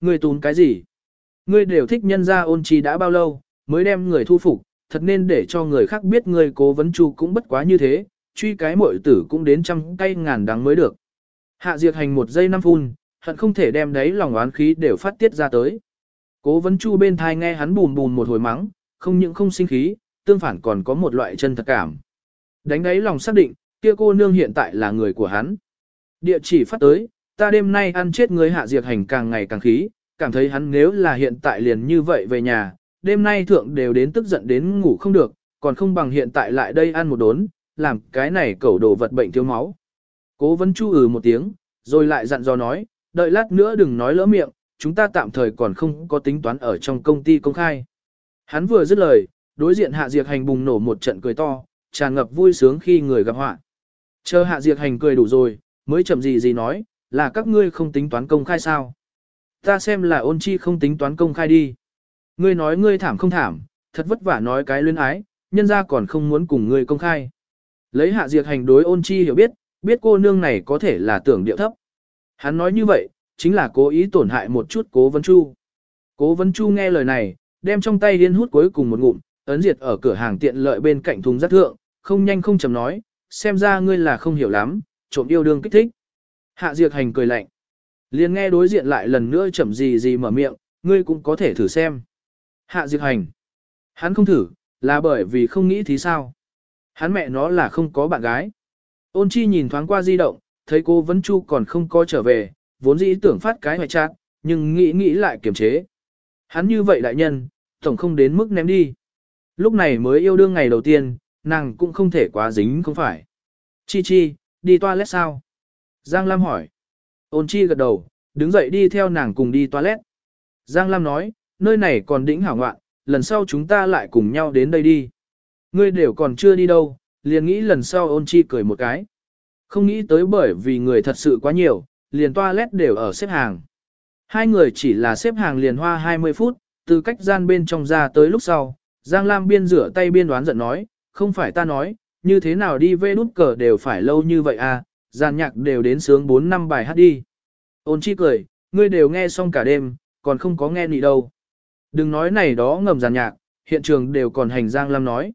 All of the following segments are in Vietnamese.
ngươi tún cái gì? Ngươi đều thích nhân ra ôn trì đã bao lâu, mới đem người thu phục, thật nên để cho người khác biết ngươi cố vấn chu cũng bất quá như thế, truy cái muội tử cũng đến trăm cây ngàn đắng mới được. Hạ diệt hành một giây năm phun, hận không thể đem đấy lòng oán khí đều phát tiết ra tới. Cố vấn chu bên thai nghe hắn bùn bùn một hồi mắng, không những không sinh khí, tương phản còn có một loại chân thật cảm. Đánh đấy lòng xác định, kia cô nương hiện tại là người của hắn. Địa chỉ phát tới, ta đêm nay ăn chết người hạ diệt hành càng ngày càng khí, cảm thấy hắn nếu là hiện tại liền như vậy về nhà, đêm nay thượng đều đến tức giận đến ngủ không được, còn không bằng hiện tại lại đây ăn một đốn, làm cái này cẩu đồ vật bệnh thiếu máu. Cố vấn chu ừ một tiếng, rồi lại dặn dò nói, đợi lát nữa đừng nói lỡ miệng, chúng ta tạm thời còn không có tính toán ở trong công ty công khai. Hắn vừa dứt lời, đối diện hạ diệt hành bùng nổ một trận cười to, tràn ngập vui sướng khi người gặp họa. Chờ hạ diệt hành cười đủ rồi, mới chậm gì gì nói, là các ngươi không tính toán công khai sao. Ta xem là ôn chi không tính toán công khai đi. Ngươi nói ngươi thảm không thảm, thật vất vả nói cái luyến ái, nhân ra còn không muốn cùng ngươi công khai. Lấy hạ diệt hành đối ôn chi hiểu biết, biết cô nương này có thể là tưởng điệu thấp. Hắn nói như vậy, chính là cố ý tổn hại một chút cố vấn chu. Cố vấn chu nghe lời này, đem trong tay điên hút cuối cùng một ngụm, ấn diệt ở cửa hàng tiện lợi bên cạnh thùng rác thượng, không nhanh không chậm nói, xem ra ngươi là không hiểu lắm, trộm yêu đương kích thích. Hạ diệt hành cười lạnh. liền nghe đối diện lại lần nữa chậm gì gì mở miệng, ngươi cũng có thể thử xem. Hạ diệt hành. Hắn không thử, là bởi vì không nghĩ thì sao. Hắn mẹ nó là không có bạn gái. Ôn chi nhìn thoáng qua di động, thấy cô vẫn chu còn không có trở về, vốn dĩ tưởng phát cái hoài chát, nhưng nghĩ nghĩ lại kiềm chế. Hắn như vậy đại nhân, tổng không đến mức ném đi. Lúc này mới yêu đương ngày đầu tiên, nàng cũng không thể quá dính không phải. Chi chi, đi toilet sao? Giang Lam hỏi. Ôn chi gật đầu, đứng dậy đi theo nàng cùng đi toilet. Giang Lam nói, nơi này còn đỉnh hảo ngoạn, lần sau chúng ta lại cùng nhau đến đây đi. Ngươi đều còn chưa đi đâu, liền nghĩ lần sau ôn chi cười một cái. Không nghĩ tới bởi vì người thật sự quá nhiều, liền toilet đều ở xếp hàng. Hai người chỉ là xếp hàng liền hoa 20 phút, từ cách gian bên trong ra tới lúc sau, Giang Lam biên rửa tay biên đoán giận nói, không phải ta nói, như thế nào đi về nút cờ đều phải lâu như vậy à, giàn nhạc đều đến sướng 4 năm bài hát đi. Ôn chi cười, ngươi đều nghe xong cả đêm, còn không có nghe nị đâu. Đừng nói này đó ngầm giàn nhạc, hiện trường đều còn hành Giang Lam nói.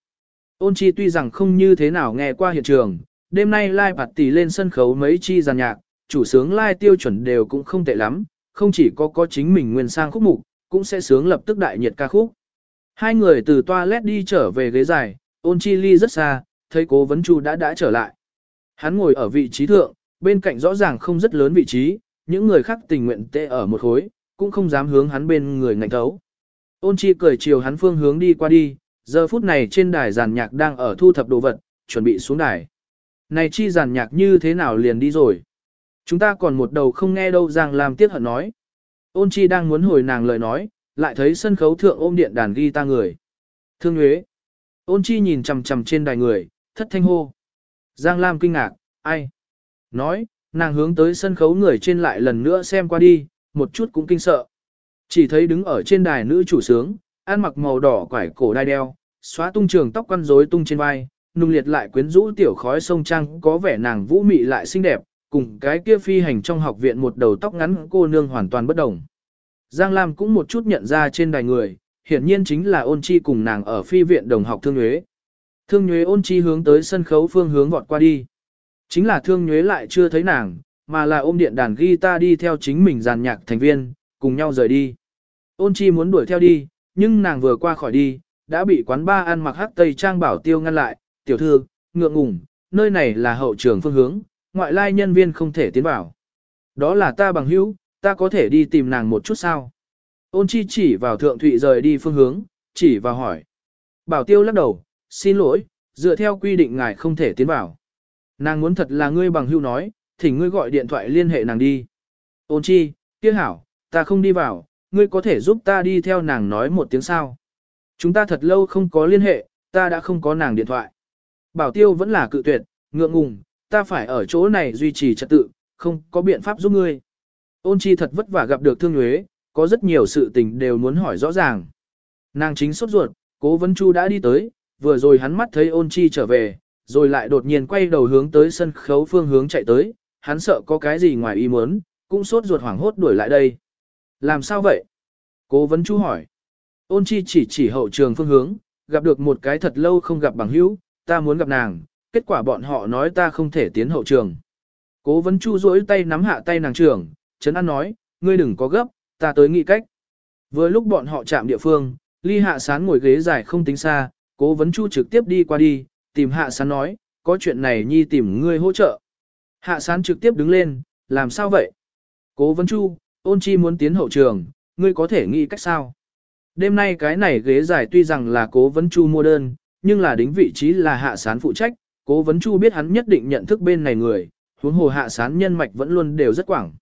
Ôn chi tuy rằng không như thế nào nghe qua hiện trường, đêm nay lai bạt tỷ lên sân khấu mấy chi giàn nhạc, chủ sướng lai tiêu chuẩn đều cũng không tệ lắm, không chỉ có có chính mình nguyên sang khúc mục, cũng sẽ sướng lập tức đại nhiệt ca khúc. Hai người từ toilet đi trở về ghế dài, ôn chi ly rất xa, thấy cố vấn chu đã đã trở lại. Hắn ngồi ở vị trí thượng, bên cạnh rõ ràng không rất lớn vị trí, những người khác tình nguyện tệ ở một khối, cũng không dám hướng hắn bên người ngạnh thấu. Ôn chi cười chiều hắn phương hướng đi qua đi, giờ phút này trên đài giàn nhạc đang ở thu thập đồ vật, chuẩn bị xuống đài. Này chi giàn nhạc như thế nào liền đi rồi? Chúng ta còn một đầu không nghe đâu Giang Lam tiếc hận nói. Ôn chi đang muốn hồi nàng lời nói, lại thấy sân khấu thượng ôm điện đàn ghi ta người. Thương Huế. Ôn chi nhìn chằm chằm trên đài người, thất thanh hô. Giang Lam kinh ngạc, ai? Nói, nàng hướng tới sân khấu người trên lại lần nữa xem qua đi, một chút cũng kinh sợ. Chỉ thấy đứng ở trên đài nữ chủ sướng, ăn mặc màu đỏ quải cổ đai đeo, xóa tung trường tóc quăn rối tung trên vai, nung liệt lại quyến rũ tiểu khói sông trăng có vẻ nàng vũ mị lại xinh đẹp, cùng cái kia phi hành trong học viện một đầu tóc ngắn cô nương hoàn toàn bất đồng. Giang Lam cũng một chút nhận ra trên đài người, hiển nhiên chính là ôn chi cùng nàng ở phi viện đồng học Thương Huế. Thương Nhuế ôn chi hướng tới sân khấu phương hướng vọt qua đi. Chính là Thương Nhuế lại chưa thấy nàng, mà là ôm điện đàn guitar đi theo chính mình giàn nhạc thành viên, cùng nhau rời đi. Ôn chi muốn đuổi theo đi, nhưng nàng vừa qua khỏi đi, đã bị quán ba ăn mặc hắc tây trang bảo tiêu ngăn lại, tiểu thư, ngượng ngùng, nơi này là hậu trường phương hướng, ngoại lai nhân viên không thể tiến vào. Đó là ta bằng hữu, ta có thể đi tìm nàng một chút sao? Ôn chi chỉ vào thượng thụy rời đi phương hướng, chỉ vào hỏi. Bảo tiêu lắc đầu, xin lỗi, dựa theo quy định ngài không thể tiến vào. Nàng muốn thật là ngươi bằng hữu nói, thỉnh ngươi gọi điện thoại liên hệ nàng đi. Ôn chi, kia hảo, ta không đi vào, ngươi có thể giúp ta đi theo nàng nói một tiếng sao. Chúng ta thật lâu không có liên hệ, ta đã không có nàng điện thoại. Bảo tiêu vẫn là cự tuyệt, ngượng ngùng, ta phải ở chỗ này duy trì trật tự, không có biện pháp giúp ngươi. Ôn chi thật vất vả gặp được thương nhuế, có rất nhiều sự tình đều muốn hỏi rõ ràng. Nàng chính sốt ruột, cố vấn chu đã đi tới, vừa rồi hắn mắt thấy ôn chi trở về, rồi lại đột nhiên quay đầu hướng tới sân khấu phương hướng chạy tới, hắn sợ có cái gì ngoài ý muốn, cũng sốt ruột hoảng hốt đuổi lại đây. Làm sao vậy? Cố vấn chu hỏi. Ôn chi chỉ chỉ hậu trường phương hướng, gặp được một cái thật lâu không gặp bằng hữu, ta muốn gặp nàng, kết quả bọn họ nói ta không thể tiến hậu trường. Cố vấn chu duỗi tay nắm hạ tay nàng trưởng, Trấn An nói, ngươi đừng có gấp, ta tới nghĩ cách. Vừa lúc bọn họ chạm địa phương, ly hạ sán ngồi ghế dài không tính xa, cố vấn chu trực tiếp đi qua đi, tìm hạ sán nói, có chuyện này nhi tìm ngươi hỗ trợ. Hạ sán trực tiếp đứng lên, làm sao vậy? Cố vấn chu, ôn chi muốn tiến hậu trường, ngươi có thể nghĩ cách sao? Đêm nay cái này ghế dài tuy rằng là cố vấn chu mua đơn, nhưng là đính vị trí là hạ sán phụ trách, cố vấn chu biết hắn nhất định nhận thức bên này người, huống hồ hạ sán nhân mạch vẫn luôn đều rất quảng.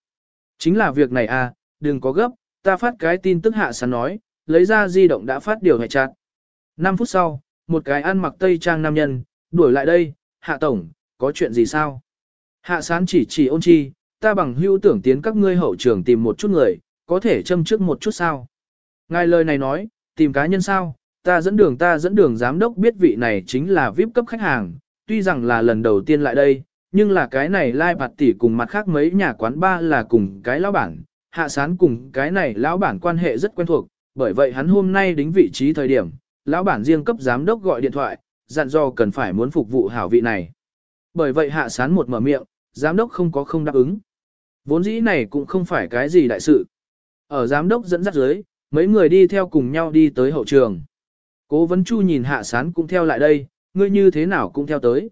Chính là việc này à, đừng có gấp, ta phát cái tin tức hạ sán nói, lấy ra di động đã phát điều hệ chặt. 5 phút sau, một cái ăn mặc tây trang nam nhân, đuổi lại đây, hạ tổng, có chuyện gì sao? Hạ sán chỉ chỉ ôn chi, ta bằng hưu tưởng tiến các ngươi hậu trường tìm một chút người, có thể châm trước một chút sao? Ngài lời này nói, tìm cá nhân sao, ta dẫn đường ta dẫn đường giám đốc biết vị này chính là VIP cấp khách hàng, tuy rằng là lần đầu tiên lại đây, nhưng là cái này lai bạt tỷ cùng mặt khác mấy nhà quán ba là cùng cái lão bản, hạ sán cùng cái này lão bản quan hệ rất quen thuộc, bởi vậy hắn hôm nay đính vị trí thời điểm, lão bản riêng cấp giám đốc gọi điện thoại, dặn dò cần phải muốn phục vụ hảo vị này. Bởi vậy hạ sán một mở miệng, giám đốc không có không đáp ứng. Vốn dĩ này cũng không phải cái gì đại sự. Ở giám đốc dẫn dắt dưới, mấy người đi theo cùng nhau đi tới hậu trường. Cố vấn chu nhìn hạ sán cũng theo lại đây, ngươi như thế nào cũng theo tới.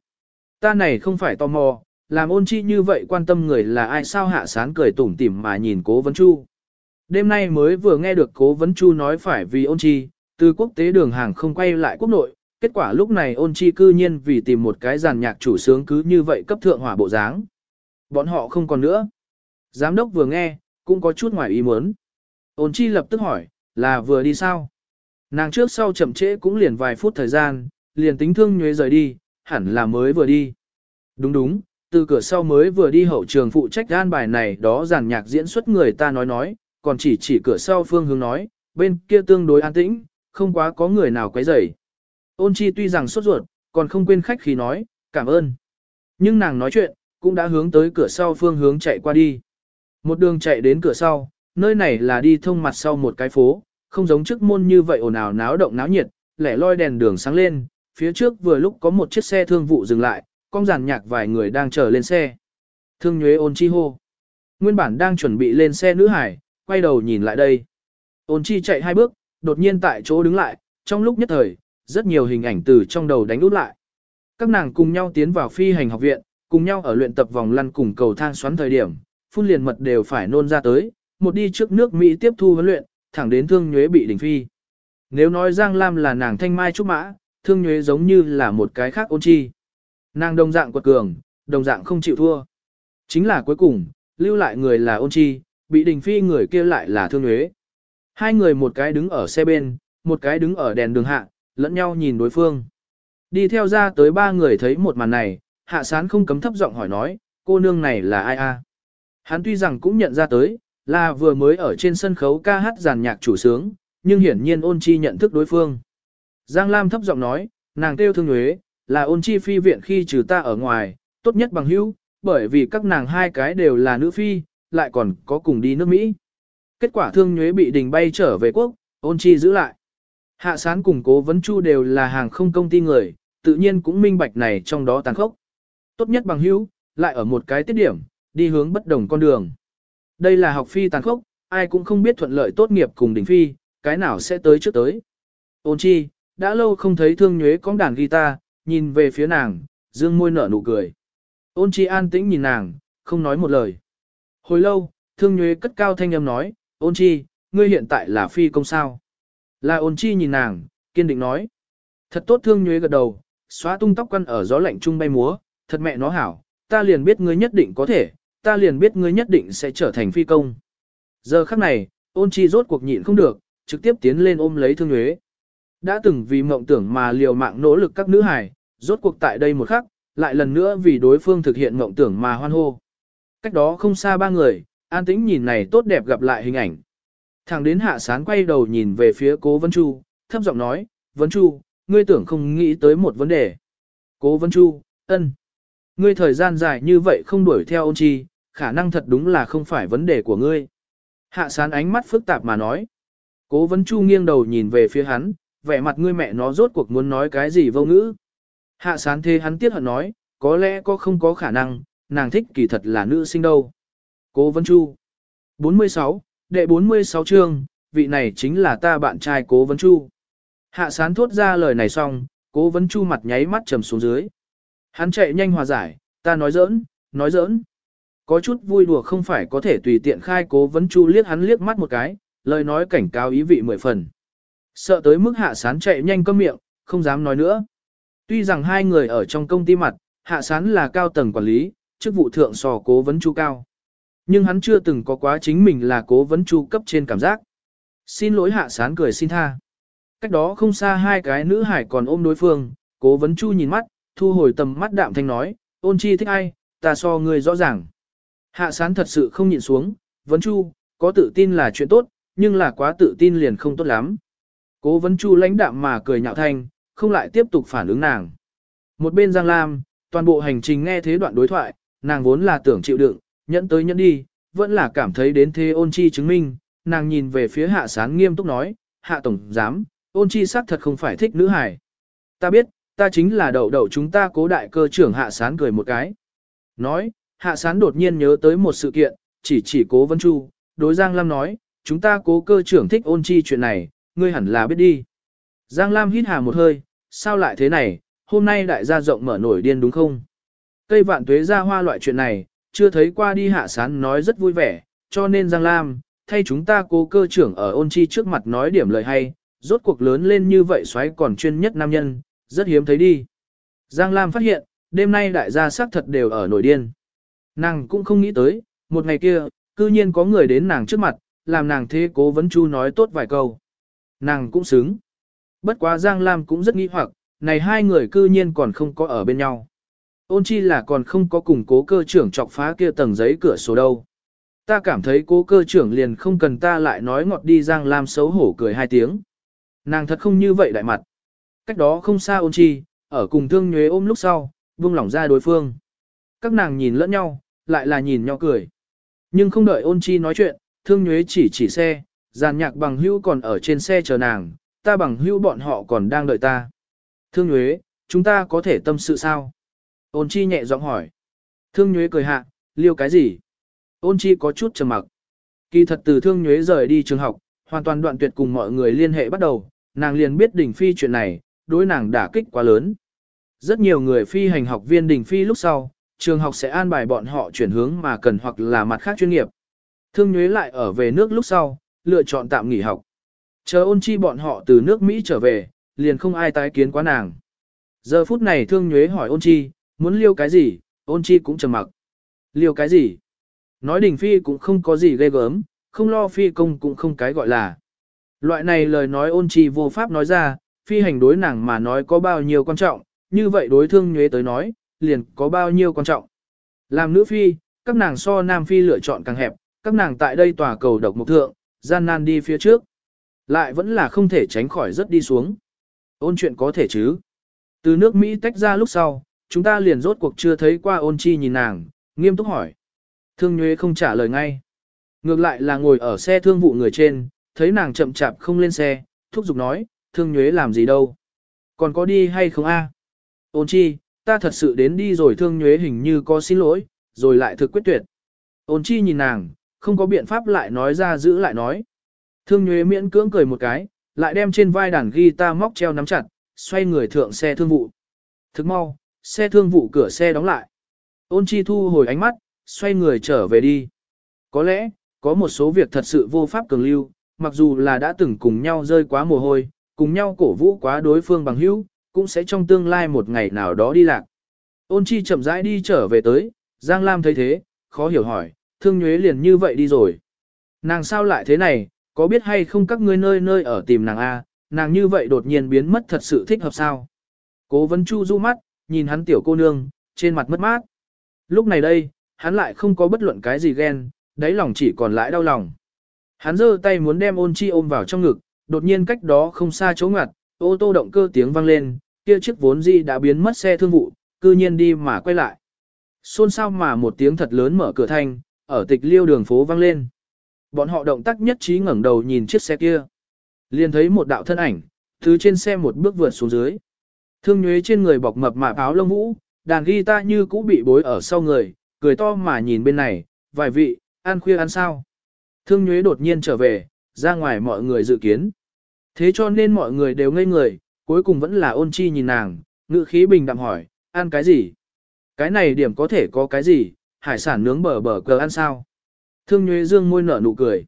Ta này không phải tò mò, làm ôn chi như vậy quan tâm người là ai sao hạ sán cười tủm tỉm mà nhìn cố vấn chu. Đêm nay mới vừa nghe được cố vấn chu nói phải vì ôn chi, từ quốc tế đường hàng không quay lại quốc nội, kết quả lúc này ôn chi cư nhiên vì tìm một cái giàn nhạc chủ sướng cứ như vậy cấp thượng hỏa bộ dáng. Bọn họ không còn nữa. Giám đốc vừa nghe, cũng có chút ngoài ý muốn. Ôn chi lập tức hỏi, là vừa đi sao? Nàng trước sau chậm trễ cũng liền vài phút thời gian, liền tính thương nhuế rời đi, hẳn là mới vừa đi. Đúng đúng, từ cửa sau mới vừa đi hậu trường phụ trách gan bài này đó giàn nhạc diễn xuất người ta nói nói, còn chỉ chỉ cửa sau phương hướng nói, bên kia tương đối an tĩnh, không quá có người nào quấy rầy. Ôn chi tuy rằng sốt ruột, còn không quên khách khí nói, cảm ơn. Nhưng nàng nói chuyện, cũng đã hướng tới cửa sau phương hướng chạy qua đi. Một đường chạy đến cửa sau, nơi này là đi thông mặt sau một cái phố, không giống trước môn như vậy ồn ào náo động náo nhiệt, lẻ loi đèn đường sáng lên, phía trước vừa lúc có một chiếc xe thương vụ dừng lại, con giàn nhạc vài người đang chờ lên xe. Thương nhuế ôn chi hô. Nguyên bản đang chuẩn bị lên xe nữ hải, quay đầu nhìn lại đây. Ôn chi chạy hai bước, đột nhiên tại chỗ đứng lại, trong lúc nhất thời, rất nhiều hình ảnh từ trong đầu đánh út lại. Các nàng cùng nhau tiến vào phi hành học viện, cùng nhau ở luyện tập vòng lăn cùng cầu thang xoắn thời điểm, phun liền mật đều phải nôn ra tới, một đi trước nước Mỹ tiếp thu huấn luyện, thẳng đến thương nhuế bị đình phi. Nếu nói Giang Lam là nàng thanh mai trúc mã, thương nhuế giống như là một cái khác ôn chi. Nàng đồng dạng quật cường, đồng dạng không chịu thua. Chính là cuối cùng, lưu lại người là ôn chi, bị đình phi người kia lại là thương nhuế. Hai người một cái đứng ở xe bên, một cái đứng ở đèn đường hạ, lẫn nhau nhìn đối phương. Đi theo ra tới ba người thấy một màn này, hạ sán không cấm thấp giọng hỏi nói, cô nương này là ai a? Hắn tuy rằng cũng nhận ra tới, là vừa mới ở trên sân khấu ca hát giàn nhạc chủ sướng, nhưng hiển nhiên ôn chi nhận thức đối phương. Giang Lam thấp giọng nói, nàng kêu thương nhuế, là ôn chi phi viện khi trừ ta ở ngoài, tốt nhất bằng hữu, bởi vì các nàng hai cái đều là nữ phi, lại còn có cùng đi nước Mỹ. Kết quả thương nhuế bị đình bay trở về quốc, ôn chi giữ lại. Hạ sán cùng cố vấn chu đều là hàng không công ty người, tự nhiên cũng minh bạch này trong đó tàn khốc. Tốt nhất bằng hữu, lại ở một cái tiết điểm, đi hướng bất đồng con đường. Đây là học phi tàn khốc, ai cũng không biết thuận lợi tốt nghiệp cùng đỉnh phi, cái nào sẽ tới trước tới. Ôn chi, đã lâu không thấy thương nhuế có đàn guitar, nhìn về phía nàng, dương môi nở nụ cười. Ôn chi an tĩnh nhìn nàng, không nói một lời. Hồi lâu, thương nhuế cất cao thanh âm nói, ôn chi, ngươi hiện tại là phi công sao. Là ôn chi nhìn nàng, kiên định nói. Thật tốt thương nhuế gật đầu, xóa tung tóc quăn ở gió lạnh trung bay múa, thật mẹ nó hảo, ta liền biết ngươi nhất định có thể, ta liền biết ngươi nhất định sẽ trở thành phi công. Giờ khắc này, ôn chi rốt cuộc nhịn không được, trực tiếp tiến lên ôm lấy thương nhuế. Đã từng vì mộng tưởng mà liều mạng nỗ lực các nữ hài, rốt cuộc tại đây một khắc, lại lần nữa vì đối phương thực hiện mộng tưởng mà hoan hô. Cách đó không xa ba người, an tĩnh nhìn này tốt đẹp gặp lại hình ảnh. Thằng đến hạ sán quay đầu nhìn về phía cố Vân Chu, thấp giọng nói, Vân Chu, ngươi tưởng không nghĩ tới một vấn đề. Cố Vân Chu, ân. Ngươi thời gian dài như vậy không đuổi theo ôn chi, khả năng thật đúng là không phải vấn đề của ngươi. Hạ sán ánh mắt phức tạp mà nói. Cố Vân chu nghiêng đầu nhìn về phía hắn, vẻ mặt ngươi mẹ nó rốt cuộc muốn nói cái gì vô ngữ. Hạ sán thế hắn tiếc hận nói, có lẽ có không có khả năng, nàng thích kỳ thật là nữ sinh đâu. Cố Vân chu. 46, đệ 46 chương, vị này chính là ta bạn trai cố Vân chu. Hạ sán thốt ra lời này xong, cố Vân chu mặt nháy mắt trầm xuống dưới. Hắn chạy nhanh hòa giải, ta nói giỡn, nói giỡn. Có chút vui đùa không phải có thể tùy tiện khai cố Vân chu liếc hắn liếc mắt một cái, lời nói cảnh cáo ý vị mười phần. Sợ tới mức hạ sán chạy nhanh cơm miệng, không dám nói nữa. Tuy rằng hai người ở trong công ty mặt, hạ sán là cao tầng quản lý, chức vụ thượng sò cố Vân chu cao. Nhưng hắn chưa từng có quá chính mình là cố vấn chu cấp trên cảm giác. Xin lỗi hạ sán cười xin tha. Cách đó không xa hai cái nữ hải còn ôm đối phương, cố vấn chu nhìn mắt, thu hồi tầm mắt đạm thanh nói, ôn chi thích ai, ta so người rõ ràng. Hạ sán thật sự không nhịn xuống, vấn chu, có tự tin là chuyện tốt, nhưng là quá tự tin liền không tốt lắm. Cố vấn chu lãnh đạm mà cười nhạo thanh, không lại tiếp tục phản ứng nàng. Một bên Giang Lam, toàn bộ hành trình nghe thế đoạn đối thoại, nàng vốn là tưởng chịu đựng, nhẫn tới nhẫn đi, vẫn là cảm thấy đến thế ôn chi chứng minh, nàng nhìn về phía hạ sán nghiêm túc nói, hạ tổng giám, ôn chi xác thật không phải thích nữ hải. Ta biết, ta chính là đậu đậu chúng ta cố đại cơ trưởng hạ sán cười một cái. Nói, hạ sán đột nhiên nhớ tới một sự kiện, chỉ chỉ cố vấn chu, đối Giang Lam nói, chúng ta cố cơ trưởng thích ôn chi chuyện này, ngươi hẳn là biết đi. Giang Lam hít hà một hơi, sao lại thế này, hôm nay đại gia rộng mở nổi điên đúng không? Cây vạn tuế ra hoa loại chuyện này, chưa thấy qua đi hạ sán nói rất vui vẻ, cho nên Giang Lam, thay chúng ta cố cơ trưởng ở ôn chi trước mặt nói điểm lời hay, rốt cuộc lớn lên như vậy xoáy còn chuyên nhất nam nhân, rất hiếm thấy đi. Giang Lam phát hiện, đêm nay đại gia xác thật đều ở nổi điên. Nàng cũng không nghĩ tới, một ngày kia, cư nhiên có người đến nàng trước mặt, làm nàng thế cố vấn chu nói tốt vài câu. Nàng cũng xứng. Bất quá Giang Lam cũng rất nghi hoặc, này hai người cư nhiên còn không có ở bên nhau. Ôn chi là còn không có cùng cố cơ trưởng chọc phá kia tầng giấy cửa sổ đâu. Ta cảm thấy cố cơ trưởng liền không cần ta lại nói ngọt đi Giang Lam xấu hổ cười hai tiếng. Nàng thật không như vậy đại mặt. Cách đó không xa ôn chi, ở cùng thương nhuế ôm lúc sau, buông lỏng ra đối phương. Các nàng nhìn lẫn nhau, lại là nhìn nhau cười. Nhưng không đợi ôn chi nói chuyện, thương nhuế chỉ chỉ xe, giàn nhạc bằng hữu còn ở trên xe chờ nàng, ta bằng hữu bọn họ còn đang đợi ta. Thương nhuế, chúng ta có thể tâm sự sao? Ôn chi nhẹ giọng hỏi. Thương nhuế cười hạ, liêu cái gì? Ôn chi có chút trầm mặc. Kỳ thật từ thương nhuế rời đi trường học, hoàn toàn đoạn tuyệt cùng mọi người liên hệ bắt đầu, nàng liền biết đỉnh phi chuyện này, đối nàng đả kích quá lớn. Rất nhiều người phi hành học viên đỉnh phi lúc sau, trường học sẽ an bài bọn họ chuyển hướng mà cần hoặc là mặt khác chuyên nghiệp. Thương nhuế lại ở về nước lúc sau, lựa chọn tạm nghỉ học. Chờ ôn chi bọn họ từ nước Mỹ trở về, liền không ai tái kiến quá nàng. Giờ phút này thương nhuế hỏi ôn chi, muốn liêu cái gì, ôn chi cũng trầm mặc. Liêu cái gì? Nói đình phi cũng không có gì ghê gớm, không lo phi công cũng không cái gọi là. Loại này lời nói ôn chi vô pháp nói ra, phi hành đối nàng mà nói có bao nhiêu quan trọng, như vậy đối thương nhuế tới nói, liền có bao nhiêu quan trọng. Làm nữ phi, các nàng so nam phi lựa chọn càng hẹp, các nàng tại đây tòa cầu độc mục thượng, gian nan đi phía trước. Lại vẫn là không thể tránh khỏi rất đi xuống. Ôn chuyện có thể chứ. Từ nước Mỹ tách ra lúc sau, chúng ta liền rốt cuộc chưa thấy qua ôn chi nhìn nàng, nghiêm túc hỏi. Thương Nhuế không trả lời ngay. Ngược lại là ngồi ở xe thương vụ người trên, thấy nàng chậm chạp không lên xe, thúc giục nói, Thương Nhuế làm gì đâu. Còn có đi hay không a? Ôn chi, ta thật sự đến đi rồi Thương Nhuế hình như có xin lỗi, rồi lại thực quyết tuyệt. Ôn chi nhìn nàng, không có biện pháp lại nói ra giữ lại nói. Thương Nhuế miễn cưỡng cười một cái, lại đem trên vai đàn guitar móc treo nắm chặt, xoay người thượng xe thương vụ. Thức mau, xe thương vụ cửa xe đóng lại. Ôn chi thu hồi ánh mắt, xoay người trở về đi. Có lẽ, có một số việc thật sự vô pháp cường lưu, mặc dù là đã từng cùng nhau rơi quá mồ hôi, cùng nhau cổ vũ quá đối phương bằng hữu, cũng sẽ trong tương lai một ngày nào đó đi lạc. Ôn chi chậm rãi đi trở về tới, Giang Lam thấy thế, khó hiểu hỏi, thương nhuế liền như vậy đi rồi. Nàng sao lại thế này, có biết hay không các ngươi nơi nơi ở tìm nàng A, nàng như vậy đột nhiên biến mất thật sự thích hợp sao. Cố vấn chu du mắt, nhìn hắn tiểu cô nương, trên mặt mất mát. Lúc này đây, hắn lại không có bất luận cái gì ghen, đáy lòng chỉ còn lại đau lòng. Hắn giơ tay muốn đem ôn chi ôm vào trong ngực, đột nhiên cách đó không xa chỗ ngặt, ô tô động cơ tiếng vang lên, kia chiếc vốn di đã biến mất xe thương vụ, cư nhiên đi mà quay lại. Xôn xao mà một tiếng thật lớn mở cửa thanh, ở tịch liêu đường phố vang lên. Bọn họ động tác nhất trí ngẩng đầu nhìn chiếc xe kia. Liền thấy một đạo thân ảnh, thứ trên xe một bước vượt xuống dưới. Thương nhuế trên người bọc mập mạp áo lông vũ, đàn guitar như cũ bị bối ở sau người, cười to mà nhìn bên này, vài vị, ăn khuya ăn sao. Thương nhuế đột nhiên trở về, ra ngoài mọi người dự kiến. Thế cho nên mọi người đều ngây người, cuối cùng vẫn là ôn chi nhìn nàng, ngự khí bình đạm hỏi, ăn cái gì? Cái này điểm có thể có cái gì, hải sản nướng bờ bờ cờ ăn sao? Thương nhuế dương môi nở nụ cười.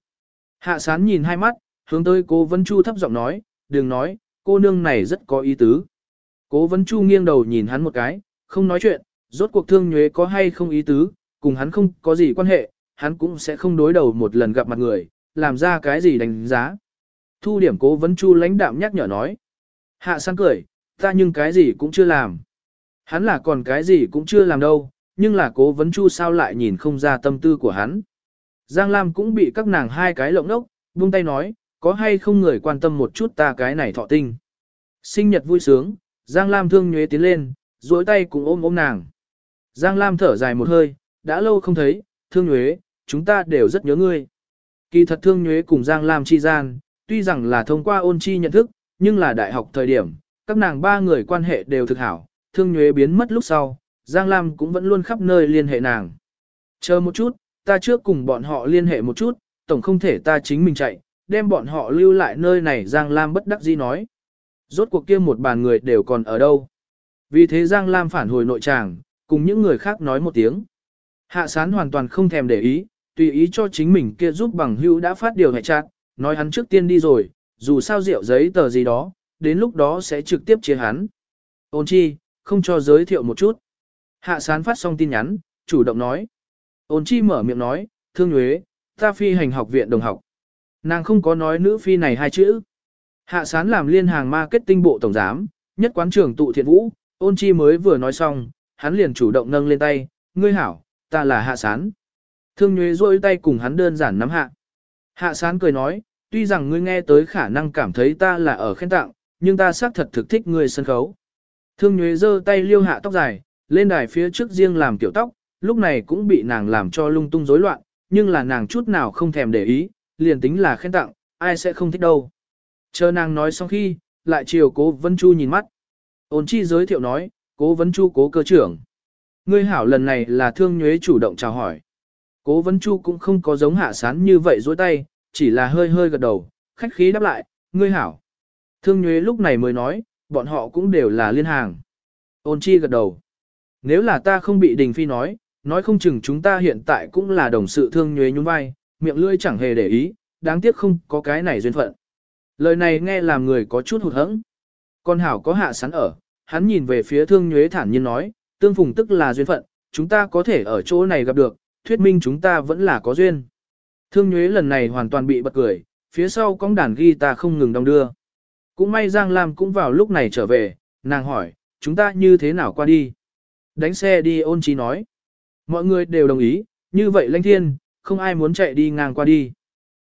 Hạ sán nhìn hai mắt, hướng tới cô Vân Chu thấp giọng nói, đừng nói, cô nương này rất có ý tứ. Cố Vân Chu nghiêng đầu nhìn hắn một cái, không nói chuyện, rốt cuộc thương nhuế có hay không ý tứ, cùng hắn không có gì quan hệ, hắn cũng sẽ không đối đầu một lần gặp mặt người, làm ra cái gì đánh giá. Thu điểm cố vấn chu lãnh đạm nhắc nhở nói. Hạ sang cười, ta nhưng cái gì cũng chưa làm. Hắn là còn cái gì cũng chưa làm đâu, nhưng là cố vấn chu sao lại nhìn không ra tâm tư của hắn. Giang Lam cũng bị các nàng hai cái lộng đốc, buông tay nói, có hay không người quan tâm một chút ta cái này thọ tinh. Sinh nhật vui sướng, Giang Lam thương nhuế tiến lên, duỗi tay cùng ôm ôm nàng. Giang Lam thở dài một hơi, đã lâu không thấy, thương nhuế, chúng ta đều rất nhớ ngươi. Kỳ thật thương nhuế cùng Giang Lam chi gian, tuy rằng là thông qua ôn chi nhận thức, nhưng là đại học thời điểm, các nàng ba người quan hệ đều thực hảo, thương nhuế biến mất lúc sau, Giang Lam cũng vẫn luôn khắp nơi liên hệ nàng. Chờ một chút, ta trước cùng bọn họ liên hệ một chút, tổng không thể ta chính mình chạy, đem bọn họ lưu lại nơi này Giang Lam bất đắc dĩ nói. Rốt cuộc kia một bàn người đều còn ở đâu. Vì thế Giang Lam phản hồi nội tràng, cùng những người khác nói một tiếng. Hạ sán hoàn toàn không thèm để ý, tùy ý cho chính mình kia giúp bằng hữu đã phát điều hệ chặt, nói hắn trước tiên đi rồi, dù sao rượu giấy tờ gì đó, đến lúc đó sẽ trực tiếp chia hắn. Ôn chi, không cho giới thiệu một chút. Hạ sán phát xong tin nhắn, chủ động nói. Ôn chi mở miệng nói, thương nhuế, ta phi hành học viện đồng học. Nàng không có nói nữ phi này hai chữ. Hạ sán làm liên hàng marketing bộ tổng giám, nhất quán trưởng tụ thiện vũ, ôn chi mới vừa nói xong, hắn liền chủ động nâng lên tay, ngươi hảo, ta là hạ sán. Thương nhuế rôi tay cùng hắn đơn giản nắm hạ. Hạ sán cười nói, tuy rằng ngươi nghe tới khả năng cảm thấy ta là ở khen tặng, nhưng ta xác thật thực thích ngươi sân khấu. Thương nhuế giơ tay liêu hạ tóc dài, lên đài phía trước riêng làm kiểu tóc, lúc này cũng bị nàng làm cho lung tung rối loạn, nhưng là nàng chút nào không thèm để ý, liền tính là khen tặng, ai sẽ không thích đâu. Chờ nàng nói xong khi, lại chiều cố Vân Chu nhìn mắt. Ôn chi giới thiệu nói, cố Vân Chu cố cơ trưởng. Ngươi hảo lần này là thương nhuế chủ động chào hỏi. Cố Vân Chu cũng không có giống hạ sán như vậy dối tay, chỉ là hơi hơi gật đầu, khách khí đáp lại, ngươi hảo. Thương nhuế lúc này mới nói, bọn họ cũng đều là liên hàng. Ôn chi gật đầu. Nếu là ta không bị đình phi nói, nói không chừng chúng ta hiện tại cũng là đồng sự thương nhuế nhún vai, miệng lưỡi chẳng hề để ý, đáng tiếc không có cái này duyên phận. Lời này nghe làm người có chút hụt hẫng. Con hảo có hạ sắn ở, hắn nhìn về phía thương nhuế thản nhiên nói, tương phùng tức là duyên phận, chúng ta có thể ở chỗ này gặp được, thuyết minh chúng ta vẫn là có duyên. Thương nhuế lần này hoàn toàn bị bật cười, phía sau cong đàn guitar không ngừng đong đưa. Cũng may Giang Lam cũng vào lúc này trở về, nàng hỏi, chúng ta như thế nào qua đi? Đánh xe đi ôn trí nói. Mọi người đều đồng ý, như vậy lãnh thiên, không ai muốn chạy đi ngang qua đi.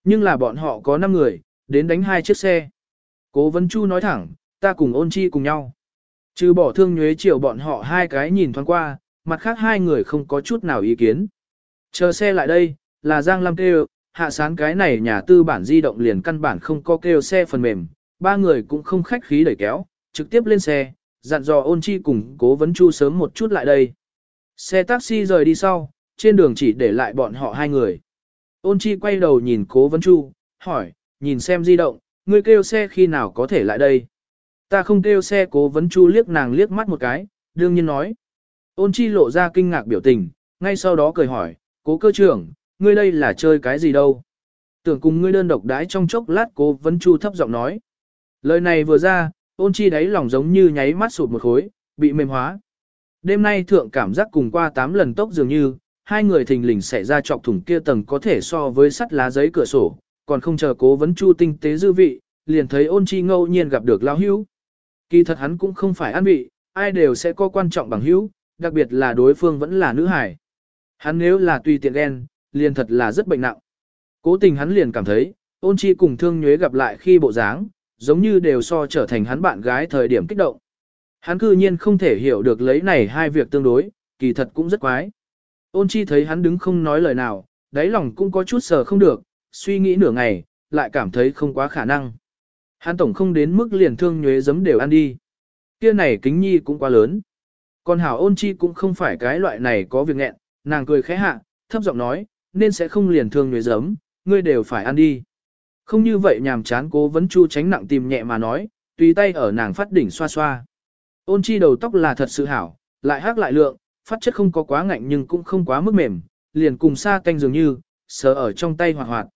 Nhưng là bọn họ có 5 người, đến đánh hai chiếc xe. Cố Vân Chu nói thẳng, ta cùng ôn chi cùng nhau. Trừ bỏ thương nhuế chiều bọn họ hai cái nhìn thoáng qua, mặt khác hai người không có chút nào ý kiến. Chờ xe lại đây, là Giang Lam kêu, hạ sán cái này nhà tư bản di động liền căn bản không có kêu xe phần mềm, ba người cũng không khách khí đẩy kéo, trực tiếp lên xe, dặn dò ôn chi cùng cố vấn chu sớm một chút lại đây. Xe taxi rời đi sau, trên đường chỉ để lại bọn họ hai người. Ôn chi quay đầu nhìn cố vấn chu, hỏi, nhìn xem di động, ngươi kêu xe khi nào có thể lại đây. Ta không kêu xe cố vấn chu liếc nàng liếc mắt một cái, đương nhiên nói. Ôn chi lộ ra kinh ngạc biểu tình, ngay sau đó cười hỏi, cố cơ trưởng, ngươi đây là chơi cái gì đâu? Tưởng cùng ngươi đơn độc đái trong chốc lát cố vấn chu thấp giọng nói. Lời này vừa ra, ôn chi đáy lòng giống như nháy mắt sụt một khối, bị mềm hóa. Đêm nay thượng cảm giác cùng qua 8 lần tốc dường như, hai người thình lình xảy ra chọc thủng kia tầng có thể so với sắt lá giấy cửa sổ, còn không chờ cố vấn chu tinh tế dư vị, liền thấy ôn chi ngẫu nhiên gặp được lao hữu. Kỳ thật hắn cũng không phải ăn vị, ai đều sẽ có quan trọng bằng hữu, đặc biệt là đối phương vẫn là nữ hải. Hắn nếu là tùy tiện ghen, liền thật là rất bệnh nặng. Cố tình hắn liền cảm thấy, ôn chi cùng thương nhuế gặp lại khi bộ dáng, giống như đều so trở thành hắn bạn gái thời điểm kích động. Hắn cư nhiên không thể hiểu được lấy này hai việc tương đối, kỳ thật cũng rất quái. Ôn chi thấy hắn đứng không nói lời nào, đáy lòng cũng có chút sờ không được, suy nghĩ nửa ngày, lại cảm thấy không quá khả năng. Hắn tổng không đến mức liền thương nhuế giấm đều ăn đi. Kia này kính nhi cũng quá lớn. Còn hảo ôn chi cũng không phải cái loại này có việc nghẹn, nàng cười khẽ hạ, thấp giọng nói, nên sẽ không liền thương nhuế giấm, ngươi đều phải ăn đi. Không như vậy nhàm chán cố vấn chu tránh nặng tìm nhẹ mà nói, tùy tay ở nàng phát đỉnh xoa xoa. Ôn chi đầu tóc là thật sự hảo, lại hắc lại lượng, phát chất không có quá ngạnh nhưng cũng không quá mức mềm, liền cùng sa canh dường như, sờ ở trong tay hoạt hoạt.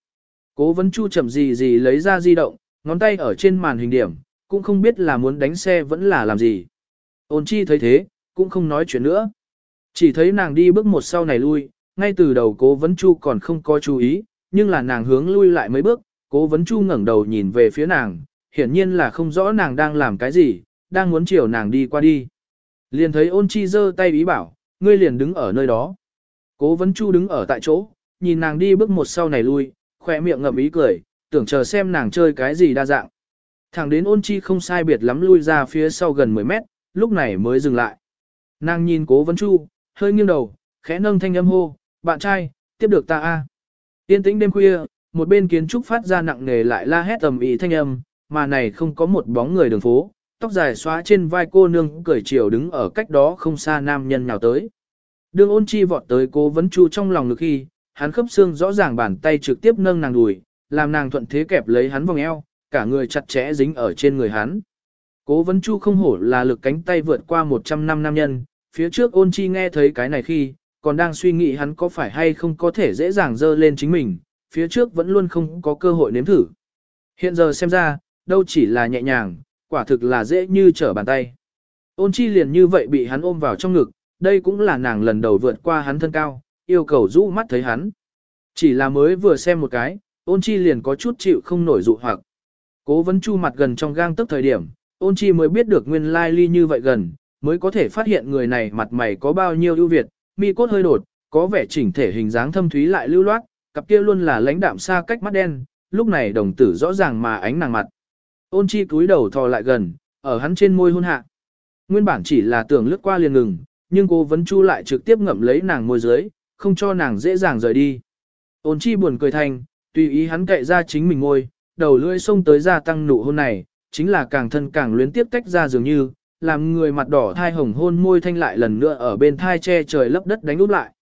Cố vấn chu chậm gì gì lấy ra di động, ngón tay ở trên màn hình điểm, cũng không biết là muốn đánh xe vẫn là làm gì. Ôn chi thấy thế, cũng không nói chuyện nữa. Chỉ thấy nàng đi bước một sau này lui, ngay từ đầu cố vấn chu còn không có chú ý, nhưng là nàng hướng lui lại mấy bước, cố vấn chu ngẩng đầu nhìn về phía nàng, hiển nhiên là không rõ nàng đang làm cái gì, đang muốn chiều nàng đi qua đi. Liền thấy ôn chi giơ tay ý bảo, ngươi liền đứng ở nơi đó. Cố vấn chu đứng ở tại chỗ, nhìn nàng đi bước một sau này lui, khỏe miệng ngậm ý cười, tưởng chờ xem nàng chơi cái gì đa dạng. Thẳng đến ôn chi không sai biệt lắm lui ra phía sau gần 10 mét, lúc này mới dừng lại. Nàng nhìn cố vấn chu, hơi nghiêng đầu, khẽ nâng thanh âm hô, bạn trai, tiếp được ta a. Tiên tĩnh đêm khuya, một bên kiến trúc phát ra nặng nề lại la hét tầm ý thanh âm, mà này không có một bóng người đường phố, tóc dài xóa trên vai cô nương cười chiều đứng ở cách đó không xa nam nhân nào tới. Đường ôn chi vọt tới cố vấn chu trong lòng lực khi, hắn khớp xương rõ ràng bàn tay trực tiếp nâng nàng đùi, làm nàng thuận thế kẹp lấy hắn vòng eo, cả người chặt chẽ dính ở trên người hắn. Cố vấn chu không hổ là lực cánh tay vượt qua 100 năm nam nhân, phía trước ôn chi nghe thấy cái này khi, còn đang suy nghĩ hắn có phải hay không có thể dễ dàng dơ lên chính mình, phía trước vẫn luôn không có cơ hội nếm thử. Hiện giờ xem ra, đâu chỉ là nhẹ nhàng, quả thực là dễ như trở bàn tay. Ôn chi liền như vậy bị hắn ôm vào trong ngực, đây cũng là nàng lần đầu vượt qua hắn thân cao, yêu cầu rũ mắt thấy hắn. Chỉ là mới vừa xem một cái, ôn chi liền có chút chịu không nổi dụ hoặc. Cố vấn chu mặt gần trong gang tức thời điểm, ôn chi mới biết được nguyên lai ly như vậy gần, mới có thể phát hiện người này mặt mày có bao nhiêu ưu việt, mi cốt hơi đột, có vẻ chỉnh thể hình dáng thâm thúy lại lưu loát, cặp kia luôn là lãnh đạm xa cách mắt đen, lúc này đồng tử rõ ràng mà ánh nàng mặt. Ôn chi cúi đầu thò lại gần, ở hắn trên môi hôn hạ. Nguyên bản chỉ là tưởng lướt qua liền ngừng, nhưng cô vẫn chu lại trực tiếp ngậm lấy nàng môi dưới, không cho nàng dễ dàng rời đi. Ôn chi buồn cười thành, tùy ý hắn cậy ra chính mình ngôi, đầu lưỡi xông tới gia tăng nụ hôn này, chính là càng thân càng luyến tiếp tách ra dường như, làm người mặt đỏ thai hồng hôn môi thanh lại lần nữa ở bên thai che trời lấp đất đánh úp lại.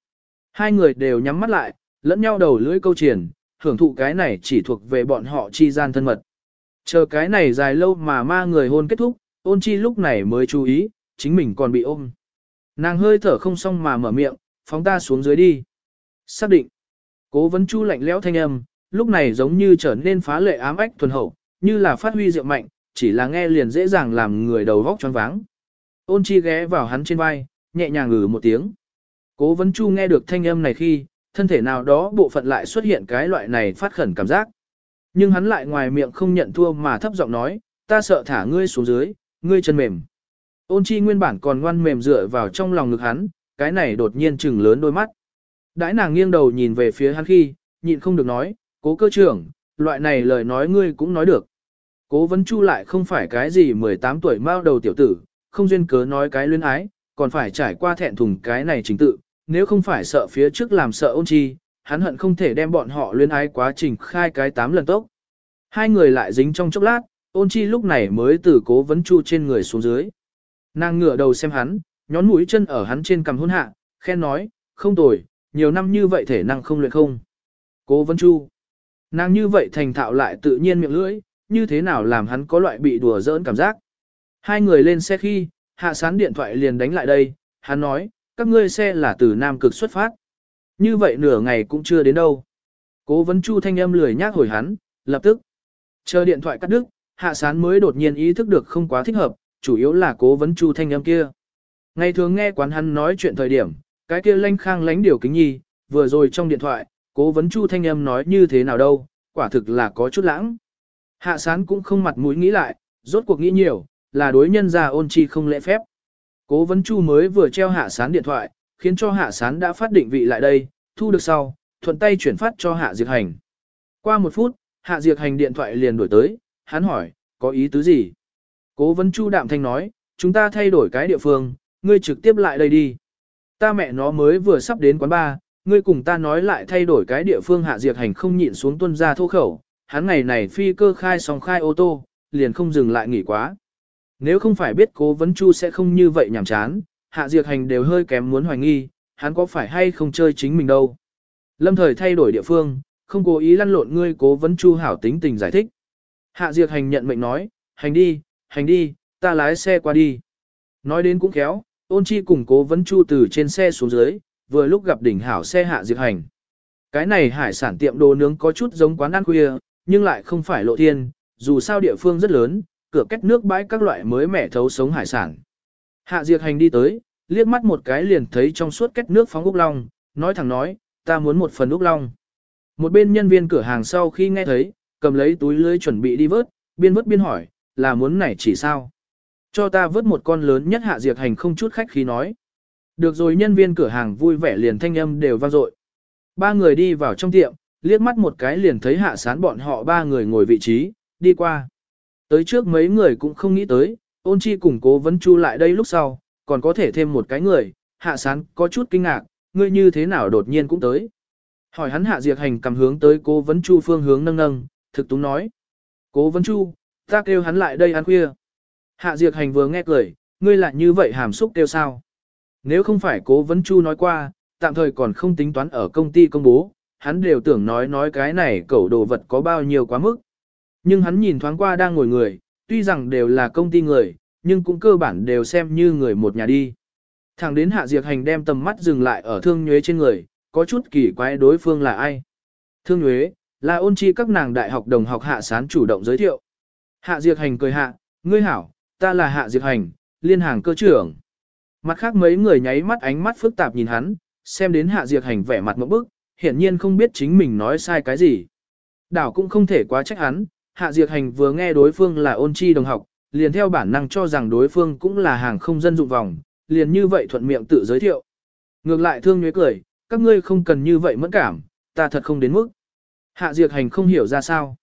Hai người đều nhắm mắt lại, lẫn nhau đầu lưỡi câu triển, hưởng thụ cái này chỉ thuộc về bọn họ chi gian thân mật. Chờ cái này dài lâu mà ma người hôn kết thúc, ôn chi lúc này mới chú ý, chính mình còn bị ôm. Nàng hơi thở không xong mà mở miệng, phóng ta xuống dưới đi. Xác định. Cố vấn chu lạnh lẽo thanh âm, lúc này giống như trở nên phá lệ ám ách thuần hậu, như là phát huy rượu mạnh, chỉ là nghe liền dễ dàng làm người đầu vóc choáng váng. Ôn chi ghé vào hắn trên vai, nhẹ nhàng ngử một tiếng. Cố vấn chu nghe được thanh âm này khi, thân thể nào đó bộ phận lại xuất hiện cái loại này phát khẩn cảm giác. Nhưng hắn lại ngoài miệng không nhận thua mà thấp giọng nói, ta sợ thả ngươi xuống dưới, ngươi chân mềm. Ôn chi nguyên bản còn ngoan mềm dựa vào trong lòng ngực hắn, cái này đột nhiên trừng lớn đôi mắt. Đãi nàng nghiêng đầu nhìn về phía hắn khi, nhịn không được nói, cố cơ trưởng, loại này lời nói ngươi cũng nói được. Cố vấn chu lại không phải cái gì 18 tuổi mao đầu tiểu tử, không duyên cớ nói cái luyến ái, còn phải trải qua thẹn thùng cái này chính tự, nếu không phải sợ phía trước làm sợ ôn chi, hắn hận không thể đem bọn họ luyến ái quá trình khai cái tám lần tốc. Hai người lại dính trong chốc lát, ôn chi lúc này mới từ cố vấn chu trên người xuống dưới. Nàng ngửa đầu xem hắn, nhón mũi chân ở hắn trên cằm hôn hạ, khen nói, không tồi, nhiều năm như vậy thể năng không luyện không. Cố vấn chu. Nàng như vậy thành thạo lại tự nhiên miệng lưỡi, như thế nào làm hắn có loại bị đùa giỡn cảm giác. Hai người lên xe khi, hạ sán điện thoại liền đánh lại đây, hắn nói, các ngươi xe là từ Nam Cực xuất phát. Như vậy nửa ngày cũng chưa đến đâu. Cố vấn chu thanh âm lười nhác hồi hắn, lập tức. Chờ điện thoại cắt đứt, hạ sán mới đột nhiên ý thức được không quá thích hợp, chủ yếu là cố vấn chu thanh âm kia. Ngày thường nghe quán hắn nói chuyện thời điểm, cái kia lanh khang lánh điều kính nhi, vừa rồi trong điện thoại, cố vấn chu thanh âm nói như thế nào đâu, quả thực là có chút lãng. Hạ sán cũng không mặt mũi nghĩ lại, rốt cuộc nghĩ nhiều, là đối nhân ra ôn chi không lễ phép. Cố vấn chu mới vừa treo hạ sán điện thoại, khiến cho hạ sán đã phát định vị lại đây, thu được sau, thuận tay chuyển phát cho hạ diệt hành. Qua một phút, hạ diệt hành điện thoại liền đổi tới, hắn hỏi, có ý tứ gì? Cố vấn chu đạm thanh nói, chúng ta thay đổi cái địa phương, ngươi trực tiếp lại đây đi. Ta mẹ nó mới vừa sắp đến quán bar, ngươi cùng ta nói lại thay đổi cái địa phương hạ diệt hành không nhịn xuống tuân ra thô khẩu, hắn ngày này phi cơ khai xong khai ô tô, liền không dừng lại nghỉ quá. Nếu không phải biết cố vấn chu sẽ không như vậy nhảm chán, hạ diệt hành đều hơi kém muốn hoài nghi, hắn có phải hay không chơi chính mình đâu. Lâm thời thay đổi địa phương, không cố ý lăn lộn ngươi cố vấn chu hảo tính tình giải thích. Hạ diệt hành nhận mệnh nói, hành đi, hành đi, ta lái xe qua đi. Nói đến cũng khéo, ôn chi cùng cố vấn chu từ trên xe xuống dưới, vừa lúc gặp đỉnh hảo xe hạ diệt hành. Cái này hải sản tiệm đồ nướng có chút giống quán ăn khuya, nhưng lại không phải lộ thiên, dù sao địa phương rất lớn, cửa cách nước bãi các loại mới mẻ thấu sống hải sản. Hạ diệt hành đi tới, liếc mắt một cái liền thấy trong suốt cách nước phóng úc long, nói thẳng nói, ta muốn một phần úc long. Một bên nhân viên cửa hàng sau khi nghe thấy, cầm lấy túi lưới chuẩn bị đi vớt, biên vớt biên hỏi, là muốn này chỉ sao? Cho ta vớt một con lớn nhất hạ diệt hành không chút khách khí nói. Được rồi nhân viên cửa hàng vui vẻ liền thanh âm đều vang dội. Ba người đi vào trong tiệm, liếc mắt một cái liền thấy hạ sán bọn họ ba người ngồi vị trí, đi qua. Tới trước mấy người cũng không nghĩ tới, ôn chi cùng cố vấn chu lại đây lúc sau, còn có thể thêm một cái người, hạ sán có chút kinh ngạc, ngươi như thế nào đột nhiên cũng tới. Hỏi hắn hạ diệt hành cầm hướng tới cố vấn chu phương hướng nâng nâng, thực túng nói. Cố vấn chu, ta kêu hắn lại đây ăn khuya. Hạ diệt hành vừa nghe cười, ngươi lại như vậy hàm xúc kêu sao. Nếu không phải cố vấn chu nói qua, tạm thời còn không tính toán ở công ty công bố, hắn đều tưởng nói nói cái này cẩu đồ vật có bao nhiêu quá mức. Nhưng hắn nhìn thoáng qua đang ngồi người, tuy rằng đều là công ty người, nhưng cũng cơ bản đều xem như người một nhà đi. Thẳng đến hạ diệt hành đem tầm mắt dừng lại ở thương nhuế trên người, có chút kỳ quái đối phương là ai. Thương nhuế, là ôn chi các nàng đại học đồng học hạ sán chủ động giới thiệu. Hạ diệt hành cười hạ, ngươi hảo, ta là hạ diệt hành, liên hàng cơ trưởng. Mặt khác mấy người nháy mắt ánh mắt phức tạp nhìn hắn, xem đến hạ diệt hành vẻ mặt một bức, hiển nhiên không biết chính mình nói sai cái gì. Đảo cũng không thể quá trách hắn, hạ diệt hành vừa nghe đối phương là ôn chi đồng học, liền theo bản năng cho rằng đối phương cũng là hàng không dân dụng vòng, liền như vậy thuận miệng tự giới thiệu. Ngược lại thương nhuế cười, các ngươi không cần như vậy mẫn cảm, ta thật không đến mức. Hạ diệt hành không hiểu ra sao.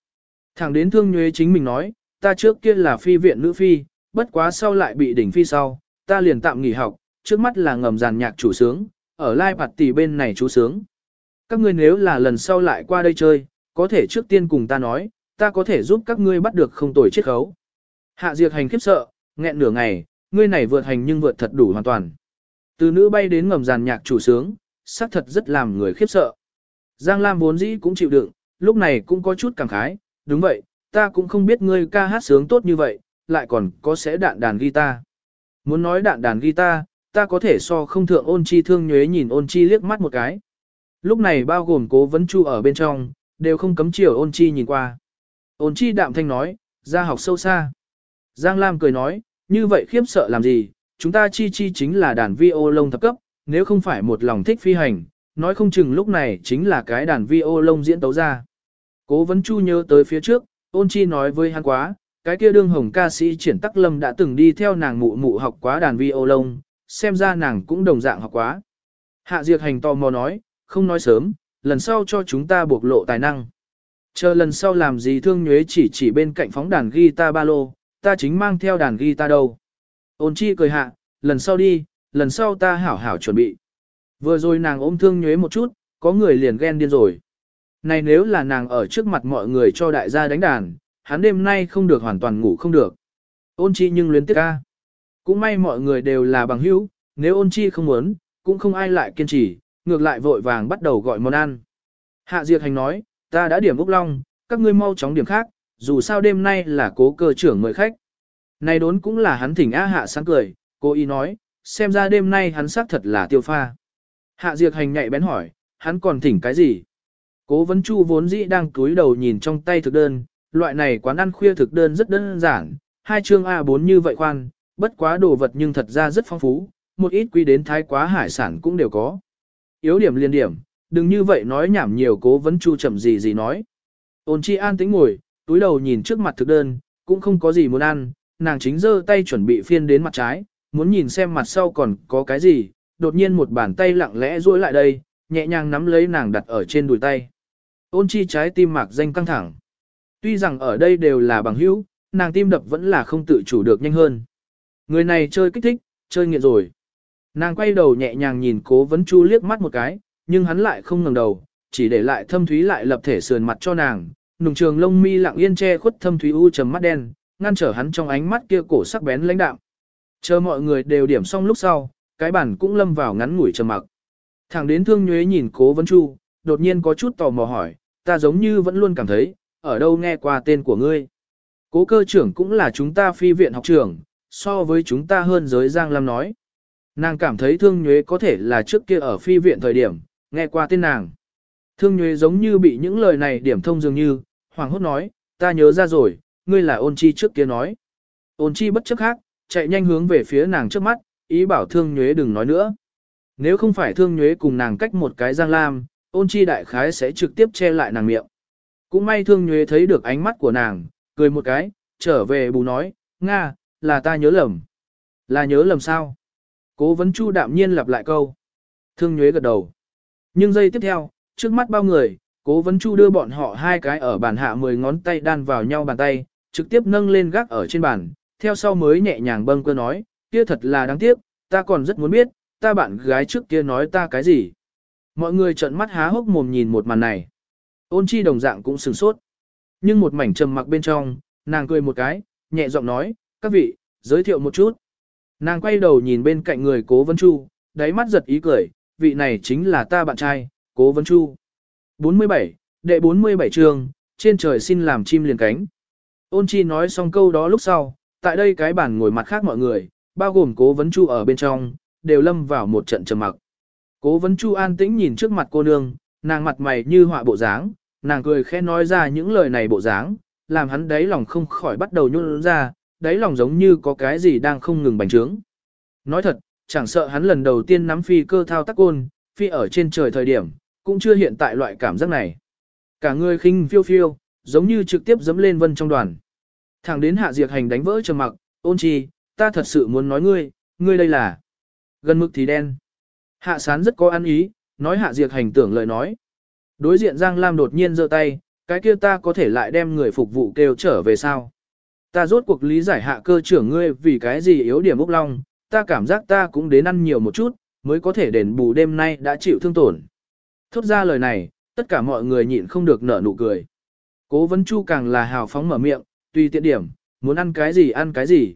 Thẳng đến thương nhuế chính mình nói, ta trước kia là phi viện nữ phi, bất quá sau lại bị đỉnh phi sau, ta liền tạm nghỉ học, trước mắt là ngầm giàn nhạc chủ sướng, ở lai bạt tỷ bên này chú sướng. Các ngươi nếu là lần sau lại qua đây chơi, có thể trước tiên cùng ta nói, ta có thể giúp các ngươi bắt được không tồi chiết khấu. Hạ diệt hành khiếp sợ, nghẹn nửa ngày, ngươi này vượt hành nhưng vượt thật đủ hoàn toàn. Từ nữ bay đến ngầm giàn nhạc chủ sướng, xác thật rất làm người khiếp sợ. Giang Lam vốn dĩ cũng chịu đựng, lúc này cũng có chút cảm khái, đúng vậy, ta cũng không biết ngươi ca hát sướng tốt như vậy, lại còn có sẽ đạn đàn guitar. Muốn nói đạn đàn guitar, ta có thể so không thượng ôn chi thương nhuế nhìn ôn chi liếc mắt một cái. Lúc này bao gồm cố vấn chu ở bên trong, đều không cấm chiều ôn chi nhìn qua. Ôn chi đạm thanh nói, ra học sâu xa. Giang Lam cười nói, như vậy khiếp sợ làm gì, chúng ta chi chi chính là đàn vi ô lông thập cấp, nếu không phải một lòng thích phi hành, nói không chừng lúc này chính là cái đàn vi ô lông diễn tấu ra. Cố vấn chu nhớ tới phía trước, ôn chi nói với hắn quá, cái kia đương hồng ca sĩ triển tắc lâm đã từng đi theo nàng mụ mụ học quá đàn vi ô lông, xem ra nàng cũng đồng dạng học quá. Hạ Diệt Hành tò mò nói, không nói sớm, lần sau cho chúng ta bộc lộ tài năng. Chờ lần sau làm gì thương nhuế chỉ chỉ bên cạnh phóng đàn guitar ba lô, ta chính mang theo đàn guitar đâu. Ôn chi cười hạ, lần sau đi, lần sau ta hảo hảo chuẩn bị. Vừa rồi nàng ôm thương nhuế một chút, có người liền ghen điên rồi. Này nếu là nàng ở trước mặt mọi người cho đại gia đánh đàn, hắn đêm nay không được hoàn toàn ngủ không được. Ôn chi nhưng luyến tiếc ca. Cũng may mọi người đều là bằng hữu, nếu ôn chi không muốn, cũng không ai lại kiên trì, ngược lại vội vàng bắt đầu gọi món ăn. Hạ Diệt Hành nói, ta đã điểm Úc Long, các ngươi mau chóng điểm khác, dù sao đêm nay là cố cơ trưởng mời khách. Này đốn cũng là hắn thỉnh A Hạ sáng cười, cô ý nói, xem ra đêm nay hắn xác thật là tiêu pha. Hạ Diệt Hành nhạy bén hỏi, hắn còn thỉnh cái gì? Cố vấn chu vốn dĩ đang cúi đầu nhìn trong tay thực đơn, loại này quán ăn khuya thực đơn rất đơn giản, hai chương A4 như vậy khoan, bất quá đồ vật nhưng thật ra rất phong phú, một ít quy đến thái quá hải sản cũng đều có. Yếu điểm liên điểm, đừng như vậy nói nhảm nhiều cố vấn chu chậm gì gì nói. Ôn chi an tĩnh ngồi, túi đầu nhìn trước mặt thực đơn, cũng không có gì muốn ăn, nàng chính giơ tay chuẩn bị phiên đến mặt trái, muốn nhìn xem mặt sau còn có cái gì, đột nhiên một bàn tay lặng lẽ duỗi lại đây, nhẹ nhàng nắm lấy nàng đặt ở trên đùi tay. Ôn chi trái tim mạc danh căng thẳng. Tuy rằng ở đây đều là bằng hữu, nàng tim đập vẫn là không tự chủ được nhanh hơn. Người này chơi kích thích, chơi nghiện rồi. Nàng quay đầu nhẹ nhàng nhìn cố vấn chu liếc mắt một cái, nhưng hắn lại không ngẩng đầu, chỉ để lại thâm thúy lại lập thể sườn mặt cho nàng, nùng trường lông mi lặng yên che khuất thâm thúy u trầm mắt đen, ngăn trở hắn trong ánh mắt kia cổ sắc bén lãnh đạm. Chờ mọi người đều điểm xong lúc sau, cái bản cũng lâm vào ngắn ngủi trầm mặc. Thẳng đến thương nhuế nhìn cố vấn chu, đột nhiên có chút tò mò hỏi, ta giống như vẫn luôn cảm thấy, ở đâu nghe qua tên của ngươi. Cố cơ trưởng cũng là chúng ta phi viện học trưởng, so với chúng ta hơn giới Giang Lam nói. Nàng cảm thấy thương nhuế có thể là trước kia ở phi viện thời điểm, nghe qua tên nàng. Thương nhuế giống như bị những lời này điểm thông dường như, hoàng hốt nói, ta nhớ ra rồi, ngươi là ôn chi trước kia nói. Ôn chi bất chấp khác, chạy nhanh hướng về phía nàng trước mắt, ý bảo thương nhuế đừng nói nữa. Nếu không phải thương nhuế cùng nàng cách một cái giang lam, ôn chi đại khái sẽ trực tiếp che lại nàng miệng. Cũng may thương nhuế thấy được ánh mắt của nàng, cười một cái, trở về bù nói, Nga, là ta nhớ lầm. Là nhớ lầm sao? Cố vấn chu đạm nhiên lặp lại câu. Thương nhuế gật đầu. Nhưng giây tiếp theo, trước mắt bao người, cố vấn chu đưa bọn họ hai cái ở bàn hạ mười ngón tay đan vào nhau bàn tay, trực tiếp nâng lên gác ở trên bàn, theo sau mới nhẹ nhàng bâng cơ nói, kia thật là đáng tiếc, ta còn rất muốn biết, ta bạn gái trước kia nói ta cái gì. Mọi người trợn mắt há hốc mồm nhìn một màn này. Ôn chi đồng dạng cũng sửng sốt. Nhưng một mảnh trầm mặc bên trong, nàng cười một cái, nhẹ giọng nói, các vị, giới thiệu một chút. Nàng quay đầu nhìn bên cạnh người cố vấn chu, đáy mắt giật ý cười, vị này chính là ta bạn trai, cố vấn chu. 47, đệ 47 trường, trên trời xin làm chim liền cánh. Ôn chi nói xong câu đó lúc sau, tại đây cái bàn ngồi mặt khác mọi người, bao gồm cố vấn chu ở bên trong, đều lâm vào một trận trầm mặc. Cố vấn chu an tĩnh nhìn trước mặt cô nương, nàng mặt mày như họa bộ dáng, nàng cười khẽ nói ra những lời này bộ dáng, làm hắn đáy lòng không khỏi bắt đầu nhún ra, đáy lòng giống như có cái gì đang không ngừng bành trướng. Nói thật, chẳng sợ hắn lần đầu tiên nắm phi cơ thao tác côn, phi ở trên trời thời điểm, cũng chưa hiện tại loại cảm giác này. Cả người khinh phiêu phiêu, giống như trực tiếp dẫm lên vân trong đoàn. Thẳng đến hạ diệt hành đánh vỡ trầm mặc, ôn chi, ta thật sự muốn nói ngươi, ngươi đây là gần mực thì đen. Hạ sán rất có ăn ý, nói hạ diệt hành tưởng lời nói. Đối diện Giang Lam đột nhiên giơ tay, cái kia ta có thể lại đem người phục vụ kêu trở về sao? Ta rốt cuộc lý giải hạ cơ trưởng ngươi vì cái gì yếu điểm Úc Long, ta cảm giác ta cũng đến ăn nhiều một chút, mới có thể đền bù đêm nay đã chịu thương tổn. Thốt ra lời này, tất cả mọi người nhịn không được nở nụ cười. Cố vấn chu càng là hào phóng mở miệng, tùy tiện điểm, muốn ăn cái gì ăn cái gì.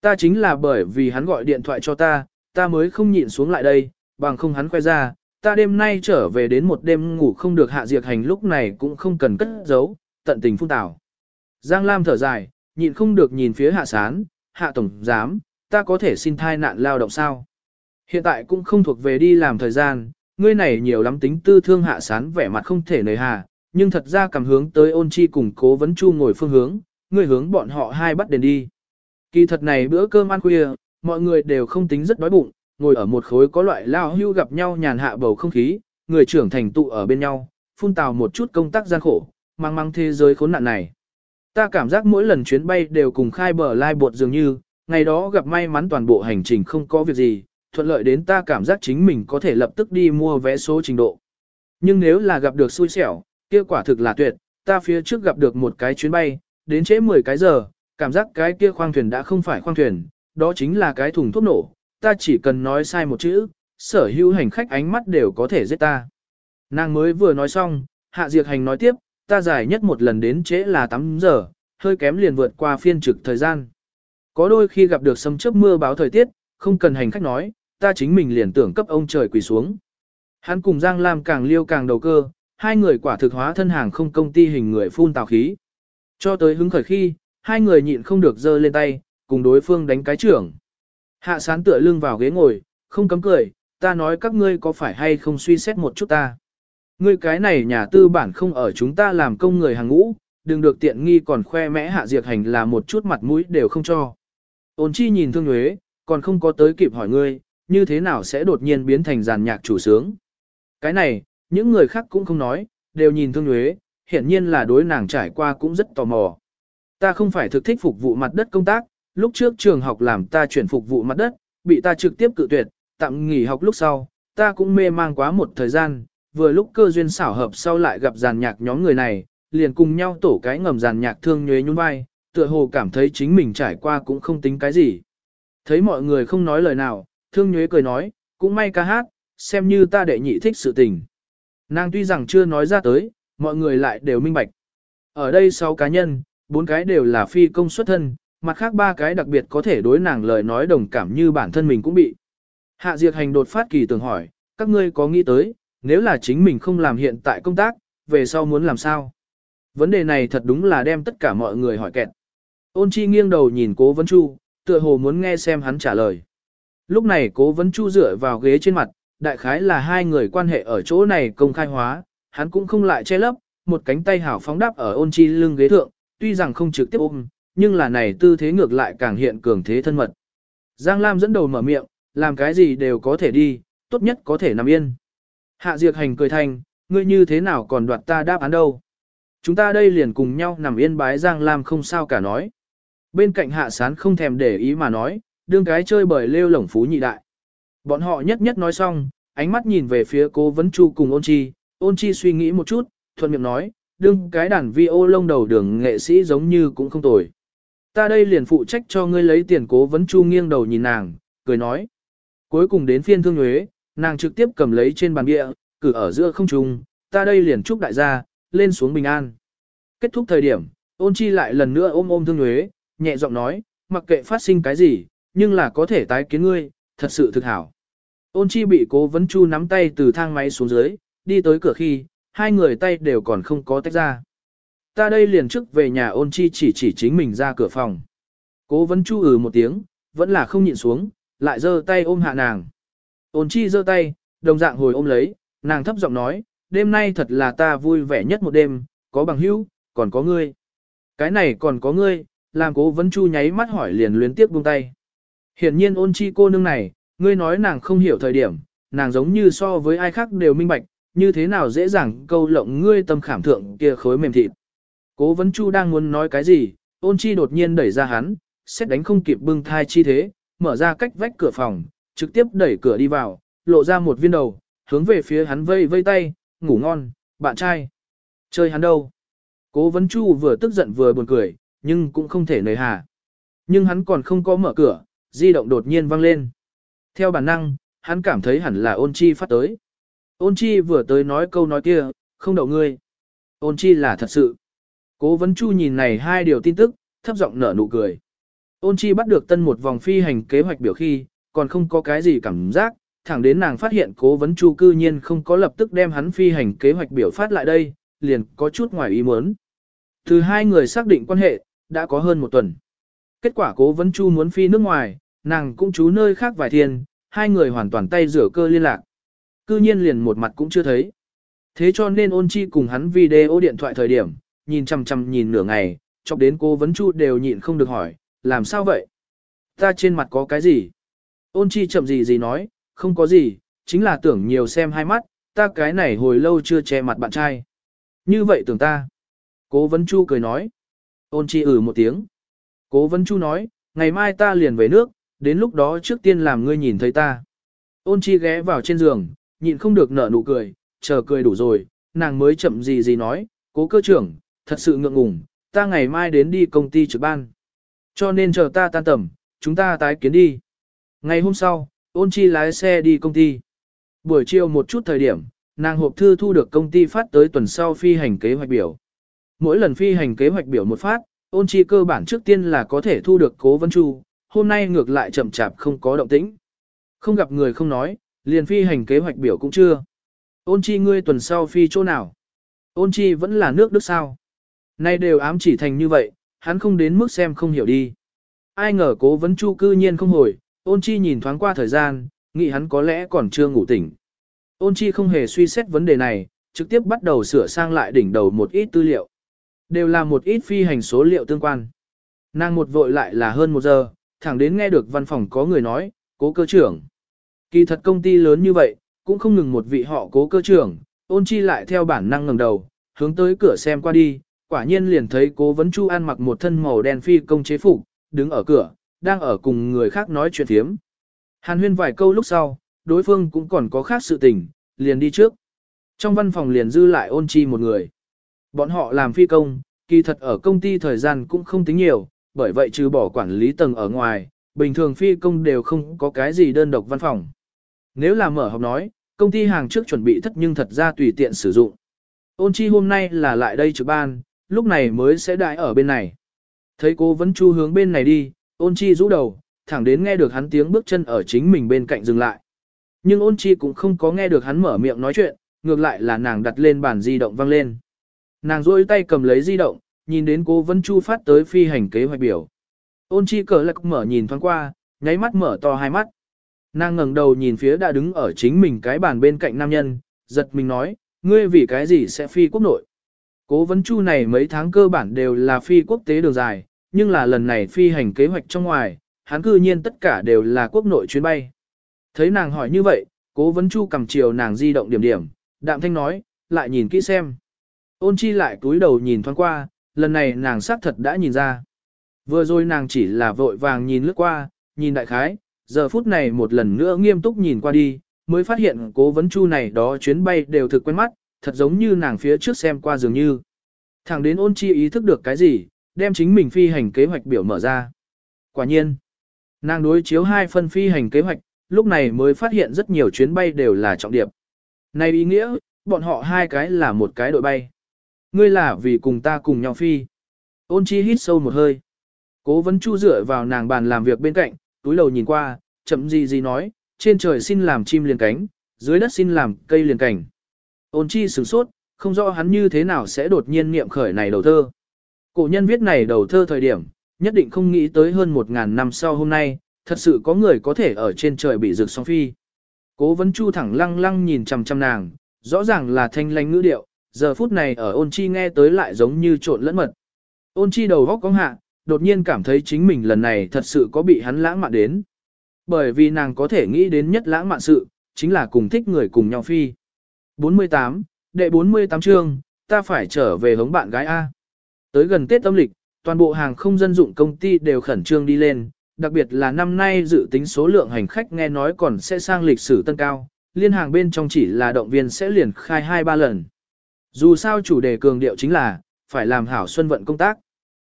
Ta chính là bởi vì hắn gọi điện thoại cho ta, ta mới không nhịn xuống lại đây, bằng không hắn khoe ra, ta đêm nay trở về đến một đêm ngủ không được hạ diệt hành lúc này cũng không cần cất giấu, tận tình phung tảo. Giang Lam thở dài, nhịn không được nhìn phía hạ sán, hạ tổng giám, ta có thể xin thai nạn lao động sao? Hiện tại cũng không thuộc về đi làm thời gian, ngươi này nhiều lắm tính tư thương hạ sán vẻ mặt không thể nời hà, nhưng thật ra cảm hướng tới ôn chi cùng cố vấn chu ngồi phương hướng, ngươi hướng bọn họ hai bắt đền đi. Kỳ thật này bữa cơm ăn khuya, mọi người đều không tính rất đói bụng, ngồi ở một khối có loại lao hưu gặp nhau nhàn hạ bầu không khí, người trưởng thành tụ ở bên nhau, phun tào một chút công tác gian khổ, mang mang thế giới khốn nạn này. Ta cảm giác mỗi lần chuyến bay đều cùng khai bờ lai bột dường như, ngày đó gặp may mắn toàn bộ hành trình không có việc gì, thuận lợi đến ta cảm giác chính mình có thể lập tức đi mua vé số trình độ. Nhưng nếu là gặp được xui xẻo, kia quả thực là tuyệt, ta phía trước gặp được một cái chuyến bay, đến trễ 10 cái giờ, cảm giác cái kia khoang thuyền đã không phải khoang thuyền, đó chính là cái thùng thuốc nổ, ta chỉ cần nói sai một chữ, sở hữu hành khách ánh mắt đều có thể giết ta. Nàng mới vừa nói xong, hạ diệt hành nói tiếp, ta dài nhất một lần đến trễ là 8 giờ, hơi kém liền vượt qua phiên trực thời gian. Có đôi khi gặp được sấm chớp mưa báo thời tiết, không cần hành khách nói, ta chính mình liền tưởng cấp ông trời quỳ xuống. Hắn cùng Giang Lam càng liêu càng đầu cơ, hai người quả thực hóa thân hàng không công ty hình người phun tào khí. Cho tới hứng khởi khi, hai người nhịn không được giơ lên tay, cùng đối phương đánh cái trưởng. Hạ sán tựa lưng vào ghế ngồi, không cấm cười, ta nói các ngươi có phải hay không suy xét một chút ta. Ngươi cái này nhà tư bản không ở chúng ta làm công người hàng ngũ, đừng được tiện nghi còn khoe mẽ hạ diệt hành là một chút mặt mũi đều không cho. Ôn chi nhìn thương nhuế, còn không có tới kịp hỏi ngươi, như thế nào sẽ đột nhiên biến thành giàn nhạc chủ sướng. Cái này, những người khác cũng không nói, đều nhìn thương nhuế, hiển nhiên là đối nàng trải qua cũng rất tò mò. Ta không phải thực thích phục vụ mặt đất công tác, lúc trước trường học làm ta chuyển phục vụ mặt đất, bị ta trực tiếp cự tuyệt, tạm nghỉ học lúc sau, ta cũng mê mang quá một thời gian, vừa lúc cơ duyên xảo hợp sau lại gặp giàn nhạc nhóm người này, liền cùng nhau tổ cái ngầm giàn nhạc thương nhuế nhún vai, tựa hồ cảm thấy chính mình trải qua cũng không tính cái gì. Thấy mọi người không nói lời nào, thương nhuế cười nói, cũng may ca hát, xem như ta đệ nhị thích sự tình. Nàng tuy rằng chưa nói ra tới, mọi người lại đều minh bạch. Ở đây 6 cá nhân, bốn cái đều là phi công xuất thân, mặt khác ba cái đặc biệt có thể đối nàng lời nói đồng cảm như bản thân mình cũng bị. Hạ Diệt Hành đột phát kỳ tưởng hỏi, các ngươi có nghĩ tới, nếu là chính mình không làm hiện tại công tác, về sau muốn làm sao? Vấn đề này thật đúng là đem tất cả mọi người hỏi kẹt. Ôn chi nghiêng đầu nhìn cố vấn chu, tựa hồ muốn nghe xem hắn trả lời. Lúc này cố vấn chu dựa vào ghế trên mặt, đại khái là hai người quan hệ ở chỗ này công khai hóa, hắn cũng không lại che lấp, một cánh tay hảo phóng đáp ở ôn chi lưng ghế thượng, tuy rằng không trực tiếp ôm, nhưng là này tư thế ngược lại càng hiện cường thế thân mật. Giang Lam dẫn đầu mở miệng, làm cái gì đều có thể đi, tốt nhất có thể nằm yên. Hạ diệc Hành cười thành ngươi như thế nào còn đoạt ta đáp án đâu. Chúng ta đây liền cùng nhau nằm yên bái Giang Lam không sao cả nói. Bên cạnh Hạ Sán không thèm để ý mà nói, đương cái chơi bời lêu lổng phú nhị đại. Bọn họ nhất nhất nói xong, ánh mắt nhìn về phía cố vấn chu cùng ôn chi, ôn chi suy nghĩ một chút, thuận miệng nói, đương cái đàn vi ô lông đầu đường nghệ sĩ giống như cũng không tồi. Ta đây liền phụ trách cho ngươi lấy tiền cố vấn chu nghiêng đầu nhìn nàng, cười nói. Cuối cùng đến phiên thương nhuế, nàng trực tiếp cầm lấy trên bàn bia, cử ở giữa không trung, ta đây liền chúc đại gia, lên xuống bình an. Kết thúc thời điểm, ôn chi lại lần nữa ôm ôm thương nhuế, nhẹ giọng nói, mặc kệ phát sinh cái gì, nhưng là có thể tái kiến ngươi, thật sự thực hảo. Ôn chi bị cố vấn chu nắm tay từ thang máy xuống dưới, đi tới cửa khi, hai người tay đều còn không có tách ra. Ta đây liền trước về nhà ôn chi chỉ chỉ chính mình ra cửa phòng. Cố vấn chu ừ một tiếng, vẫn là không nhịn xuống, lại giơ tay ôm hạ nàng. Ôn chi giơ tay, đồng dạng hồi ôm lấy, nàng thấp giọng nói, đêm nay thật là ta vui vẻ nhất một đêm, có bằng hữu, còn có ngươi. Cái này còn có ngươi, làm cố vấn chu nháy mắt hỏi liền luyến tiếp buông tay. Hiển nhiên ôn chi cô nương này, ngươi nói nàng không hiểu thời điểm, nàng giống như so với ai khác đều minh bạch, như thế nào dễ dàng câu lộng ngươi tâm khảm thượng kia khối mềm thịt. Cố vấn chu đang muốn nói cái gì, ôn chi đột nhiên đẩy ra hắn, xét đánh không kịp bưng thai chi thế, mở ra cách vách cửa phòng, trực tiếp đẩy cửa đi vào, lộ ra một viên đầu, hướng về phía hắn vây vây tay, ngủ ngon, bạn trai. Chơi hắn đâu? Cố vấn chu vừa tức giận vừa buồn cười, nhưng cũng không thể nời hà. Nhưng hắn còn không có mở cửa, di động đột nhiên vang lên. Theo bản năng, hắn cảm thấy hẳn là ôn chi phát tới. Ôn chi vừa tới nói câu nói kia, không đậu ngươi. Ôn chi là thật sự. Cố vấn chu nhìn này hai điều tin tức, thấp giọng nở nụ cười. Ôn chi bắt được tân một vòng phi hành kế hoạch biểu khi, còn không có cái gì cảm giác, thẳng đến nàng phát hiện cố vấn chu cư nhiên không có lập tức đem hắn phi hành kế hoạch biểu phát lại đây, liền có chút ngoài ý muốn. Từ hai người xác định quan hệ, đã có hơn một tuần. Kết quả cố vấn chu muốn phi nước ngoài, nàng cũng trú nơi khác vài thiên, hai người hoàn toàn tay rửa cơ liên lạc. Cư nhiên liền một mặt cũng chưa thấy. Thế cho nên ôn chi cùng hắn video điện thoại thời điểm, nhìn chằm chằm nhìn nửa ngày, chọc đến cô vấn chu đều nhịn không được hỏi, làm sao vậy? Ta trên mặt có cái gì? Ôn chi chậm gì gì nói, không có gì, chính là tưởng nhiều xem hai mắt, ta cái này hồi lâu chưa che mặt bạn trai. Như vậy tưởng ta. Cố vấn chu cười nói. Ôn chi ừ một tiếng. Cố vấn chu nói, ngày mai ta liền về nước, đến lúc đó trước tiên làm ngươi nhìn thấy ta. Ôn chi ghé vào trên giường, nhịn không được nở nụ cười, chờ cười đủ rồi, nàng mới chậm gì gì nói, cố cơ trưởng, thật sự ngượng ngùng, ta ngày mai đến đi công ty trực ban. Cho nên chờ ta tan tầm, chúng ta tái kiến đi. Ngày hôm sau, ôn chi lái xe đi công ty. Buổi chiều một chút thời điểm, nàng hộp thư thu được công ty phát tới tuần sau phi hành kế hoạch biểu. Mỗi lần phi hành kế hoạch biểu một phát, ôn chi cơ bản trước tiên là có thể thu được cố vấn chu, hôm nay ngược lại chậm chạp không có động tĩnh. Không gặp người không nói, liền phi hành kế hoạch biểu cũng chưa. Ôn chi ngươi tuần sau phi chỗ nào? Ôn chi vẫn là nước Đức sao? Nay đều ám chỉ thành như vậy, hắn không đến mức xem không hiểu đi. Ai ngờ cố vấn chu cư nhiên không hồi, ôn chi nhìn thoáng qua thời gian, nghĩ hắn có lẽ còn chưa ngủ tỉnh. Ôn chi không hề suy xét vấn đề này, trực tiếp bắt đầu sửa sang lại đỉnh đầu một ít tư liệu. Đều là một ít phi hành số liệu tương quan. Nàng một vội lại là hơn một giờ, thẳng đến nghe được văn phòng có người nói, cố cơ trưởng. Kỳ thật công ty lớn như vậy, cũng không ngừng một vị họ cố cơ trưởng, ôn chi lại theo bản năng ngẩng đầu, hướng tới cửa xem qua đi, quả nhiên liền thấy cố vấn chu ăn mặc một thân màu đen phi công chế phục, đứng ở cửa, đang ở cùng người khác nói chuyện thiếm. Hàn huyên vài câu lúc sau, đối phương cũng còn có khác sự tình, liền đi trước. Trong văn phòng liền dư lại ôn chi một người. Bọn họ làm phi công, kỳ thật ở công ty thời gian cũng không tính nhiều, bởi vậy trừ bỏ quản lý tầng ở ngoài, bình thường phi công đều không có cái gì đơn độc văn phòng. Nếu là mở học nói, công ty hàng trước chuẩn bị thất nhưng thật ra tùy tiện sử dụng. Ôn chi hôm nay là lại đây trực ban, lúc này mới sẽ đại ở bên này. Thấy cố vẫn chu hướng bên này đi, ôn chi rũ đầu, thẳng đến nghe được hắn tiếng bước chân ở chính mình bên cạnh dừng lại. Nhưng ôn chi cũng không có nghe được hắn mở miệng nói chuyện, ngược lại là nàng đặt lên bàn di động văng lên. Nàng rôi tay cầm lấy di động, nhìn đến cố vẫn chu phát tới phi hành kế hoạch biểu. Ôn chi cờ lạc mở nhìn thoáng qua, nháy mắt mở to hai mắt. Nàng ngẩng đầu nhìn phía đã đứng ở chính mình cái bàn bên cạnh nam nhân, giật mình nói, ngươi vì cái gì sẽ phi quốc nội. Cố vấn chu này mấy tháng cơ bản đều là phi quốc tế đường dài, nhưng là lần này phi hành kế hoạch trong ngoài, hắn cư nhiên tất cả đều là quốc nội chuyến bay. Thấy nàng hỏi như vậy, cố vấn chu cầm chiều nàng di động điểm điểm, đạm thanh nói, lại nhìn kỹ xem. Ôn chi lại túi đầu nhìn thoáng qua, lần này nàng xác thật đã nhìn ra. Vừa rồi nàng chỉ là vội vàng nhìn lướt qua, nhìn đại khái, giờ phút này một lần nữa nghiêm túc nhìn qua đi, mới phát hiện cố vấn chu này đó chuyến bay đều thực quen mắt, thật giống như nàng phía trước xem qua dường như. Thẳng đến ôn chi ý thức được cái gì, đem chính mình phi hành kế hoạch biểu mở ra. Quả nhiên, nàng đối chiếu hai phân phi hành kế hoạch, lúc này mới phát hiện rất nhiều chuyến bay đều là trọng điểm. Này ý nghĩa, bọn họ hai cái là một cái đội bay. Ngươi là vì cùng ta cùng nhau phi. Ôn chi hít sâu một hơi. Cố vấn chu dựa vào nàng bàn làm việc bên cạnh, túi đầu nhìn qua, chậm gì gì nói, trên trời xin làm chim liền cánh, dưới đất xin làm cây liền cảnh. Ôn chi sửng sốt, không rõ hắn như thế nào sẽ đột nhiên niệm khởi này đầu thơ. Cổ nhân viết này đầu thơ thời điểm, nhất định không nghĩ tới hơn một ngàn năm sau hôm nay, thật sự có người có thể ở trên trời bị rực song phi. Cố vấn chu thẳng lăng lăng nhìn chằm chằm nàng, rõ ràng là thanh lanh ngữ điệu, giờ phút này ở ôn chi nghe tới lại giống như trộn lẫn mật. Ôn chi đầu góc cong hạ, đột nhiên cảm thấy chính mình lần này thật sự có bị hắn lãng mạn đến. Bởi vì nàng có thể nghĩ đến nhất lãng mạn sự, chính là cùng thích người cùng nhau phi. 48, đệ 48 chương, ta phải trở về hống bạn gái A. Tới gần Tết âm lịch, toàn bộ hàng không dân dụng công ty đều khẩn trương đi lên, đặc biệt là năm nay dự tính số lượng hành khách nghe nói còn sẽ sang lịch sử tân cao, liên hàng bên trong chỉ là động viên sẽ liền khai 2-3 lần. Dù sao chủ đề cường điệu chính là, phải làm hảo xuân vận công tác.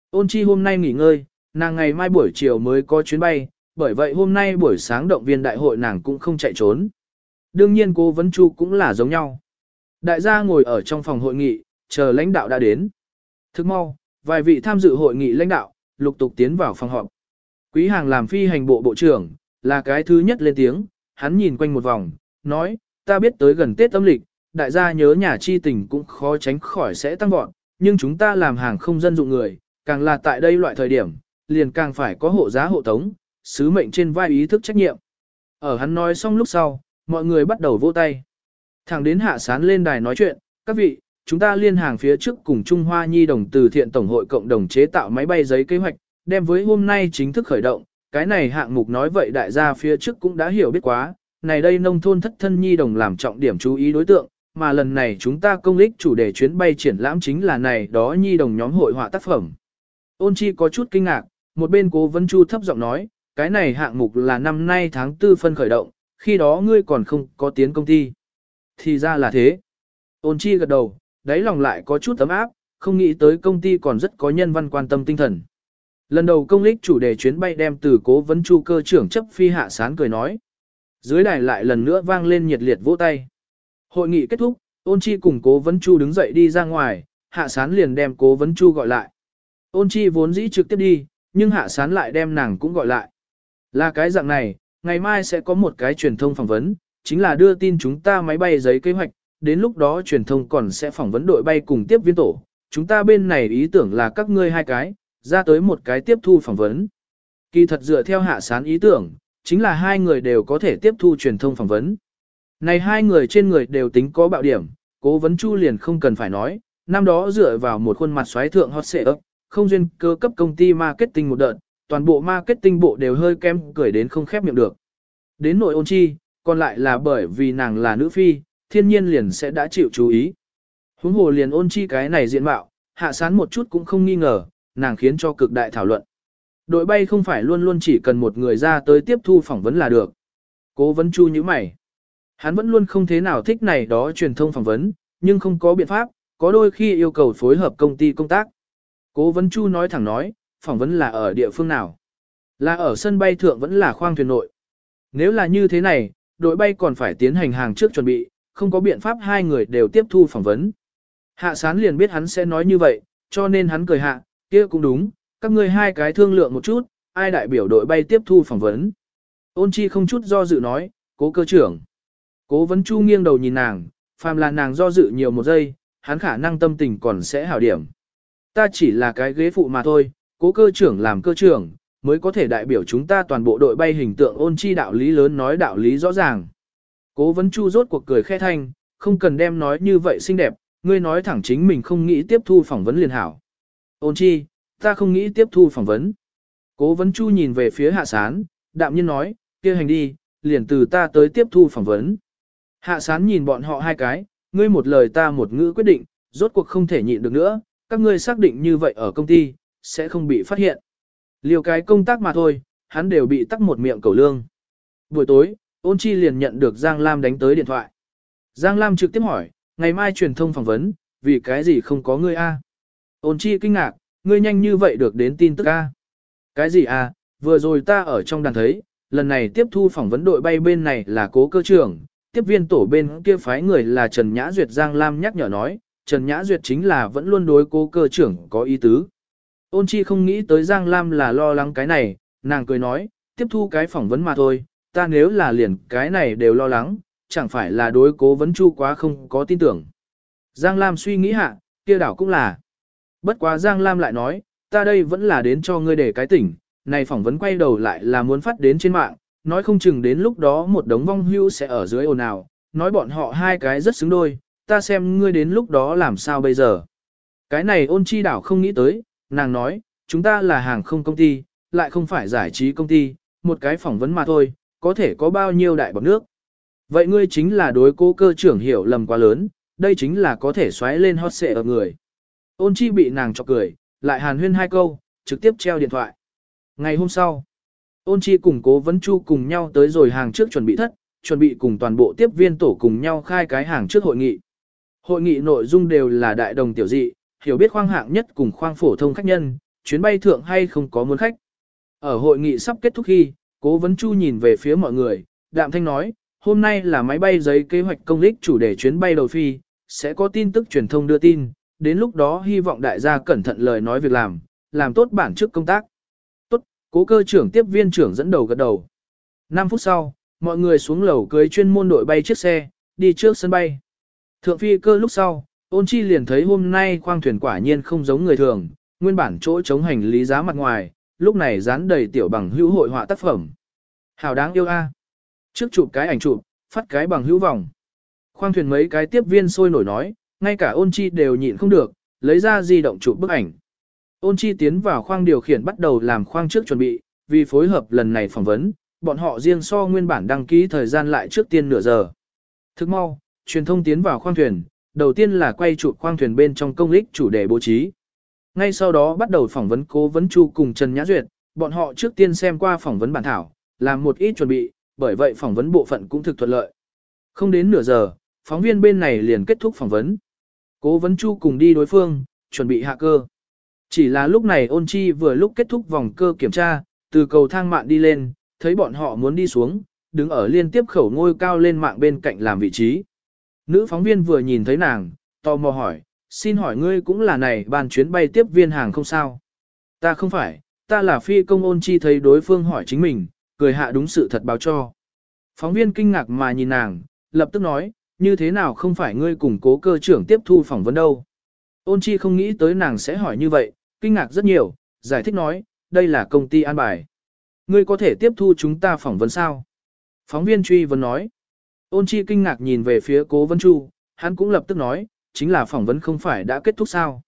Ôn chi hôm nay nghỉ ngơi, nàng ngày mai buổi chiều mới có chuyến bay, bởi vậy hôm nay buổi sáng động viên đại hội nàng cũng không chạy trốn. Đương nhiên cố Vấn Chu cũng là giống nhau. Đại gia ngồi ở trong phòng hội nghị, chờ lãnh đạo đã đến. Thức mau, vài vị tham dự hội nghị lãnh đạo, lục tục tiến vào phòng họp. Quý hàng làm phi hành bộ bộ trưởng, là cái thứ nhất lên tiếng, hắn nhìn quanh một vòng, nói, ta biết tới gần Tết âm lịch, đại gia nhớ nhà chi tình cũng khó tránh khỏi sẽ tăng vọt, nhưng chúng ta làm hàng không dân dụng người, càng là tại đây loại thời điểm, liền càng phải có hộ giá hộ tống, sứ mệnh trên vai ý thức trách nhiệm. Ở hắn nói xong lúc sau, mọi người bắt đầu vỗ tay. Thẳng đến hạ sán lên đài nói chuyện, các vị, chúng ta liên hàng phía trước cùng Trung Hoa Nhi đồng từ thiện tổng hội cộng đồng chế tạo máy bay giấy kế hoạch, đem với hôm nay chính thức khởi động, cái này hạng mục nói vậy đại gia phía trước cũng đã hiểu biết quá, này đây nông thôn thất thân Nhi đồng làm trọng điểm chú ý đối tượng, mà lần này chúng ta công lích chủ đề chuyến bay triển lãm chính là này đó Nhi đồng nhóm hội họa tác phẩm. Ôn chi có chút kinh ngạc, một bên cố vấn chu thấp giọng nói, cái này hạng mục là năm nay tháng 4 phân khởi động, khi đó ngươi còn không có tiến công ty. Thì ra là thế. Ôn chi gật đầu, đáy lòng lại có chút tấm áp, không nghĩ tới công ty còn rất có nhân văn quan tâm tinh thần. Lần đầu công lích chủ đề chuyến bay đem từ cố vấn chu cơ trưởng chấp phi hạ sán cười nói. Dưới đài lại lần nữa vang lên nhiệt liệt vỗ tay. Hội nghị kết thúc, ôn chi cùng cố vấn chu đứng dậy đi ra ngoài, hạ sán liền đem cố vấn chu gọi lại. Ôn chi vốn dĩ trực tiếp đi, nhưng hạ sán lại đem nàng cũng gọi lại. Là cái dạng này, ngày mai sẽ có một cái truyền thông phỏng vấn, chính là đưa tin chúng ta máy bay giấy kế hoạch, đến lúc đó truyền thông còn sẽ phỏng vấn đội bay cùng tiếp viên tổ. Chúng ta bên này ý tưởng là các ngươi hai cái, ra tới một cái tiếp thu phỏng vấn. Kỳ thật dựa theo hạ sán ý tưởng, chính là hai người đều có thể tiếp thu truyền thông phỏng vấn. Này hai người trên người đều tính có bạo điểm, cố vấn chu liền không cần phải nói, năm đó dựa vào một khuôn mặt xoáy thượng hot xệ ấp, không duyên cơ cấp công ty marketing một đợt, toàn bộ marketing bộ đều hơi kem cười đến không khép miệng được. Đến nội ôn chi, còn lại là bởi vì nàng là nữ phi, thiên nhiên liền sẽ đã chịu chú ý. Huống hồ liền ôn chi cái này diện mạo, hạ sán một chút cũng không nghi ngờ, nàng khiến cho cực đại thảo luận. Đội bay không phải luôn luôn chỉ cần một người ra tới tiếp thu phỏng vấn là được. Cố vấn chu như mày. Hắn vẫn luôn không thế nào thích này đó truyền thông phỏng vấn, nhưng không có biện pháp, có đôi khi yêu cầu phối hợp công ty công tác. Cố vấn chu nói thẳng nói, phỏng vấn là ở địa phương nào? Là ở sân bay thượng vẫn là khoang thuyền nội. Nếu là như thế này, đội bay còn phải tiến hành hàng trước chuẩn bị, không có biện pháp hai người đều tiếp thu phỏng vấn. Hạ sán liền biết hắn sẽ nói như vậy, cho nên hắn cười hạ, kia cũng đúng, các ngươi hai cái thương lượng một chút, ai đại biểu đội bay tiếp thu phỏng vấn. Ôn chi không chút do dự nói, cố cơ trưởng. Cố vấn chu nghiêng đầu nhìn nàng, phàm là nàng do dự nhiều một giây, hắn khả năng tâm tình còn sẽ hảo điểm. Ta chỉ là cái ghế phụ mà thôi, cố cơ trưởng làm cơ trưởng, mới có thể đại biểu chúng ta toàn bộ đội bay hình tượng ôn chi đạo lý lớn nói đạo lý rõ ràng. Cố vấn chu rốt cuộc cười khẽ thanh, không cần đem nói như vậy xinh đẹp, ngươi nói thẳng chính mình không nghĩ tiếp thu phỏng vấn liền hảo. Ôn chi, ta không nghĩ tiếp thu phỏng vấn. Cố vấn chu nhìn về phía hạ sán, đạm nhiên nói, kia hành đi, liền từ ta tới tiếp thu phỏng vấn. Hạ sán nhìn bọn họ hai cái, ngươi một lời ta một ngữ quyết định, rốt cuộc không thể nhịn được nữa, các ngươi xác định như vậy ở công ty, sẽ không bị phát hiện. Liều cái công tác mà thôi, hắn đều bị tắc một miệng cầu lương. Buổi tối, ôn chi liền nhận được Giang Lam đánh tới điện thoại. Giang Lam trực tiếp hỏi, ngày mai truyền thông phỏng vấn, vì cái gì không có ngươi a? Ôn chi kinh ngạc, ngươi nhanh như vậy được đến tin tức a? Cái gì a? Vừa rồi ta ở trong đàn thấy, lần này tiếp thu phỏng vấn đội bay bên này là cố cơ trưởng, tiếp viên tổ bên kia phái người là Trần Nhã Duyệt Giang Lam nhắc nhở nói, Trần Nhã Duyệt chính là vẫn luôn đối cố cơ trưởng có ý tứ. Ôn chi không nghĩ tới Giang Lam là lo lắng cái này, nàng cười nói, tiếp thu cái phỏng vấn mà thôi, ta nếu là liền cái này đều lo lắng, chẳng phải là đối cố vấn chu quá không có tin tưởng. Giang Lam suy nghĩ hạ, kia đảo cũng là. Bất quá Giang Lam lại nói, ta đây vẫn là đến cho ngươi để cái tỉnh, này phỏng vấn quay đầu lại là muốn phát đến trên mạng, nói không chừng đến lúc đó một đống vong hưu sẽ ở dưới ồn ào, nói bọn họ hai cái rất xứng đôi, ta xem ngươi đến lúc đó làm sao bây giờ. Cái này ôn chi đảo không nghĩ tới, nàng nói, chúng ta là hàng không công ty, lại không phải giải trí công ty, một cái phỏng vấn mà thôi, có thể có bao nhiêu đại bọc nước. Vậy ngươi chính là đối cố cơ trưởng hiểu lầm quá lớn, đây chính là có thể xoáy lên hot xệ ở người. Ôn chi bị nàng chọc cười, lại hàn huyên hai câu, trực tiếp treo điện thoại. Ngày hôm sau, ôn chi cùng cố vấn chu cùng nhau tới rồi hàng trước chuẩn bị thất, chuẩn bị cùng toàn bộ tiếp viên tổ cùng nhau khai cái hàng trước hội nghị. Hội nghị nội dung đều là đại đồng tiểu dị, hiểu biết khoang hạng nhất cùng khoang phổ thông khách nhân, chuyến bay thượng hay không có muốn khách. Ở hội nghị sắp kết thúc khi, cố vấn chu nhìn về phía mọi người, đạm thanh nói, hôm nay là máy bay giấy kế hoạch công lích chủ đề chuyến bay đầu phi, sẽ có tin tức truyền thông đưa tin, đến lúc đó hy vọng đại gia cẩn thận lời nói việc làm, làm tốt bản chức công tác. Tốt, cố cơ trưởng tiếp viên trưởng dẫn đầu gật đầu. 5 phút sau, mọi người xuống lầu cưới chuyên môn đội bay chiếc xe, đi trước sân bay. Thượng phi cơ lúc sau, ôn chi liền thấy hôm nay khoang thuyền quả nhiên không giống người thường, nguyên bản chỗ chống hành lý giá mặt ngoài, lúc này dán đầy tiểu bằng hữu hội họa tác phẩm. Hào đáng yêu a. Trước chụp cái ảnh chụp, phát cái bằng hữu vòng. Khoang thuyền mấy cái tiếp viên sôi nổi nói, ngay cả ôn chi đều nhịn không được, lấy ra di động chụp bức ảnh. Ôn chi tiến vào khoang điều khiển bắt đầu làm khoang trước chuẩn bị, vì phối hợp lần này phỏng vấn, bọn họ riêng so nguyên bản đăng ký thời gian lại trước tiên nửa giờ. Thức mau, truyền thông tiến vào khoang thuyền, đầu tiên là quay trụ khoang thuyền bên trong công lích chủ đề bố trí. Ngay sau đó bắt đầu phỏng vấn cố vấn chu cùng Trần Nhã Duyệt, bọn họ trước tiên xem qua phỏng vấn bản thảo, làm một ít chuẩn bị, bởi vậy phỏng vấn bộ phận cũng thực thuận lợi. Không đến nửa giờ, phóng viên bên này liền kết thúc phỏng vấn. Cố vấn chu cùng đi đối phương, chuẩn bị hạ cơ. Chỉ là lúc này ôn chi vừa lúc kết thúc vòng cơ kiểm tra, từ cầu thang mạng đi lên, thấy bọn họ muốn đi xuống, đứng ở liên tiếp khẩu ngôi cao lên mạng bên cạnh làm vị trí. Nữ phóng viên vừa nhìn thấy nàng, tò mò hỏi, xin hỏi ngươi cũng là này bàn chuyến bay tiếp viên hàng không sao? Ta không phải, ta là phi công ôn chi thấy đối phương hỏi chính mình, cười hạ đúng sự thật báo cho. Phóng viên kinh ngạc mà nhìn nàng, lập tức nói, như thế nào không phải ngươi cùng cố cơ trưởng tiếp thu phỏng vấn đâu. Ôn chi không nghĩ tới nàng sẽ hỏi như vậy, kinh ngạc rất nhiều, giải thích nói, đây là công ty an bài. Ngươi có thể tiếp thu chúng ta phỏng vấn sao? Phóng viên truy vấn nói. Ôn chi kinh ngạc nhìn về phía cố vấn chu, hắn cũng lập tức nói, chính là phỏng vấn không phải đã kết thúc sao.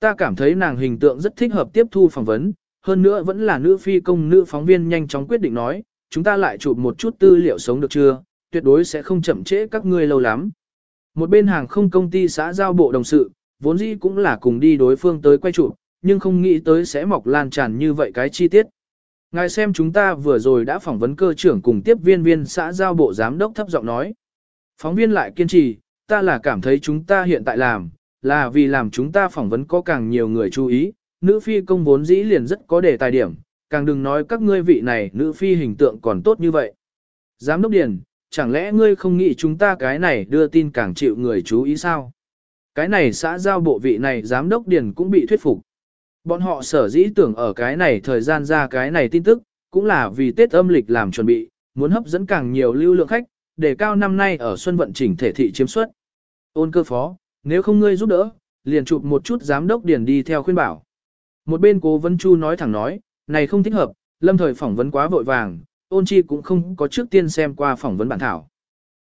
Ta cảm thấy nàng hình tượng rất thích hợp tiếp thu phỏng vấn, hơn nữa vẫn là nữ phi công nữ phóng viên nhanh chóng quyết định nói, chúng ta lại chụp một chút tư liệu sống được chưa, tuyệt đối sẽ không chậm trễ các ngươi lâu lắm. Một bên hàng không công ty xã giao bộ đồng sự, vốn dĩ cũng là cùng đi đối phương tới quay chụp, nhưng không nghĩ tới sẽ mọc lan tràn như vậy cái chi tiết. Ngài xem chúng ta vừa rồi đã phỏng vấn cơ trưởng cùng tiếp viên viên xã giao bộ giám đốc thấp giọng nói. Phóng viên lại kiên trì, ta là cảm thấy chúng ta hiện tại làm, là vì làm chúng ta phỏng vấn có càng nhiều người chú ý, nữ phi công vốn dĩ liền rất có đề tài điểm, càng đừng nói các ngươi vị này nữ phi hình tượng còn tốt như vậy. Giám đốc Điền, chẳng lẽ ngươi không nghĩ chúng ta cái này đưa tin càng chịu người chú ý sao? Cái này xã giao bộ vị này giám đốc điền cũng bị thuyết phục. Bọn họ sở dĩ tưởng ở cái này thời gian ra cái này tin tức, cũng là vì Tết âm lịch làm chuẩn bị, muốn hấp dẫn càng nhiều lưu lượng khách, để cao năm nay ở Xuân vận chỉnh thể thị chiếm suất. Ôn cơ phó, nếu không ngươi giúp đỡ, liền chụp một chút giám đốc điền đi theo khuyên bảo. Một bên cố vấn chu nói thẳng nói, này không thích hợp, lâm thời phỏng vấn quá vội vàng, ôn chi cũng không có trước tiên xem qua phỏng vấn bản thảo.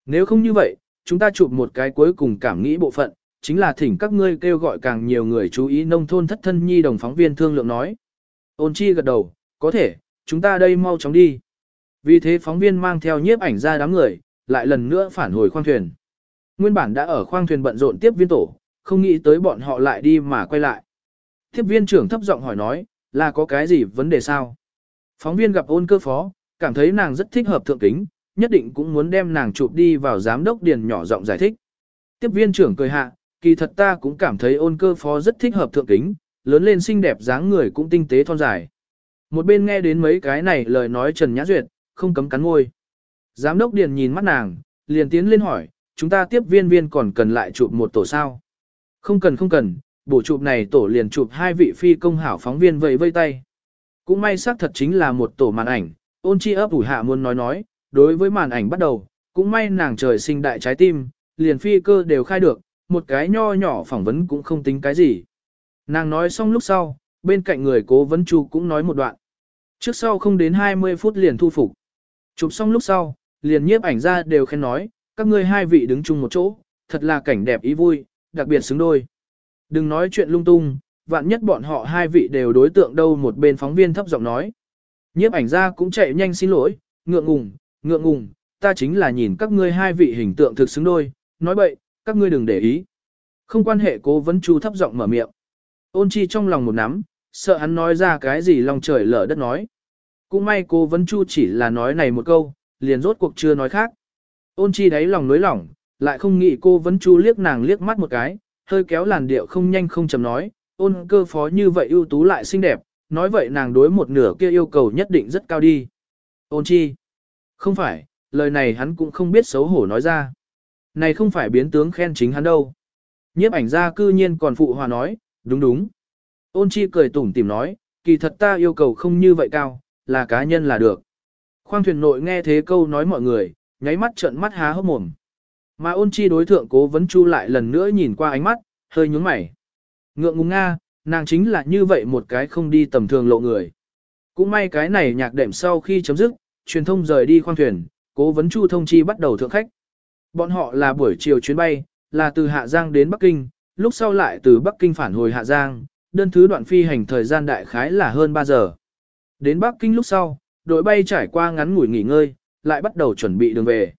Nếu không như vậy, chúng ta chụp một cái cuối cùng cảm nghĩ bộ phận, chính là thỉnh các ngươi kêu gọi càng nhiều người chú ý nông thôn thất thân nhi đồng phóng viên thương lượng nói. Ôn chi gật đầu, có thể, chúng ta đây mau chóng đi. Vì thế phóng viên mang theo nhiếp ảnh ra đám người, lại lần nữa phản hồi khoang thuyền. Nguyên bản đã ở khoang thuyền bận rộn tiếp viên tổ, không nghĩ tới bọn họ lại đi mà quay lại. Tiếp viên trưởng thấp giọng hỏi nói, là có cái gì vấn đề sao? Phóng viên gặp ôn cơ phó, cảm thấy nàng rất thích hợp thượng kính, nhất định cũng muốn đem nàng chụp đi vào giám đốc điền nhỏ giọng giải thích. Tiếp viên trưởng cười hạ, kỳ thật ta cũng cảm thấy ôn cơ phó rất thích hợp thượng kính, lớn lên xinh đẹp dáng người cũng tinh tế thon dài. Một bên nghe đến mấy cái này lời nói Trần Nhã Duyệt, không cấm cắn ngôi. Giám đốc điền nhìn mắt nàng, liền tiến lên hỏi, chúng ta tiếp viên viên còn cần lại chụp một tổ sao? Không cần không cần, bổ chụp này tổ liền chụp hai vị phi công hảo phóng viên vẫy vây tay. Cũng may xác thật chính là một tổ màn ảnh, ôn chi ấp ủi hạ muốn nói nói, đối với màn ảnh bắt đầu, cũng may nàng trời sinh đại trái tim, liền phi cơ đều khai được, một cái nho nhỏ phỏng vấn cũng không tính cái gì. Nàng nói xong lúc sau, bên cạnh người cố vấn chu cũng nói một đoạn. Trước sau không đến 20 phút liền thu phục. Chụp xong lúc sau, liền nhiếp ảnh ra đều khen nói, các ngươi hai vị đứng chung một chỗ, thật là cảnh đẹp ý vui, đặc biệt xứng đôi. Đừng nói chuyện lung tung, vạn nhất bọn họ hai vị đều đối tượng đâu một bên phóng viên thấp giọng nói. Nhiếp ảnh ra cũng chạy nhanh xin lỗi, ngượng ngùng, ngượng ngùng, ta chính là nhìn các ngươi hai vị hình tượng thực xứng đôi, nói bậy, các ngươi đừng để ý. Không quan hệ cố vấn chu thấp giọng mở miệng. Ôn chi trong lòng một nắm, sợ hắn nói ra cái gì lòng trời lở đất nói. Cũng may cố vấn chu chỉ là nói này một câu, liền rốt cuộc chưa nói khác. Ôn chi đáy lòng nối lỏng, lại không nghĩ cô vấn chu liếc nàng liếc mắt một cái, hơi kéo làn điệu không nhanh không chậm nói, ôn cơ phó như vậy ưu tú lại xinh đẹp, nói vậy nàng đối một nửa kia yêu cầu nhất định rất cao đi. Ôn chi? Không phải, lời này hắn cũng không biết xấu hổ nói ra. Này không phải biến tướng khen chính hắn đâu. Nhiếp ảnh gia cư nhiên còn phụ hòa nói, đúng đúng. Ôn chi cười tủm tỉm nói, kỳ thật ta yêu cầu không như vậy cao, là cá nhân là được. Khoang thuyền nội nghe thế câu nói mọi người, nháy mắt trợn mắt há hốc mồm. Mà ôn chi đối thượng cố vấn chu lại lần nữa nhìn qua ánh mắt, hơi nhướng mày. Ngượng ngùng nga, nàng chính là như vậy một cái không đi tầm thường lộ người. Cũng may cái này nhạc đệm sau khi chấm dứt, truyền thông rời đi khoang thuyền, cố vấn chu thông chi bắt đầu thượng khách. Bọn họ là buổi chiều chuyến bay, là từ Hạ Giang đến Bắc Kinh, lúc sau lại từ Bắc Kinh phản hồi Hạ Giang, đơn thứ đoạn phi hành thời gian đại khái là hơn 3 giờ. Đến Bắc Kinh lúc sau, đội bay trải qua ngắn ngủi nghỉ ngơi, lại bắt đầu chuẩn bị đường về.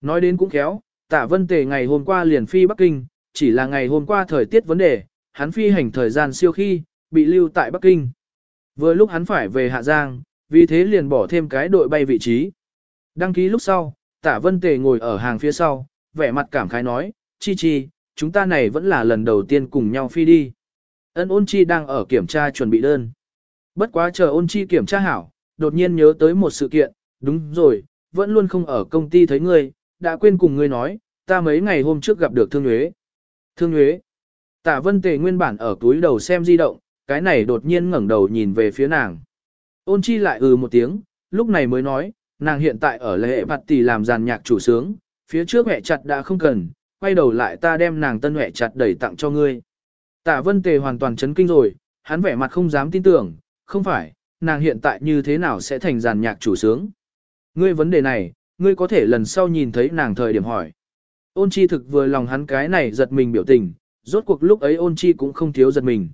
Nói đến cũng khéo, Tạ Vân Tề ngày hôm qua liền phi Bắc Kinh, chỉ là ngày hôm qua thời tiết vấn đề, hắn phi hành thời gian siêu khi, bị lưu tại Bắc Kinh. Vừa lúc hắn phải về Hạ Giang, vì thế liền bỏ thêm cái đội bay vị trí. Đăng ký lúc sau, Tạ Vân Tề ngồi ở hàng phía sau, vẻ mặt cảm khái nói, chi chi, chúng ta này vẫn là lần đầu tiên cùng nhau phi đi. Ân ôn chi đang ở kiểm tra chuẩn bị đơn. Bất quá chờ ôn chi kiểm tra hảo, đột nhiên nhớ tới một sự kiện, đúng rồi, vẫn luôn không ở công ty thấy ngươi, đã quên cùng ngươi nói, ta mấy ngày hôm trước gặp được Thương Nhuế. Thương Nhuế. Tạ Vân Tề nguyên bản ở túi đầu xem di động, cái này đột nhiên ngẩng đầu nhìn về phía nàng. Ôn chi lại ừ một tiếng, lúc này mới nói, nàng hiện tại ở lễ bạt tỷ làm giàn nhạc chủ sướng, phía trước mẹ chặt đã không cần, quay đầu lại ta đem nàng tân mẹ chặt đẩy tặng cho ngươi. Tạ Vân Tề hoàn toàn chấn kinh rồi, hắn vẻ mặt không dám tin tưởng, không phải, nàng hiện tại như thế nào sẽ thành giàn nhạc chủ sướng. Ngươi vấn đề này, ngươi có thể lần sau nhìn thấy nàng thời điểm hỏi. Ôn chi thực vừa lòng hắn cái này giật mình biểu tình, rốt cuộc lúc ấy ôn chi cũng không thiếu giật mình.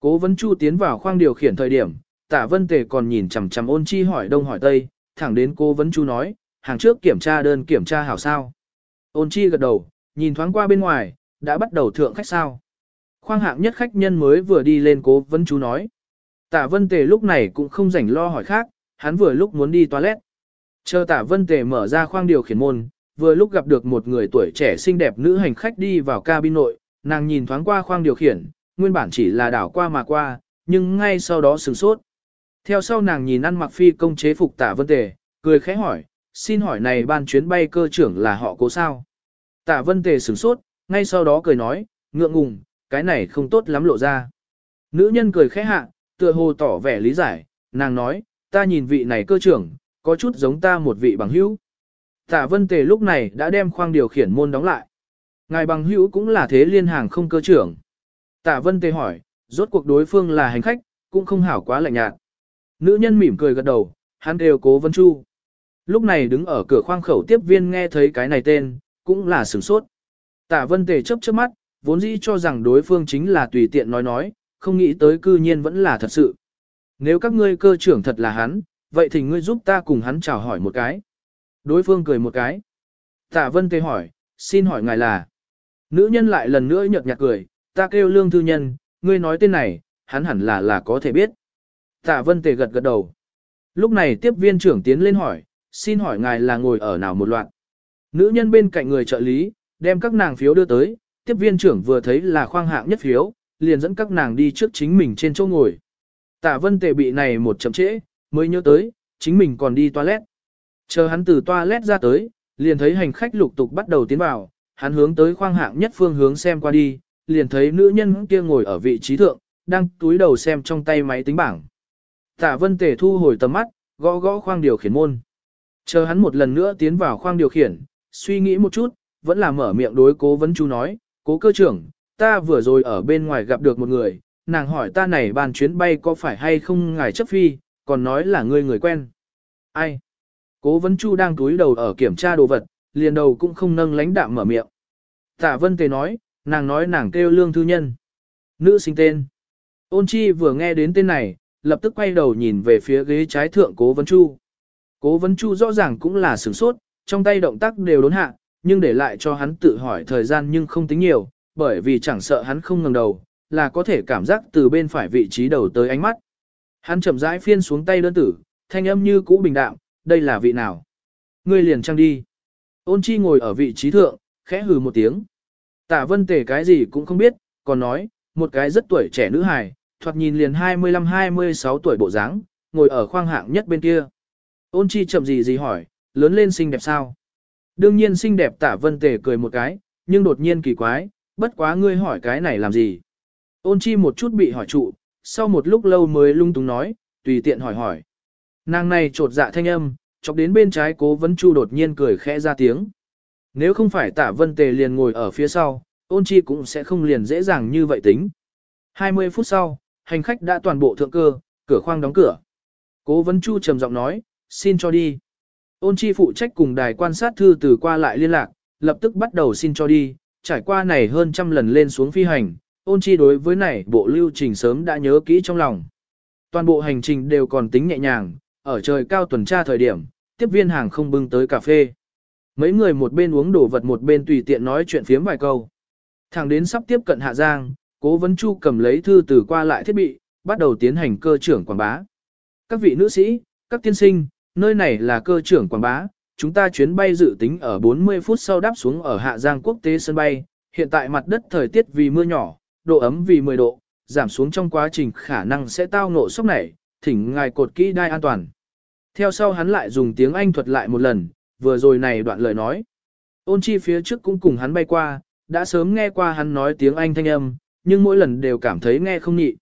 Cố vấn chu tiến vào khoang điều khiển thời điểm, tả vân tề còn nhìn chằm chằm ôn chi hỏi đông hỏi tây, thẳng đến cô vấn chú nói, hàng trước kiểm tra đơn kiểm tra hảo sao. Ôn chi gật đầu, nhìn thoáng qua bên ngoài, đã bắt đầu thượng khách sao. Khoang hạng nhất khách nhân mới vừa đi lên cố vấn chú nói. Tả vân tề lúc này cũng không rảnh lo hỏi khác, hắn vừa lúc muốn đi toilet. Chờ tả vân tề mở ra khoang điều khiển môn, vừa lúc gặp được một người tuổi trẻ xinh đẹp nữ hành khách đi vào cabin nội, nàng nhìn thoáng qua khoang điều khiển, nguyên bản chỉ là đảo qua mà qua, nhưng ngay sau đó sửng sốt. Theo sau nàng nhìn ăn mặc phi công chế phục tả vân tề, cười khẽ hỏi, xin hỏi này ban chuyến bay cơ trưởng là họ cố sao? Tạ Vân Tề sửng sốt, ngay sau đó cười nói, ngượng ngùng, cái này không tốt lắm lộ ra. Nữ nhân cười khẽ hạ, tựa hồ tỏ vẻ lý giải, nàng nói, ta nhìn vị này cơ trưởng, có chút giống ta một vị bằng hữu. Tạ Vân Tề lúc này đã đem khoang điều khiển môn đóng lại. Ngài bằng hữu cũng là thế liên hàng không cơ trưởng. Tạ Vân Tề hỏi, rốt cuộc đối phương là hành khách, cũng không hảo quá lạnh nhạt. Nữ nhân mỉm cười gật đầu, hắn đều cố Vân Chu. Lúc này đứng ở cửa khoang khẩu tiếp viên nghe thấy cái này tên, cũng là sửng sốt. Tạ Vân Tề chớp chớp mắt, vốn dĩ cho rằng đối phương chính là tùy tiện nói nói, không nghĩ tới cư nhiên vẫn là thật sự. Nếu các ngươi cơ trưởng thật là hắn, vậy thì ngươi giúp ta cùng hắn chào hỏi một cái. Đối phương cười một cái. Tạ Vân Tề hỏi, xin hỏi ngài là. Nữ nhân lại lần nữa nhợt nhạt cười, ta kêu lương thư nhân, ngươi nói tên này, hắn hẳn là là có thể biết. Tạ Vân Tề gật gật đầu. Lúc này tiếp viên trưởng tiến lên hỏi, xin hỏi ngài là ngồi ở nào một loạt. Nữ nhân bên cạnh người trợ lý, đem các nàng phiếu đưa tới, tiếp viên trưởng vừa thấy là khoang hạng nhất phiếu, liền dẫn các nàng đi trước chính mình trên chỗ ngồi. Tạ Vân Tề bị này một chậm trễ, mới nhớ tới, chính mình còn đi toilet. Chờ hắn từ toilet ra tới, liền thấy hành khách lục tục bắt đầu tiến vào, hắn hướng tới khoang hạng nhất phương hướng xem qua đi, liền thấy nữ nhân kia ngồi ở vị trí thượng, đang túi đầu xem trong tay máy tính bảng. Tạ Vân Tề thu hồi tầm mắt, gõ gõ khoang điều khiển môn. Chờ hắn một lần nữa tiến vào khoang điều khiển, suy nghĩ một chút, vẫn là mở miệng đối cố vấn chú nói, cố cơ trưởng, ta vừa rồi ở bên ngoài gặp được một người, nàng hỏi ta này bàn chuyến bay có phải hay không ngài chấp phi, còn nói là ngươi người quen. Ai? Cố vấn chu đang túi đầu ở kiểm tra đồ vật, liền đầu cũng không nâng lãnh đạm mở miệng. Tạ vân tề nói, nàng nói nàng kêu lương thư nhân. Nữ sinh tên. Ôn chi vừa nghe đến tên này, lập tức quay đầu nhìn về phía ghế trái thượng cố vấn chu. Cố vấn chu rõ ràng cũng là sửng sốt, trong tay động tác đều đốn hạ, nhưng để lại cho hắn tự hỏi thời gian nhưng không tính nhiều, bởi vì chẳng sợ hắn không ngẩng đầu, là có thể cảm giác từ bên phải vị trí đầu tới ánh mắt. Hắn chậm rãi phiên xuống tay đơn tử, thanh âm như cũ bình đạm, đây là vị nào? Ngươi liền trăng đi. Ôn chi ngồi ở vị trí thượng, khẽ hừ một tiếng. Tạ vân tề cái gì cũng không biết, còn nói, một cái rất tuổi trẻ nữ hài, thoạt nhìn liền 25-26 tuổi bộ dáng, ngồi ở khoang hạng nhất bên kia. Ôn chi chậm gì gì hỏi, lớn lên xinh đẹp sao? Đương nhiên xinh đẹp Tả vân tề cười một cái, nhưng đột nhiên kỳ quái, bất quá ngươi hỏi cái này làm gì? Ôn chi một chút bị hỏi trụ, sau một lúc lâu mới lung tung nói, tùy tiện hỏi hỏi. Nàng này trột dạ thanh âm, chọc đến bên trái cố vấn chu đột nhiên cười khẽ ra tiếng. Nếu không phải Tả vân tề liền ngồi ở phía sau, ôn chi cũng sẽ không liền dễ dàng như vậy tính. 20 phút sau, hành khách đã toàn bộ thượng cơ, cửa khoang đóng cửa. Cố vấn chu trầm giọng nói, xin cho đi. Ôn chi phụ trách cùng đài quan sát thư từ qua lại liên lạc, lập tức bắt đầu xin cho đi, trải qua này hơn trăm lần lên xuống phi hành, ôn chi đối với này bộ lưu trình sớm đã nhớ kỹ trong lòng. Toàn bộ hành trình đều còn tính nhẹ nhàng, ở trời cao tuần tra thời điểm, tiếp viên hàng không bưng tới cà phê. Mấy người một bên uống đồ vật một bên tùy tiện nói chuyện phiếm vài câu. Thẳng đến sắp tiếp cận Hạ Giang, Cố Vấn Chu cầm lấy thư từ qua lại thiết bị, bắt đầu tiến hành cơ trưởng quảng bá. Các vị nữ sĩ, các tiên sinh, nơi này là cơ trưởng quảng bá, chúng ta chuyến bay dự tính ở 40 phút sau đáp xuống ở Hạ Giang quốc tế sân bay, hiện tại mặt đất thời tiết vì mưa nhỏ, độ ấm vì 10 độ, giảm xuống trong quá trình khả năng sẽ tao ngộ sốc nảy, thỉnh ngài cột kỹ đai an toàn. Theo sau hắn lại dùng tiếng Anh thuật lại một lần, vừa rồi này đoạn lời nói. Ôn chi phía trước cũng cùng hắn bay qua, đã sớm nghe qua hắn nói tiếng Anh thanh âm, nhưng mỗi lần đều cảm thấy nghe không nhị.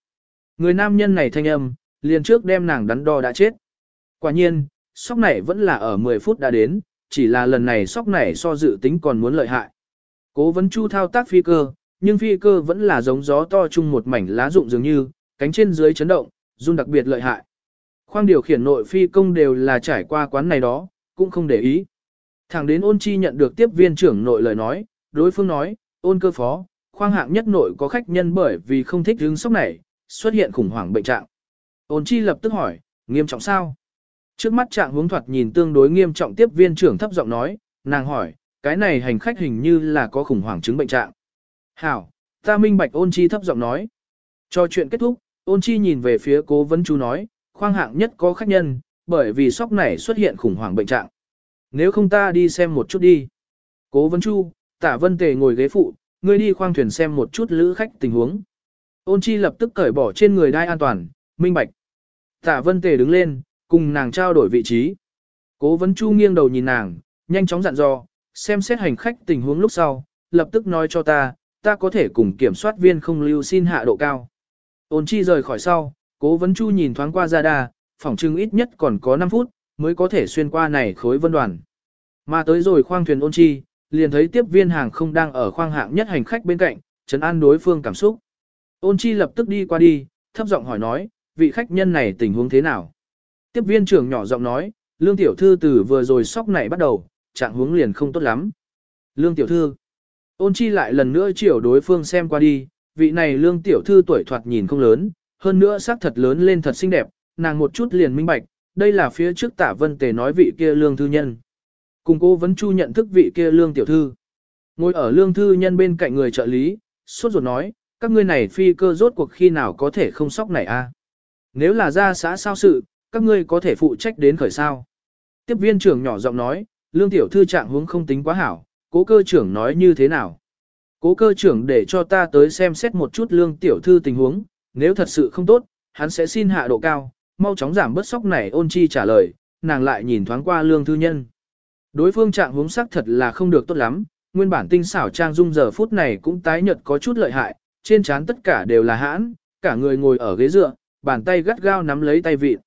Người nam nhân này thanh âm, liền trước đem nàng đắn đo đã chết. Quả nhiên, sóc này vẫn là ở 10 phút đã đến, chỉ là lần này sóc này so dự tính còn muốn lợi hại. Cố vấn chu thao tác phi cơ, nhưng phi cơ vẫn là giống gió to chung một mảnh lá rụng dường như, cánh trên dưới chấn động, run đặc biệt lợi hại. Khoang điều khiển nội phi công đều là trải qua quán này đó, cũng không để ý. Thẳng đến ôn chi nhận được tiếp viên trưởng nội lời nói, đối phương nói, ôn cơ phó, khoang hạng nhất nội có khách nhân bởi vì không thích hứng sốc này, xuất hiện khủng hoảng bệnh trạng. Ôn chi lập tức hỏi, nghiêm trọng sao? Trước mắt trạng hướng thoạt nhìn tương đối nghiêm trọng tiếp viên trưởng thấp giọng nói, nàng hỏi, cái này hành khách hình như là có khủng hoảng chứng bệnh trạng. Hảo, ta minh bạch ôn chi thấp giọng nói. Cho chuyện kết thúc, ôn chi nhìn về phía cố vấn chú nói, khoang hạng nhất có khách nhân, bởi vì sóc này xuất hiện khủng hoảng bệnh trạng. Nếu không ta đi xem một chút đi. Cố vấn chu, tả vân tề ngồi ghế phụ, ngươi đi khoang thuyền xem một chút lữ khách tình huống. Ôn chi lập tức cởi bỏ trên người đai an toàn, minh bạch. Tạ vân tề đứng lên, cùng nàng trao đổi vị trí. Cố vấn chu nghiêng đầu nhìn nàng, nhanh chóng dặn dò, xem xét hành khách tình huống lúc sau, lập tức nói cho ta, ta có thể cùng kiểm soát viên không lưu xin hạ độ cao. Ôn chi rời khỏi sau, cố vấn chu nhìn thoáng qua ra đà, phỏng chừng ít nhất còn có 5 phút, mới có thể xuyên qua này khối vân đoàn. Mà tới rồi khoang thuyền ôn chi, liền thấy tiếp viên hàng không đang ở khoang hạng nhất hành khách bên cạnh, chấn an đối phương cảm xúc. Ôn chi lập tức đi qua đi, thấp giọng hỏi nói, vị khách nhân này tình huống thế nào? Tiếp viên trưởng nhỏ giọng nói, lương tiểu thư từ vừa rồi sóc này bắt đầu, trạng huống liền không tốt lắm. Lương tiểu thư, ôn chi lại lần nữa chiều đối phương xem qua đi, vị này lương tiểu thư tuổi thoạt nhìn không lớn, hơn nữa sắc thật lớn lên thật xinh đẹp, nàng một chút liền minh bạch, đây là phía trước tả vân tề nói vị kia lương thư nhân. Cùng cô vẫn chu nhận thức vị kia lương tiểu thư. Ngồi ở lương thư nhân bên cạnh người trợ lý, suốt ruột nói, các ngươi này phi cơ rốt cuộc khi nào có thể không sóc này a? Nếu là ra xã sao sự, các ngươi có thể phụ trách đến khởi sao. Tiếp viên trưởng nhỏ giọng nói, lương tiểu thư trạng huống không tính quá hảo, cố cơ trưởng nói như thế nào. Cố cơ trưởng để cho ta tới xem xét một chút lương tiểu thư tình huống, nếu thật sự không tốt, hắn sẽ xin hạ độ cao, mau chóng giảm bớt sóc này ôn chi trả lời, nàng lại nhìn thoáng qua lương thư nhân. Đối phương trạng huống sắc thật là không được tốt lắm, nguyên bản tinh xảo trang dung giờ phút này cũng tái nhợt có chút lợi hại, trên trán tất cả đều là hãn, cả người ngồi ở ghế dựa, bàn tay gắt gao nắm lấy tay vịt.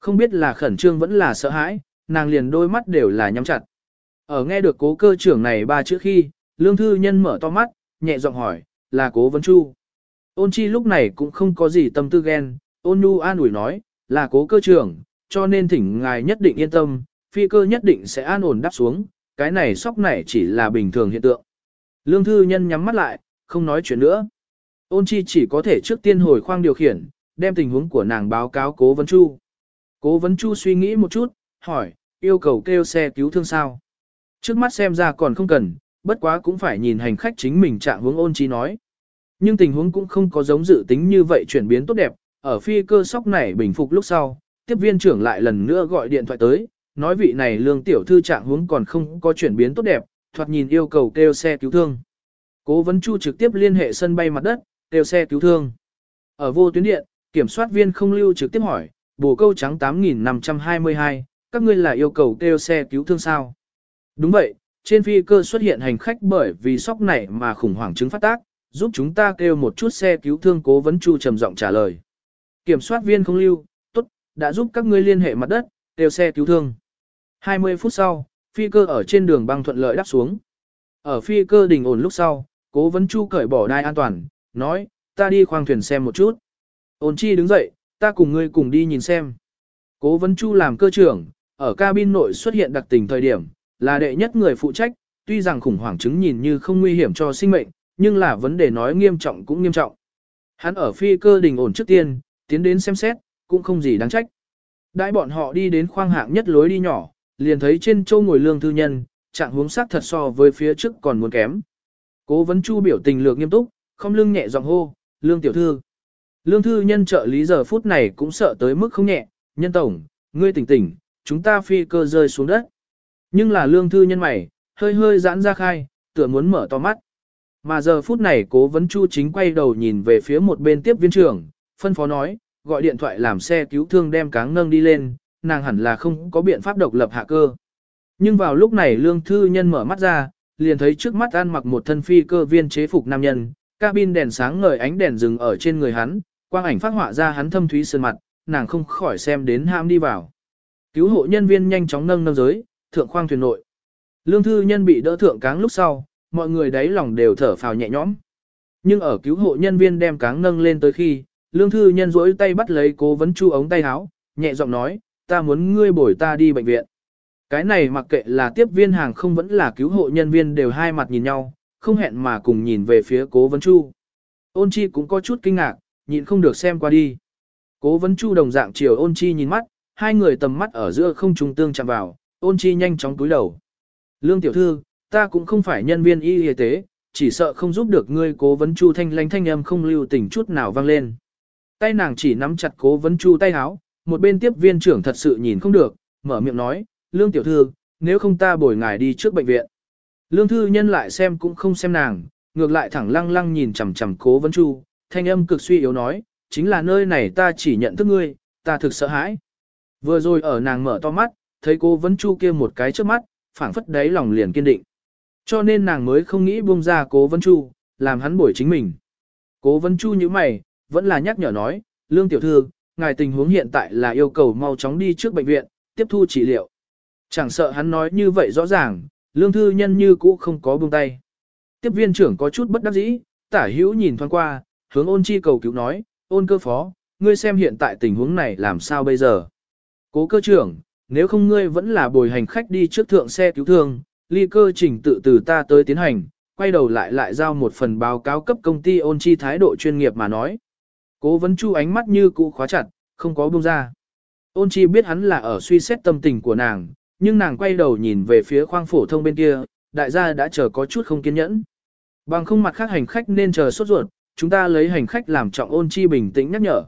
Không biết là khẩn trương vẫn là sợ hãi, nàng liền đôi mắt đều là nhắm chặt. Ở nghe được cố cơ trưởng này ba chữ khi, lương thư nhân mở to mắt, nhẹ giọng hỏi, là cố vấn chu. Ôn chi lúc này cũng không có gì tâm tư ghen, ôn nu an ủi nói, là cố cơ trưởng, cho nên thỉnh ngài nhất định yên tâm, phi cơ nhất định sẽ an ổn đáp xuống, cái này sóc này chỉ là bình thường hiện tượng. Lương thư nhân nhắm mắt lại, không nói chuyện nữa. Ôn chi chỉ có thể trước tiên hồi khoang điều khiển, đem tình huống của nàng báo cáo cố vấn chu. Cố vấn chu suy nghĩ một chút, hỏi, yêu cầu kêu xe cứu thương sao? Trước mắt xem ra còn không cần, bất quá cũng phải nhìn hành khách chính mình trạng hướng ôn chi nói. Nhưng tình huống cũng không có giống dự tính như vậy chuyển biến tốt đẹp, ở phi cơ sóc này bình phục lúc sau, tiếp viên trưởng lại lần nữa gọi điện thoại tới, nói vị này lương tiểu thư trạng huống còn không có chuyển biến tốt đẹp, thoạt nhìn yêu cầu kêu xe cứu thương. Cố vấn chu trực tiếp liên hệ sân bay mặt đất, kêu xe cứu thương. Ở vô tuyến điện, kiểm soát viên không lưu trực tiếp hỏi, bổ câu trắng 8522, các ngươi là yêu cầu kêu xe cứu thương sao? Đúng vậy, trên phi cơ xuất hiện hành khách bởi vì sốc này mà khủng hoảng chứng phát tác, giúp chúng ta kêu một chút xe cứu thương cố vấn chu trầm giọng trả lời. Kiểm soát viên không lưu, tốt, đã giúp các ngươi liên hệ mặt đất, kêu xe cứu thương. 20 phút sau, phi cơ ở trên đường băng thuận lợi đáp xuống. Ở phi cơ đình ổn lúc sau, cố vấn chu cởi bỏ đai an toàn, nói, ta đi khoang thuyền xem một chút. Ôn chi đứng dậy, ta cùng ngươi cùng đi nhìn xem. Cố vấn chu làm cơ trưởng, ở cabin nội xuất hiện đặc tình thời điểm, là đệ nhất người phụ trách, tuy rằng khủng hoảng chứng nhìn như không nguy hiểm cho sinh mệnh, nhưng là vấn đề nói nghiêm trọng cũng nghiêm trọng. Hắn ở phi cơ đình ổn trước tiên, tiến đến xem xét, cũng không gì đáng trách. Đại bọn họ đi đến khoang hạng nhất lối đi nhỏ, liền thấy trên châu ngồi lương thư nhân, trạng huống sắc thật so với phía trước còn muốn kém. Cố vấn chu biểu tình lược nghiêm túc, không lưng nhẹ giọng hô, lương tiểu thư. Lương thư nhân trợ lý giờ phút này cũng sợ tới mức không nhẹ, nhân tổng, ngươi tỉnh tỉnh, chúng ta phi cơ rơi xuống đất. Nhưng là lương thư nhân mày, hơi hơi giãn ra khai, tựa muốn mở to mắt. Mà giờ phút này cố vấn chu chính quay đầu nhìn về phía một bên tiếp viên trưởng, phân phó nói, gọi điện thoại làm xe cứu thương đem cáng nâng đi lên, nàng hẳn là không có biện pháp độc lập hạ cơ. Nhưng vào lúc này lương thư nhân mở mắt ra, liền thấy trước mắt ăn mặc một thân phi cơ viên chế phục nam nhân, cabin đèn sáng ngời ánh đèn rừng ở trên người hắn, quang ảnh phát họa ra hắn thâm thúy sơn mặt, nàng không khỏi xem đến ham đi vào. Cứu hộ nhân viên nhanh chóng nâng nâng giới, thượng khoang thuyền nội. Lương thư nhân bị đỡ thượng cáng lúc sau, mọi người đáy lòng đều thở phào nhẹ nhõm. Nhưng ở cứu hộ nhân viên đem cáng nâng lên tới khi, lương thư nhân duỗi tay bắt lấy cố vấn chu ống tay áo, nhẹ giọng nói, ta muốn ngươi bồi ta đi bệnh viện. Cái này mặc kệ là tiếp viên hàng không vẫn là cứu hộ nhân viên đều hai mặt nhìn nhau, không hẹn mà cùng nhìn về phía cố vấn chu. Ôn chi cũng có chút kinh ngạc, nhịn không được xem qua đi. Cố vấn chu đồng dạng chiều ôn chi nhìn mắt, hai người tầm mắt ở giữa không trùng tương chạm vào, ôn chi nhanh chóng túi đầu. Lương tiểu thư, ta cũng không phải nhân viên y y tế, chỉ sợ không giúp được ngươi cố vấn chu thanh lánh thanh âm không lưu tình chút nào vang lên. Tay nàng chỉ nắm chặt cố vấn chu tay háo, một bên tiếp viên trưởng thật sự nhìn không được, mở miệng nói, lương tiểu thư, nếu không ta bồi ngài đi trước bệnh viện. Lương thư nhân lại xem cũng không xem nàng, ngược lại thẳng lăng lăng nhìn chằm chằm cố vấn chu, thanh âm cực suy yếu nói, chính là nơi này ta chỉ nhận thức ngươi, ta thực sợ hãi. Vừa rồi ở nàng mở to mắt, thấy cố vấn chu kia một cái trước mắt, phảng phất đáy lòng liền kiên định. Cho nên nàng mới không nghĩ buông ra cố vấn chu, làm hắn bổi chính mình. Cố vấn chu như mày, vẫn là nhắc nhở nói, lương tiểu thư, ngài tình huống hiện tại là yêu cầu mau chóng đi trước bệnh viện, tiếp thu trị liệu. Chẳng sợ hắn nói như vậy rõ ràng, lương thư nhân như cũ không có buông tay. Tiếp viên trưởng có chút bất đắc dĩ, tả hữu nhìn thoáng qua, hướng ôn chi cầu cứu nói, ôn cơ phó, ngươi xem hiện tại tình huống này làm sao bây giờ. Cố cơ trưởng, nếu không ngươi vẫn là bồi hành khách đi trước thượng xe cứu thương, ly cơ trình tự từ ta tới tiến hành, quay đầu lại lại giao một phần báo cáo cấp công ty ôn chi thái độ chuyên nghiệp mà nói. Cố vấn chu ánh mắt như cũ khóa chặt, không có buông ra. Ôn chi biết hắn là ở suy xét tâm tình của nàng, nhưng nàng quay đầu nhìn về phía khoang phổ thông bên kia, đại gia đã chờ có chút không kiên nhẫn. Bằng không mặt khác hành khách nên chờ sốt ruột, chúng ta lấy hành khách làm trọng ôn chi bình tĩnh nhắc nhở.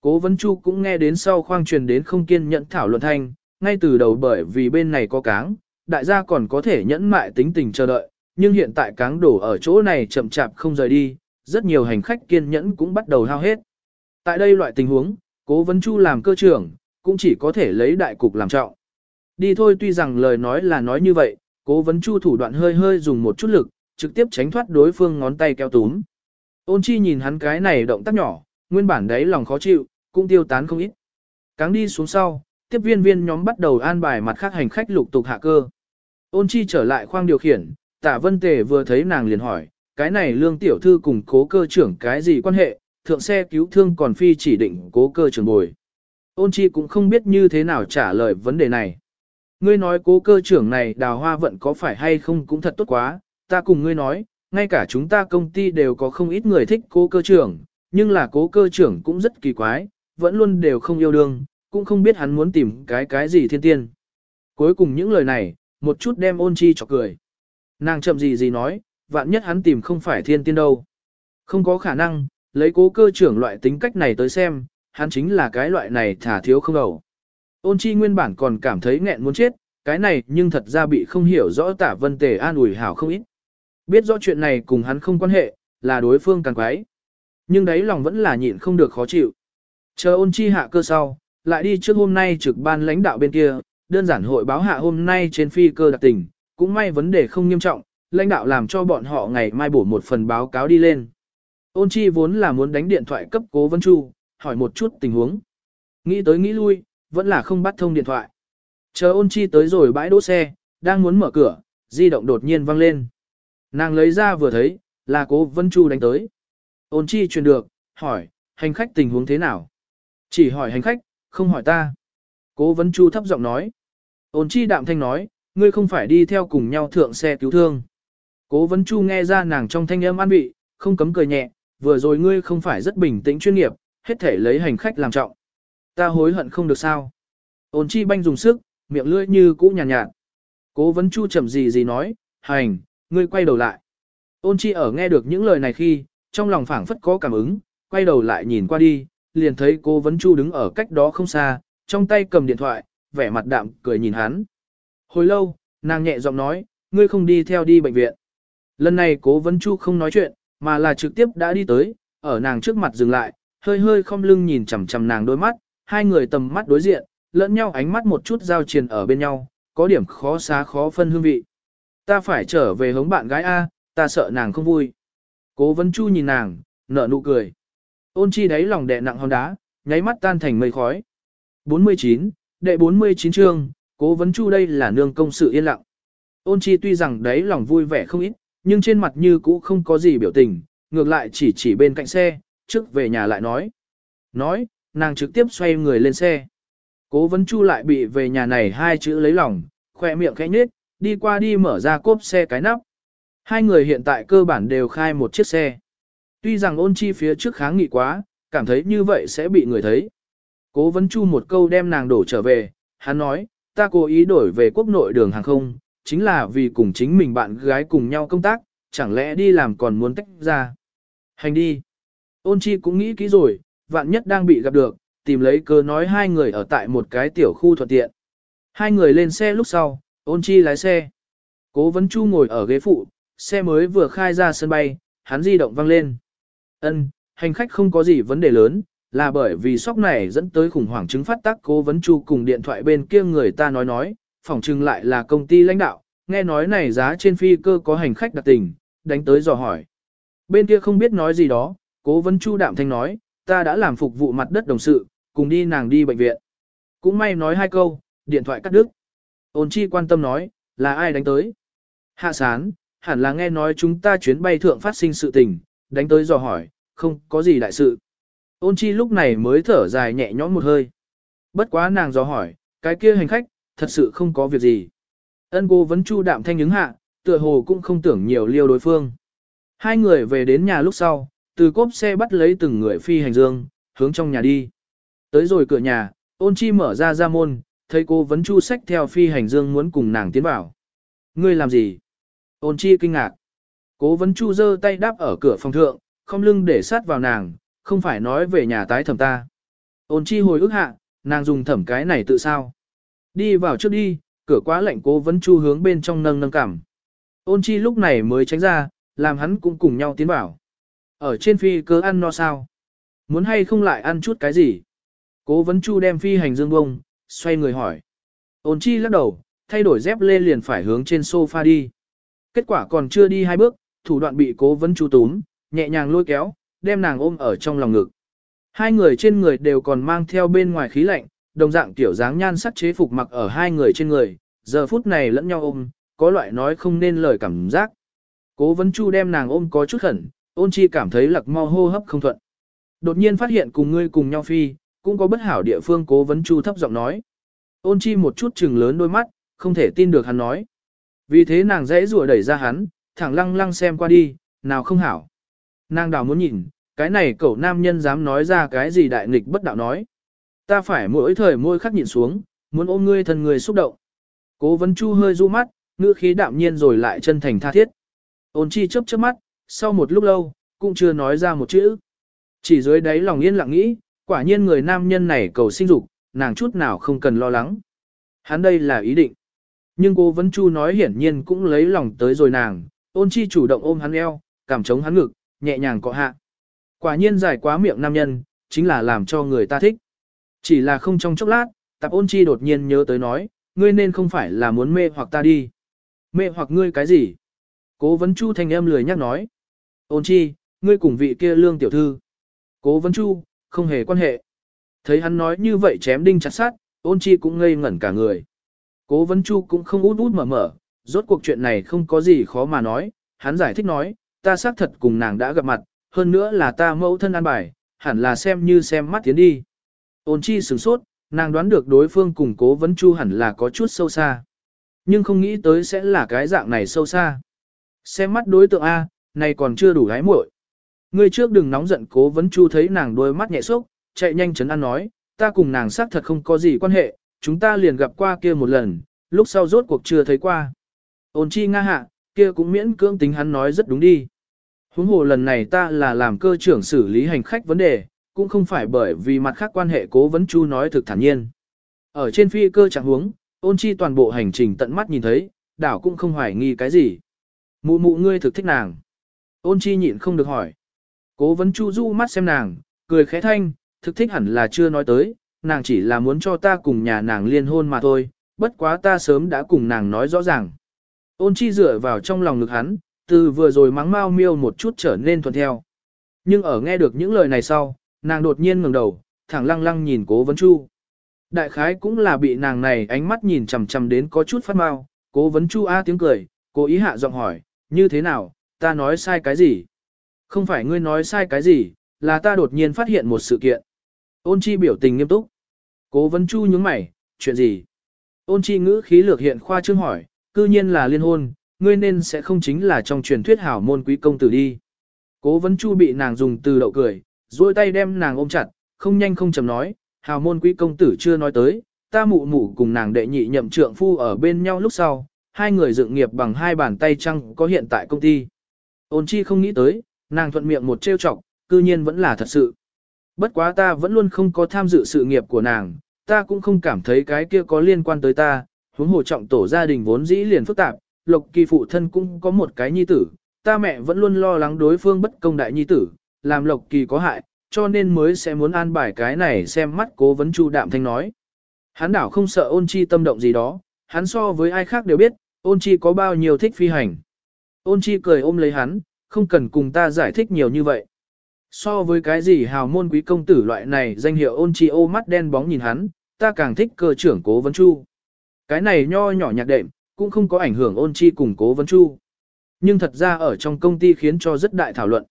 Cố vấn chu cũng nghe đến sau khoang truyền đến không kiên nhẫn thảo luận thanh, ngay từ đầu bởi vì bên này có cáng, đại gia còn có thể nhẫn mại tính tình chờ đợi, nhưng hiện tại cáng đổ ở chỗ này chậm chạp không rời đi, rất nhiều hành khách kiên nhẫn cũng bắt đầu hao hết. Tại đây loại tình huống, cố vấn chu làm cơ trưởng, cũng chỉ có thể lấy đại cục làm trọng. Đi thôi tuy rằng lời nói là nói như vậy, cố vấn chu thủ đoạn hơi hơi dùng một chút lực, trực tiếp tránh thoát đối phương ngón tay kéo túm. Ôn chi nhìn hắn cái này động tác nhỏ, nguyên bản đấy lòng khó chịu, cũng tiêu tán không ít. Cáng đi xuống sau, tiếp viên viên nhóm bắt đầu an bài mặt khác hành khách lục tục hạ cơ. Ôn chi trở lại khoang điều khiển, tả vân tề vừa thấy nàng liền hỏi, cái này lương tiểu thư cùng cố cơ trưởng cái gì quan hệ, thượng xe cứu thương còn phi chỉ định cố cơ trưởng bồi. Ôn chi cũng không biết như thế nào trả lời vấn đề này. Ngươi nói cố cơ trưởng này đào hoa vận có phải hay không cũng thật tốt quá, ta cùng ngươi nói, ngay cả chúng ta công ty đều có không ít người thích cố cơ trưởng, nhưng là cố cơ trưởng cũng rất kỳ quái, vẫn luôn đều không yêu đương, cũng không biết hắn muốn tìm cái cái gì thiên tiên. Cuối cùng những lời này, một chút đem ôn chi chọc cười. Nàng chậm gì gì nói, vạn nhất hắn tìm không phải thiên tiên đâu. Không có khả năng, lấy cố cơ trưởng loại tính cách này tới xem, hắn chính là cái loại này thả thiếu không đầu. Ôn chi nguyên bản còn cảm thấy nghẹn muốn chết, cái này nhưng thật ra bị không hiểu rõ tả vân tề an ủi hảo không ít. Biết rõ chuyện này cùng hắn không quan hệ, là đối phương càng quái. Nhưng đấy lòng vẫn là nhịn không được khó chịu. Chờ ôn chi hạ cơ sau, lại đi trước hôm nay trực ban lãnh đạo bên kia, đơn giản hội báo hạ hôm nay trên phi cơ đặc tình, cũng may vấn đề không nghiêm trọng, lãnh đạo làm cho bọn họ ngày mai bổ một phần báo cáo đi lên. Ôn chi vốn là muốn đánh điện thoại cấp cố Vân Chu, hỏi một chút tình huống. Nghĩ tới nghĩ lui, vẫn là không bắt thông điện thoại. Chờ ôn chi tới rồi bãi đỗ xe, đang muốn mở cửa, di động đột nhiên vang lên. Nàng lấy ra vừa thấy, là cố Vân Chu đánh tới. Ôn chi truyền được, hỏi, hành khách tình huống thế nào? Chỉ hỏi hành khách, không hỏi ta. Cố Vân Chu thấp giọng nói. Ôn chi đạm thanh nói, ngươi không phải đi theo cùng nhau thượng xe cứu thương. Cố vấn Chu nghe ra nàng trong thanh âm an vị, không cấm cười nhẹ, vừa rồi ngươi không phải rất bình tĩnh chuyên nghiệp, hết thể lấy hành khách làm trọng. Ta hối hận không được sao. Ôn chi banh dùng sức, miệng lưỡi như cũ nhàn nhạt, nhạt. Cố vấn Chu chậm gì gì nói, hành, ngươi quay đầu lại. Ôn chi ở nghe được những lời này khi, trong lòng phảng phất có cảm ứng, quay đầu lại nhìn qua đi, liền thấy Cố Vấn Chu đứng ở cách đó không xa, trong tay cầm điện thoại, vẻ mặt đạm cười nhìn hắn. Hồi lâu, nàng nhẹ giọng nói, ngươi không đi theo đi bệnh viện. Lần này cố Vấn Chu không nói chuyện, mà là trực tiếp đã đi tới, ở nàng trước mặt dừng lại, hơi hơi không lưng nhìn chằm chằm nàng đôi mắt, hai người tầm mắt đối diện, lẫn nhau ánh mắt một chút giao triền ở bên nhau, có điểm khó xá khó phân hương vị. Ta phải trở về hống bạn gái A, ta sợ nàng không vui. Cố Vấn Chu nhìn nàng, nở nụ cười. Ôn chi đáy lòng đè nặng hòn đá, nháy mắt tan thành mây khói. 49, đệ 49 chương, cố vấn chu đây là nương công sự yên lặng. Ôn chi tuy rằng đáy lòng vui vẻ không ít, nhưng trên mặt như cũ không có gì biểu tình, ngược lại chỉ chỉ bên cạnh xe, trước về nhà lại nói. Nói, nàng trực tiếp xoay người lên xe. Cố vấn chu lại bị về nhà này hai chữ lấy lòng, khoe miệng khẽ nhếch, đi qua đi mở ra cốp xe cái nắp. Hai người hiện tại cơ bản đều khai một chiếc xe. Tuy rằng ôn chi phía trước kháng nghị quá, cảm thấy như vậy sẽ bị người thấy. Cố vấn chu một câu đem nàng đổ trở về, hắn nói, ta cố ý đổi về quốc nội đường hàng không, chính là vì cùng chính mình bạn gái cùng nhau công tác, chẳng lẽ đi làm còn muốn tách ra. Hành đi. Ôn chi cũng nghĩ kỹ rồi, vạn nhất đang bị gặp được, tìm lấy cơ nói hai người ở tại một cái tiểu khu thuận tiện. Hai người lên xe lúc sau, ôn chi lái xe. Cố vấn chu ngồi ở ghế phụ, xe mới vừa khai ra sân bay, hắn di động văng lên. Ân, hành khách không có gì vấn đề lớn, là bởi vì sóc này dẫn tới khủng hoảng chứng phát tác cố vấn chu cùng điện thoại bên kia người ta nói nói, phỏng chừng lại là công ty lãnh đạo, nghe nói này giá trên phi cơ có hành khách đặc tình, đánh tới dò hỏi. Bên kia không biết nói gì đó, cố vấn chu đạm thanh nói, ta đã làm phục vụ mặt đất đồng sự, cùng đi nàng đi bệnh viện. Cũng may nói hai câu, điện thoại cắt đứt. Ôn chi quan tâm nói, là ai đánh tới? Hạ sán, hẳn là nghe nói chúng ta chuyến bay thượng phát sinh sự tình, đánh tới dò hỏi, không có gì đại sự. Ôn chi lúc này mới thở dài nhẹ nhõm một hơi. Bất quá nàng dò hỏi, cái kia hành khách, thật sự không có việc gì. Ân cô vẫn chu đạm thanh ứng hạ, tựa hồ cũng không tưởng nhiều liêu đối phương. Hai người về đến nhà lúc sau, từ cốp xe bắt lấy từng người phi hành dương, hướng trong nhà đi. Tới rồi cửa nhà, ôn chi mở ra ra môn, thấy cô vẫn chu sách theo phi hành dương muốn cùng nàng tiến vào. Ngươi làm gì? Ôn chi kinh ngạc. Cố vấn chu giơ tay đáp ở cửa phòng thượng, không lưng để sát vào nàng, không phải nói về nhà tái thẩm ta. Ôn chi hồi ức hạ, nàng dùng thẩm cái này tự sao. Đi vào trước đi, cửa quá lạnh cố vấn chu hướng bên trong nâng nâng cảm. Ôn chi lúc này mới tránh ra, làm hắn cũng cùng nhau tiến vào. Ở trên phi cơ ăn no sao? Muốn hay không lại ăn chút cái gì? Cố vấn chu đem phi hành dương bông, xoay người hỏi. Ôn chi lắc đầu, thay đổi dép lê liền phải hướng trên sofa đi. Kết quả còn chưa đi hai bước, thủ đoạn bị cố vấn chu túm, nhẹ nhàng lôi kéo, đem nàng ôm ở trong lòng ngực. Hai người trên người đều còn mang theo bên ngoài khí lạnh, đồng dạng tiểu dáng nhan sắc chế phục mặc ở hai người trên người, giờ phút này lẫn nhau ôm, có loại nói không nên lời cảm giác. Cố vấn chu đem nàng ôm có chút khẩn, ôn chi cảm thấy lạc mau hô hấp không thuận. Đột nhiên phát hiện cùng ngươi cùng nhau phi, cũng có bất hảo địa phương cố vấn chu thấp giọng nói. Ôn chi một chút chừng lớn đôi mắt, không thể tin được hắn nói. Vì thế nàng dễ rùa đẩy ra hắn, thẳng lăng lăng xem qua đi, nào không hảo. Nàng đào muốn nhìn, cái này cậu nam nhân dám nói ra cái gì đại nghịch bất đạo nói. Ta phải mỗi thời môi khắc nhìn xuống, muốn ôm ngươi thân người xúc động. Cố vấn chu hơi du mắt, ngữ khí đạm nhiên rồi lại chân thành tha thiết. Ôn chi chớp chớp mắt, sau một lúc lâu, cũng chưa nói ra một chữ. Chỉ dưới đáy lòng yên lặng nghĩ, quả nhiên người nam nhân này cầu sinh dục, nàng chút nào không cần lo lắng. Hắn đây là ý định. Nhưng cô Vấn chu nói hiển nhiên cũng lấy lòng tới rồi nàng, ôn chi chủ động ôm hắn eo, cảm chống hắn ngực, nhẹ nhàng cọ hạ. Quả nhiên giải quá miệng nam nhân, chính là làm cho người ta thích. Chỉ là không trong chốc lát, tạp ôn chi đột nhiên nhớ tới nói, ngươi nên không phải là muốn mê hoặc ta đi. Mê hoặc ngươi cái gì? Cố vấn chu thanh em lười nhắc nói. Ôn chi, ngươi cùng vị kia lương tiểu thư. Cố vấn chu, không hề quan hệ. Thấy hắn nói như vậy chém đinh chặt sát, ôn chi cũng ngây ngẩn cả người. Cố vấn chu cũng không út út mở mở, rốt cuộc chuyện này không có gì khó mà nói, hắn giải thích nói, ta xác thật cùng nàng đã gặp mặt, hơn nữa là ta mẫu thân an bài, hẳn là xem như xem mắt tiến đi. Ôn chi sửng sốt, nàng đoán được đối phương cùng cố vấn chu hẳn là có chút sâu xa. Nhưng không nghĩ tới sẽ là cái dạng này sâu xa. Xem mắt đối tượng A, này còn chưa đủ gái muội. Ngươi trước đừng nóng giận cố vấn chu thấy nàng đôi mắt nhẹ sốc, chạy nhanh chấn an nói, ta cùng nàng xác thật không có gì quan hệ, chúng ta liền gặp qua kia một lần, lúc sau rốt cuộc chưa thấy qua. Ôn chi nga hạ, kia cũng miễn cưỡng tính hắn nói rất đúng đi. Huống hồ lần này ta là làm cơ trưởng xử lý hành khách vấn đề, cũng không phải bởi vì mặt khác quan hệ cố vấn chu nói thực thản nhiên. Ở trên phi cơ trạng huống, ôn chi toàn bộ hành trình tận mắt nhìn thấy, đảo cũng không hoài nghi cái gì. Mụ mụ ngươi thực thích nàng. Ôn chi nhịn không được hỏi. Cố vấn chu du mắt xem nàng, cười khẽ thanh, thực thích hẳn là chưa nói tới, nàng chỉ là muốn cho ta cùng nhà nàng liên hôn mà thôi, bất quá ta sớm đã cùng nàng nói rõ ràng. Ôn chi dựa vào trong lòng ngực hắn, từ vừa rồi mắng mau miêu một chút trở nên thuận theo. Nhưng ở nghe được những lời này sau, nàng đột nhiên ngẩng đầu, thẳng lăng lăng nhìn cố vấn chu. Đại khái cũng là bị nàng này ánh mắt nhìn chằm chằm đến có chút phát mau, cố vấn chu a tiếng cười, cố ý hạ giọng hỏi, như thế nào, ta nói sai cái gì? Không phải ngươi nói sai cái gì, là ta đột nhiên phát hiện một sự kiện. Ôn chi biểu tình nghiêm túc. Cố vấn chu nhướng mày, chuyện gì? Ôn chi ngữ khí lược hiện khoa trương hỏi, cư nhiên là liên hôn, ngươi nên sẽ không chính là trong truyền thuyết hảo môn quý công tử đi. Cố vấn chu bị nàng dùng từ đậu cười, duỗi tay đem nàng ôm chặt, không nhanh không chậm nói, hào môn quý công tử chưa nói tới, ta mụ mụ cùng nàng đệ nhị nhậm trượng phu ở bên nhau lúc sau, hai người dựng nghiệp bằng hai bàn tay trăng có hiện tại công ty. Ôn chi không nghĩ tới, nàng thuận miệng một trêu chọc, cư nhiên vẫn là thật sự. Bất quá ta vẫn luôn không có tham dự sự nghiệp của nàng, ta cũng không cảm thấy cái kia có liên quan tới ta, huống hồ trọng tổ gia đình vốn dĩ liền phức tạp, lộc kỳ phụ thân cũng có một cái nhi tử, ta mẹ vẫn luôn lo lắng đối phương bất công đại nhi tử, làm lộc kỳ có hại, cho nên mới sẽ muốn an bài cái này xem mắt cố vấn Chu Đạm Thanh nói. Hắn đảo không sợ ôn chi tâm động gì đó, hắn so với ai khác đều biết, ôn chi có bao nhiêu thích phi hành. Ôn chi cười ôm lấy hắn, không cần cùng ta giải thích nhiều như vậy. So với cái gì hào môn quý công tử loại này danh hiệu ôn chi ô mắt đen bóng nhìn hắn, ta càng thích cơ trưởng cố vấn chu. Cái này nho nhỏ nhạc đệm, cũng không có ảnh hưởng ôn chi cùng cố vấn chu. Nhưng thật ra ở trong công ty khiến cho rất đại thảo luận.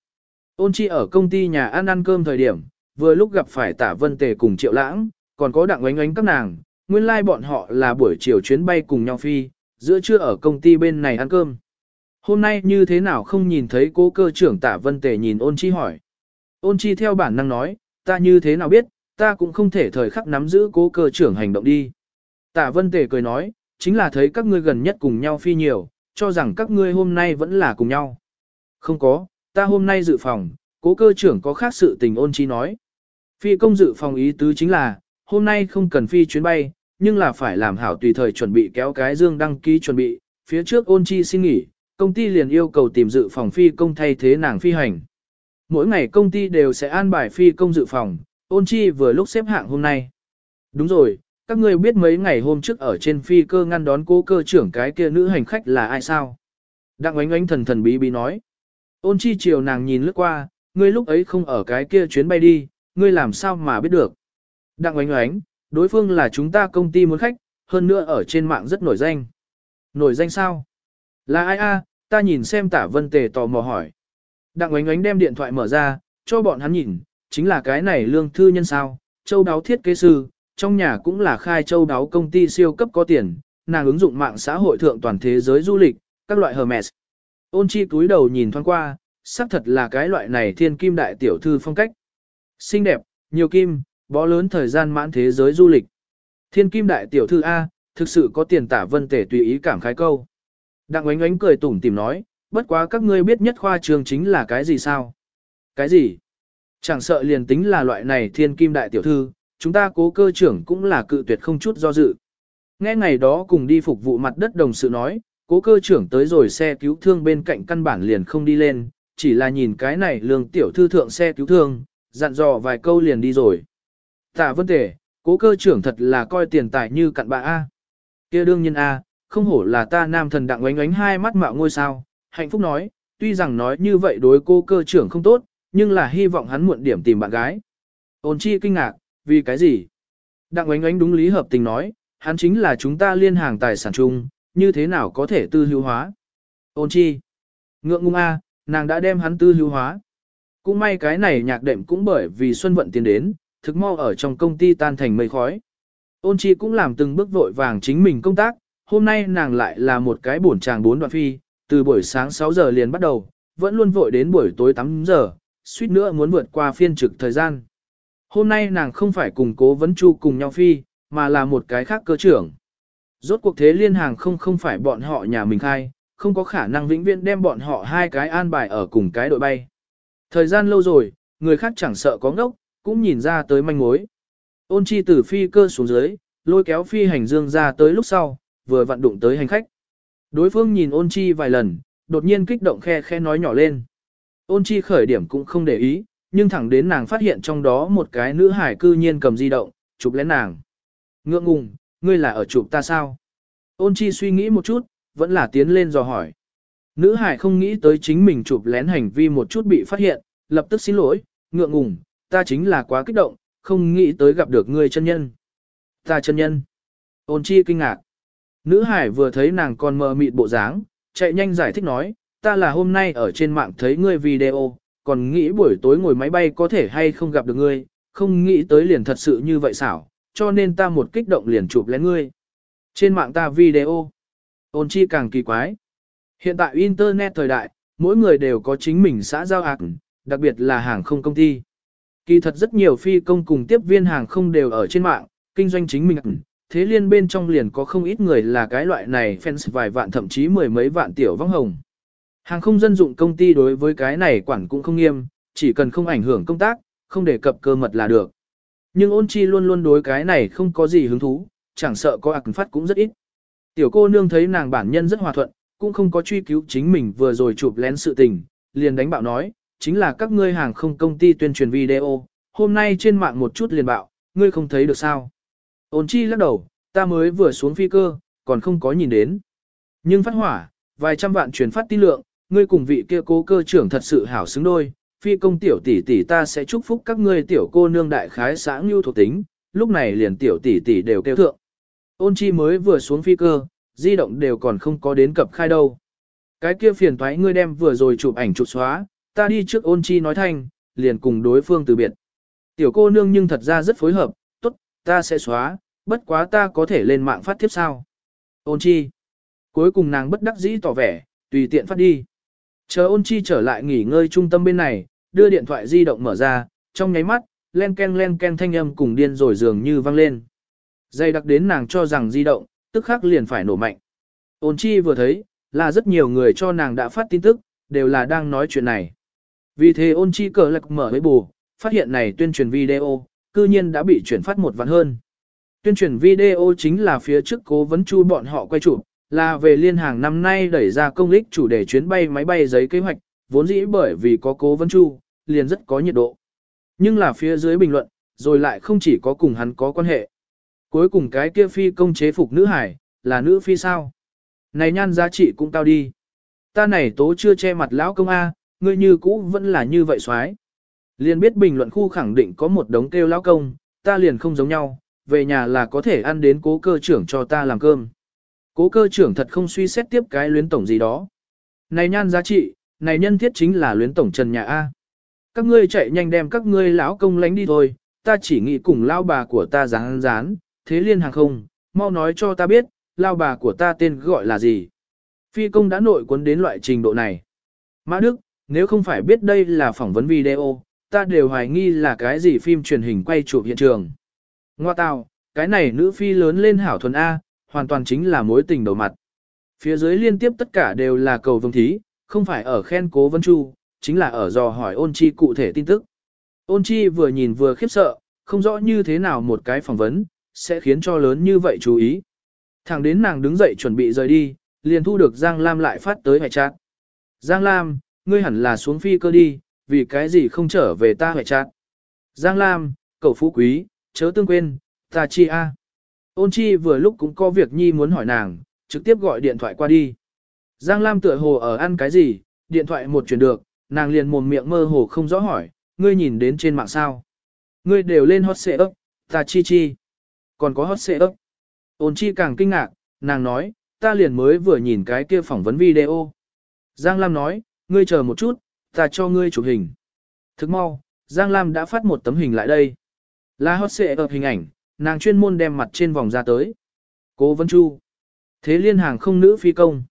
Ôn chi ở công ty nhà ăn ăn cơm thời điểm, vừa lúc gặp phải tả vân tề cùng triệu lãng, còn có đặng oánh oánh các nàng, nguyên lai like bọn họ là buổi chiều chuyến bay cùng nhau phi, giữa trưa ở công ty bên này ăn cơm. Hôm nay như thế nào không nhìn thấy cố cơ trưởng tả vân tề nhìn ôn chi hỏi. Ôn chi theo bản năng nói, ta như thế nào biết, ta cũng không thể thời khắc nắm giữ cố cơ trưởng hành động đi. Tả vân tề cười nói, chính là thấy các ngươi gần nhất cùng nhau phi nhiều, cho rằng các ngươi hôm nay vẫn là cùng nhau. Không có, ta hôm nay dự phòng, cố cơ trưởng có khác sự tình ôn chi nói. Phi công dự phòng ý tứ chính là, hôm nay không cần phi chuyến bay, nhưng là phải làm hảo tùy thời chuẩn bị kéo cái dương đăng ký chuẩn bị, phía trước ôn chi xin nghỉ, công ty liền yêu cầu tìm dự phòng phi công thay thế nàng phi hành. Mỗi ngày công ty đều sẽ an bài phi công dự phòng, ôn chi vừa lúc xếp hạng hôm nay. Đúng rồi, các ngươi biết mấy ngày hôm trước ở trên phi cơ ngăn đón cố cơ trưởng cái kia nữ hành khách là ai sao? Đặng Ánh Ánh thần thần bí bí nói. Ôn chi chiều nàng nhìn lướt qua, ngươi lúc ấy không ở cái kia chuyến bay đi, ngươi làm sao mà biết được. Đặng oánh oánh, đối phương là chúng ta công ty muốn khách, hơn nữa ở trên mạng rất nổi danh. Nổi danh sao? Là ai a? ta nhìn xem tả vân tề tò mò hỏi. Đặng oánh oánh đem điện thoại mở ra, cho bọn hắn nhìn, chính là cái này lương thư nhân sao, châu đáo thiết kế sư, trong nhà cũng là khai châu đáo công ty siêu cấp có tiền, nàng ứng dụng mạng xã hội thượng toàn thế giới du lịch, các loại Hermes. Ôn chi túi đầu nhìn thoáng qua, xác thật là cái loại này thiên kim đại tiểu thư phong cách. Xinh đẹp, nhiều kim, bó lớn thời gian mãn thế giới du lịch. Thiên kim đại tiểu thư A, thực sự có tiền tả vân tể tùy ý cảm khái câu. Đặng Ánh Ánh cười tủm tìm nói, bất quá các ngươi biết nhất khoa trường chính là cái gì sao? Cái gì? Chẳng sợ liền tính là loại này thiên kim đại tiểu thư, chúng ta cố cơ trưởng cũng là cự tuyệt không chút do dự. Nghe ngày đó cùng đi phục vụ mặt đất đồng sự nói, cố cơ trưởng tới rồi xe cứu thương bên cạnh căn bản liền không đi lên, chỉ là nhìn cái này lương tiểu thư thượng xe cứu thương, dặn dò vài câu liền đi rồi. Tạ vân đề, cố cơ trưởng thật là coi tiền tài như cặn bạ A. kia đương nhiên A, không hổ là ta nam thần đặng oánh oánh hai mắt mạo ngôi sao, hạnh phúc nói, tuy rằng nói như vậy đối cô cơ trưởng không tốt, nhưng là hy vọng hắn muộn điểm tìm bạn gái. Ôn chi kinh ngạc, vì cái gì? Đặng oánh oánh đúng lý hợp tình nói, hắn chính là chúng ta liên hàng tài sản chung, như thế nào có thể tư hữu hóa? Ôn chi? Ngượng ngung a, nàng đã đem hắn tư hữu hóa. Cũng may cái này nhạc đệm cũng bởi vì Xuân Vận tiến đến, thực mau ở trong công ty tan thành mây khói. Ôn chi cũng làm từng bước vội vàng chính mình công tác, hôm nay nàng lại là một cái bổn chàng bốn đoạn phi, từ buổi sáng 6 giờ liền bắt đầu, vẫn luôn vội đến buổi tối 8 giờ, suýt nữa muốn vượt qua phiên trực thời gian. Hôm nay nàng không phải cùng cố vấn chu cùng nhau phi, mà là một cái khác cơ trưởng. Rốt cuộc thế liên hàng không không phải bọn họ nhà mình khai, không có khả năng vĩnh viễn đem bọn họ hai cái an bài ở cùng cái đội bay. Thời gian lâu rồi, người khác chẳng sợ có ngốc, cũng nhìn ra tới manh mối. Ôn chi từ phi cơ xuống dưới, lôi kéo phi hành dương ra tới lúc sau, vừa vận đụng tới hành khách. Đối phương nhìn ôn chi vài lần, đột nhiên kích động khe khe nói nhỏ lên. Ôn chi khởi điểm cũng không để ý, nhưng thẳng đến nàng phát hiện trong đó một cái nữ hải cư nhiên cầm di động, chụp lén nàng. Ngượng ngùng, ngươi là ở chụp ta sao? Ôn chi suy nghĩ một chút, vẫn là tiến lên dò hỏi. Nữ hải không nghĩ tới chính mình chụp lén hành vi một chút bị phát hiện, lập tức xin lỗi, ngượng ngùng, ta chính là quá kích động, không nghĩ tới gặp được ngươi chân nhân. Ta chân nhân. Ôn chi kinh ngạc. Nữ hải vừa thấy nàng còn mờ mịt bộ dáng, chạy nhanh giải thích nói, ta là hôm nay ở trên mạng thấy ngươi video, còn nghĩ buổi tối ngồi máy bay có thể hay không gặp được ngươi, không nghĩ tới liền thật sự như vậy xảo, cho nên ta một kích động liền chụp lén ngươi. Trên mạng ta video, ôn chi càng kỳ quái. Hiện tại Internet thời đại, mỗi người đều có chính mình xã giao ạc, đặc biệt là hàng không công ty. Kỳ thật rất nhiều phi công cùng tiếp viên hàng không đều ở trên mạng, kinh doanh chính mình thế liên bên trong liền có không ít người là cái loại này fans vài vạn thậm chí mười mấy vạn tiểu vong hồng. Hàng không dân dụng công ty đối với cái này quản cũng không nghiêm, chỉ cần không ảnh hưởng công tác, không đề cập cơ mật là được. Nhưng ôn chi luôn luôn đối cái này không có gì hứng thú, chẳng sợ có ạc phát cũng rất ít. Tiểu cô nương thấy nàng bản nhân rất hòa thuận, cũng không có truy cứu chính mình vừa rồi chụp lén sự tình, liền đánh bạo nói, chính là các ngươi hàng không công ty tuyên truyền video, hôm nay trên mạng một chút liền bạo, ngươi không thấy được sao. Ôn chi lắc đầu, ta mới vừa xuống phi cơ, còn không có nhìn đến. Nhưng phát hỏa, vài trăm vạn truyền phát tin lượng, ngươi cùng vị kia cố cơ trưởng thật sự hảo xứng đôi, phi công tiểu tỷ tỷ ta sẽ chúc phúc các ngươi tiểu cô nương đại khái xã ngưu thuộc tính, lúc này liền tiểu tỷ tỷ đều kêu thượng. Ôn chi mới vừa xuống phi cơ, di động đều còn không có đến cập khai đâu. Cái kia phiền thoái ngươi đem vừa rồi chụp ảnh chụp xóa, ta đi trước ôn chi nói thanh, liền cùng đối phương từ biệt. Tiểu cô nương nhưng thật ra rất phối hợp, tốt, ta sẽ xóa, bất quá ta có thể lên mạng phát tiếp sao. Ôn chi. Cuối cùng nàng bất đắc dĩ tỏ vẻ, tùy tiện phát đi. Chờ ôn chi trở lại nghỉ ngơi trung tâm bên này, đưa điện thoại di động mở ra, trong nháy mắt, len ken len ken thanh âm cùng điên rồi dường như vang lên. Dây đặc đến nàng cho rằng di động, tức khắc liền phải nổ mạnh. Ôn chi vừa thấy, là rất nhiều người cho nàng đã phát tin tức, đều là đang nói chuyện này. Vì thế ôn chi cờ lạc mở với bù, phát hiện này tuyên truyền video, cư nhiên đã bị chuyển phát một vạn hơn. Tuyên truyền video chính là phía trước cố vấn chu bọn họ quay chụp, là về liên hàng năm nay đẩy ra công lích chủ đề chuyến bay máy bay giấy kế hoạch, vốn dĩ bởi vì có cố vấn chu, liền rất có nhiệt độ. Nhưng là phía dưới bình luận, rồi lại không chỉ có cùng hắn có quan hệ. Cuối cùng cái kia phi công chế phục nữ hải, là nữ phi sao? Này nhan giá trị cũng cao đi. Ta này tố chưa che mặt lão công A, ngươi như cũ vẫn là như vậy xoái. Liền biết bình luận khu khẳng định có một đống kêu lão công, ta liền không giống nhau, về nhà là có thể ăn đến cố cơ trưởng cho ta làm cơm. Cố cơ trưởng thật không suy xét tiếp cái luyến tổng gì đó. Này nhan giá trị, này nhân thiết chính là luyến tổng trần nhà A. Các ngươi chạy nhanh đem các ngươi lão công lánh đi thôi, ta chỉ nghĩ cùng lao bà của ta rán rán, thế liên hàng không, mau nói cho ta biết, lao bà của ta tên gọi là gì. Phi công đã nội cuốn đến loại trình độ này. Mã Đức, nếu không phải biết đây là phỏng vấn video, ta đều hoài nghi là cái gì phim truyền hình quay chụp hiện trường. Ngoa tào, cái này nữ phi lớn lên hảo thuần A, hoàn toàn chính là mối tình đầu mặt. Phía dưới liên tiếp tất cả đều là cầu vương thí, không phải ở khen cố vân chu, chính là ở dò hỏi ôn chi cụ thể tin tức. Ôn chi vừa nhìn vừa khiếp sợ, không rõ như thế nào một cái phỏng vấn, sẽ khiến cho lớn như vậy chú ý. Thẳng đến nàng đứng dậy chuẩn bị rời đi, liền thu được Giang Lam lại phát tới hệ chat. Giang Lam, ngươi hẳn là xuống phi cơ đi, vì cái gì không trở về ta hệ chat. Giang Lam, cậu phú quý, chớ tương quên, ta chi a. Ôn chi vừa lúc cũng có việc nhi muốn hỏi nàng, trực tiếp gọi điện thoại qua đi. Giang Lam tựa hồ ở ăn cái gì, điện thoại một chuyển được, nàng liền mồm miệng mơ hồ không rõ hỏi, ngươi nhìn đến trên mạng sao. Ngươi đều lên hot xệ ấp, ta chi chi. Còn có hot xệ ấp. Ôn chi càng kinh ngạc, nàng nói, ta liền mới vừa nhìn cái kia phỏng vấn video. Giang Lam nói, ngươi chờ một chút, ta cho ngươi chụp hình. Thức mau, Giang Lam đã phát một tấm hình lại đây. Là hot xệ ấp hình ảnh, nàng chuyên môn đem mặt trên vòng ra tới. Cố Vân Chu. Thế liên hàng không nữ phi công.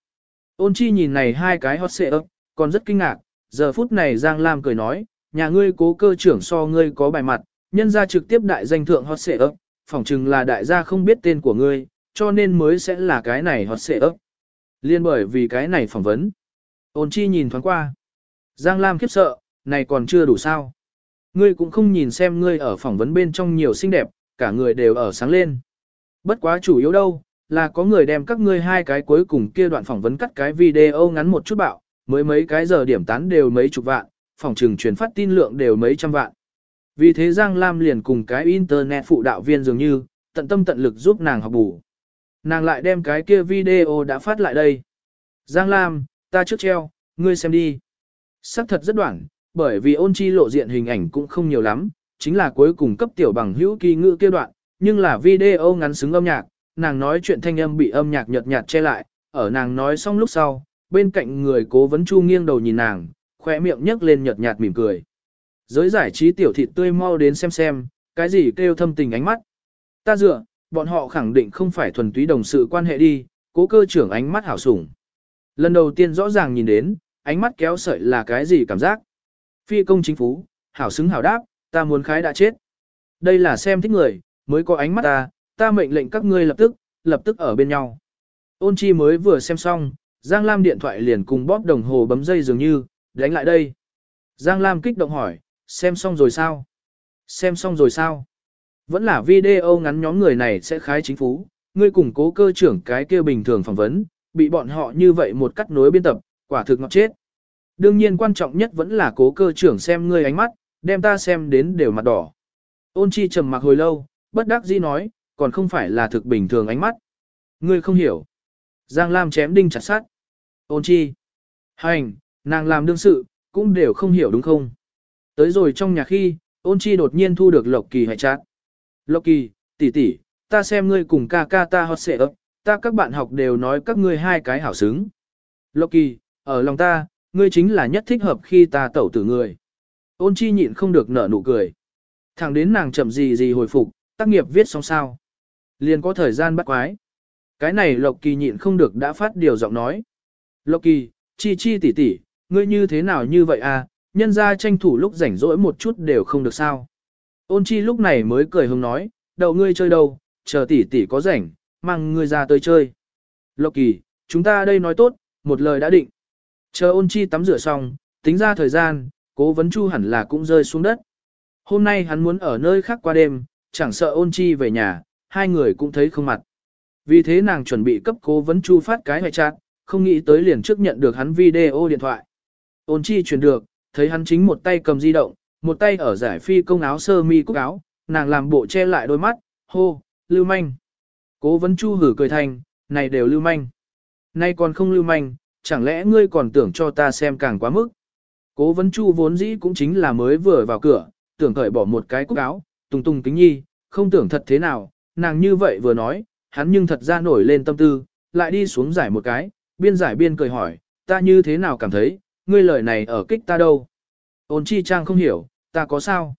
Ôn chi nhìn này hai cái hot xệ ấp, còn rất kinh ngạc, giờ phút này Giang Lam cười nói, nhà ngươi cố cơ trưởng so ngươi có bài mặt, nhân ra trực tiếp đại danh thượng hot xệ ấp, phỏng chừng là đại gia không biết tên của ngươi, cho nên mới sẽ là cái này hot xệ ấp. Liên bởi vì cái này phỏng vấn. Ôn chi nhìn thoáng qua. Giang Lam khiếp sợ, này còn chưa đủ sao. Ngươi cũng không nhìn xem ngươi ở phỏng vấn bên trong nhiều xinh đẹp, cả người đều ở sáng lên. Bất quá chủ yếu đâu, là có người đem các ngươi hai cái cuối cùng kia đoạn phỏng vấn cắt cái video ngắn một chút bạo, mới mấy cái giờ điểm tán đều mấy chục vạn, phòng trừng truyền phát tin lượng đều mấy trăm vạn. Vì thế Giang Lam liền cùng cái internet phụ đạo viên dường như, tận tâm tận lực giúp nàng học bù. Nàng lại đem cái kia video đã phát lại đây. Giang Lam, ta trước treo, ngươi xem đi. Sắc thật rất đoạn, bởi vì ôn chi lộ diện hình ảnh cũng không nhiều lắm, chính là cuối cùng cấp tiểu bằng hữu kỳ ngữ kia đoạn, nhưng là video ngắn xứng âm nhạc, nàng nói chuyện thanh âm bị âm nhạc nhợt nhạt che lại, ở nàng nói xong lúc sau, bên cạnh người cố vấn chu nghiêng đầu nhìn nàng, khỏe miệng nhấc lên nhợt nhạt mỉm cười. Giới giải trí tiểu thịt tươi mau đến xem xem, cái gì kêu thâm tình ánh mắt. Ta dựa, bọn họ khẳng định không phải thuần túy đồng sự quan hệ đi, cố cơ trưởng ánh mắt hảo sủng. Lần đầu tiên rõ ràng nhìn đến, ánh mắt kéo sợi là cái gì cảm giác. Phi công chính phú, hảo xứng hảo đáp, ta muốn khái đã chết. Đây là xem thích người, mới có ánh mắt ta, ta mệnh lệnh các ngươi lập tức, lập tức ở bên nhau. Ôn chi mới vừa xem xong, Giang Lam điện thoại liền cùng bóp đồng hồ bấm dây dường như, đánh lại đây. Giang Lam kích động hỏi, xem xong rồi sao? Xem xong rồi sao? Vẫn là video ngắn nhóm người này sẽ khái chính phú, ngươi cùng cố cơ trưởng cái kia bình thường phỏng vấn, bị bọn họ như vậy một cắt nối biên tập, quả thực ngọt chết. Đương nhiên quan trọng nhất vẫn là cố cơ trưởng xem ngươi ánh mắt, đem ta xem đến đều mặt đỏ. Ôn chi trầm mặc hồi lâu, bất đắc dĩ nói, còn không phải là thực bình thường ánh mắt. Ngươi không hiểu. Giang Lam chém đinh chặt sát. Ôn chi. Hành, nàng làm đương sự, cũng đều không hiểu đúng không? Tới rồi trong nhà khi, ôn chi đột nhiên thu được Lộc Kỳ hệ chát. Lộc Kỳ, tỷ tỷ, ta xem ngươi cùng ca ca ta hot xệ ấp, ta các bạn học đều nói các ngươi hai cái hảo xứng. Lộc Kỳ, ở lòng ta, ngươi chính là nhất thích hợp khi ta tẩu tử người. Ôn chi nhịn không được nở nụ cười. Thẳng đến nàng chậm gì gì hồi phục, tác nghiệp viết xong sao. Liền có thời gian bắt quái. Cái này Lộc Kỳ nhịn không được đã phát điều giọng nói. Loki, chi chi tỷ tỷ, ngươi như thế nào như vậy à, nhân ra tranh thủ lúc rảnh rỗi một chút đều không được sao. Ôn chi lúc này mới cười hứng nói, đầu ngươi chơi đâu, chờ tỷ tỷ có rảnh, mang ngươi ra tới chơi. Loki, chúng ta đây nói tốt, một lời đã định. Chờ ôn chi tắm rửa xong, tính ra thời gian, cố vấn chu hẳn là cũng rơi xuống đất. Hôm nay hắn muốn ở nơi khác qua đêm, chẳng sợ ôn chi về nhà, hai người cũng thấy không mặt. Vì thế nàng chuẩn bị cấp cố vấn chu phát cái hoài trạng, không nghĩ tới liền trước nhận được hắn video điện thoại. Ôn chi truyền được, thấy hắn chính một tay cầm di động, một tay ở giải phi công áo sơ mi cúc áo, nàng làm bộ che lại đôi mắt, hô, lưu manh. Cố vấn chu hử cười thành, này đều lưu manh. Nay còn không lưu manh, chẳng lẽ ngươi còn tưởng cho ta xem càng quá mức. Cố vấn chu vốn dĩ cũng chính là mới vừa vào cửa, tưởng cởi bỏ một cái cúc áo, tung tung kính nhi, không tưởng thật thế nào, nàng như vậy vừa nói, hắn nhưng thật ra nổi lên tâm tư, lại đi xuống giải một cái, biên giải biên cười hỏi, ta như thế nào cảm thấy, ngươi lời này ở kích ta đâu. Ôn chi trang không hiểu, ta có sao.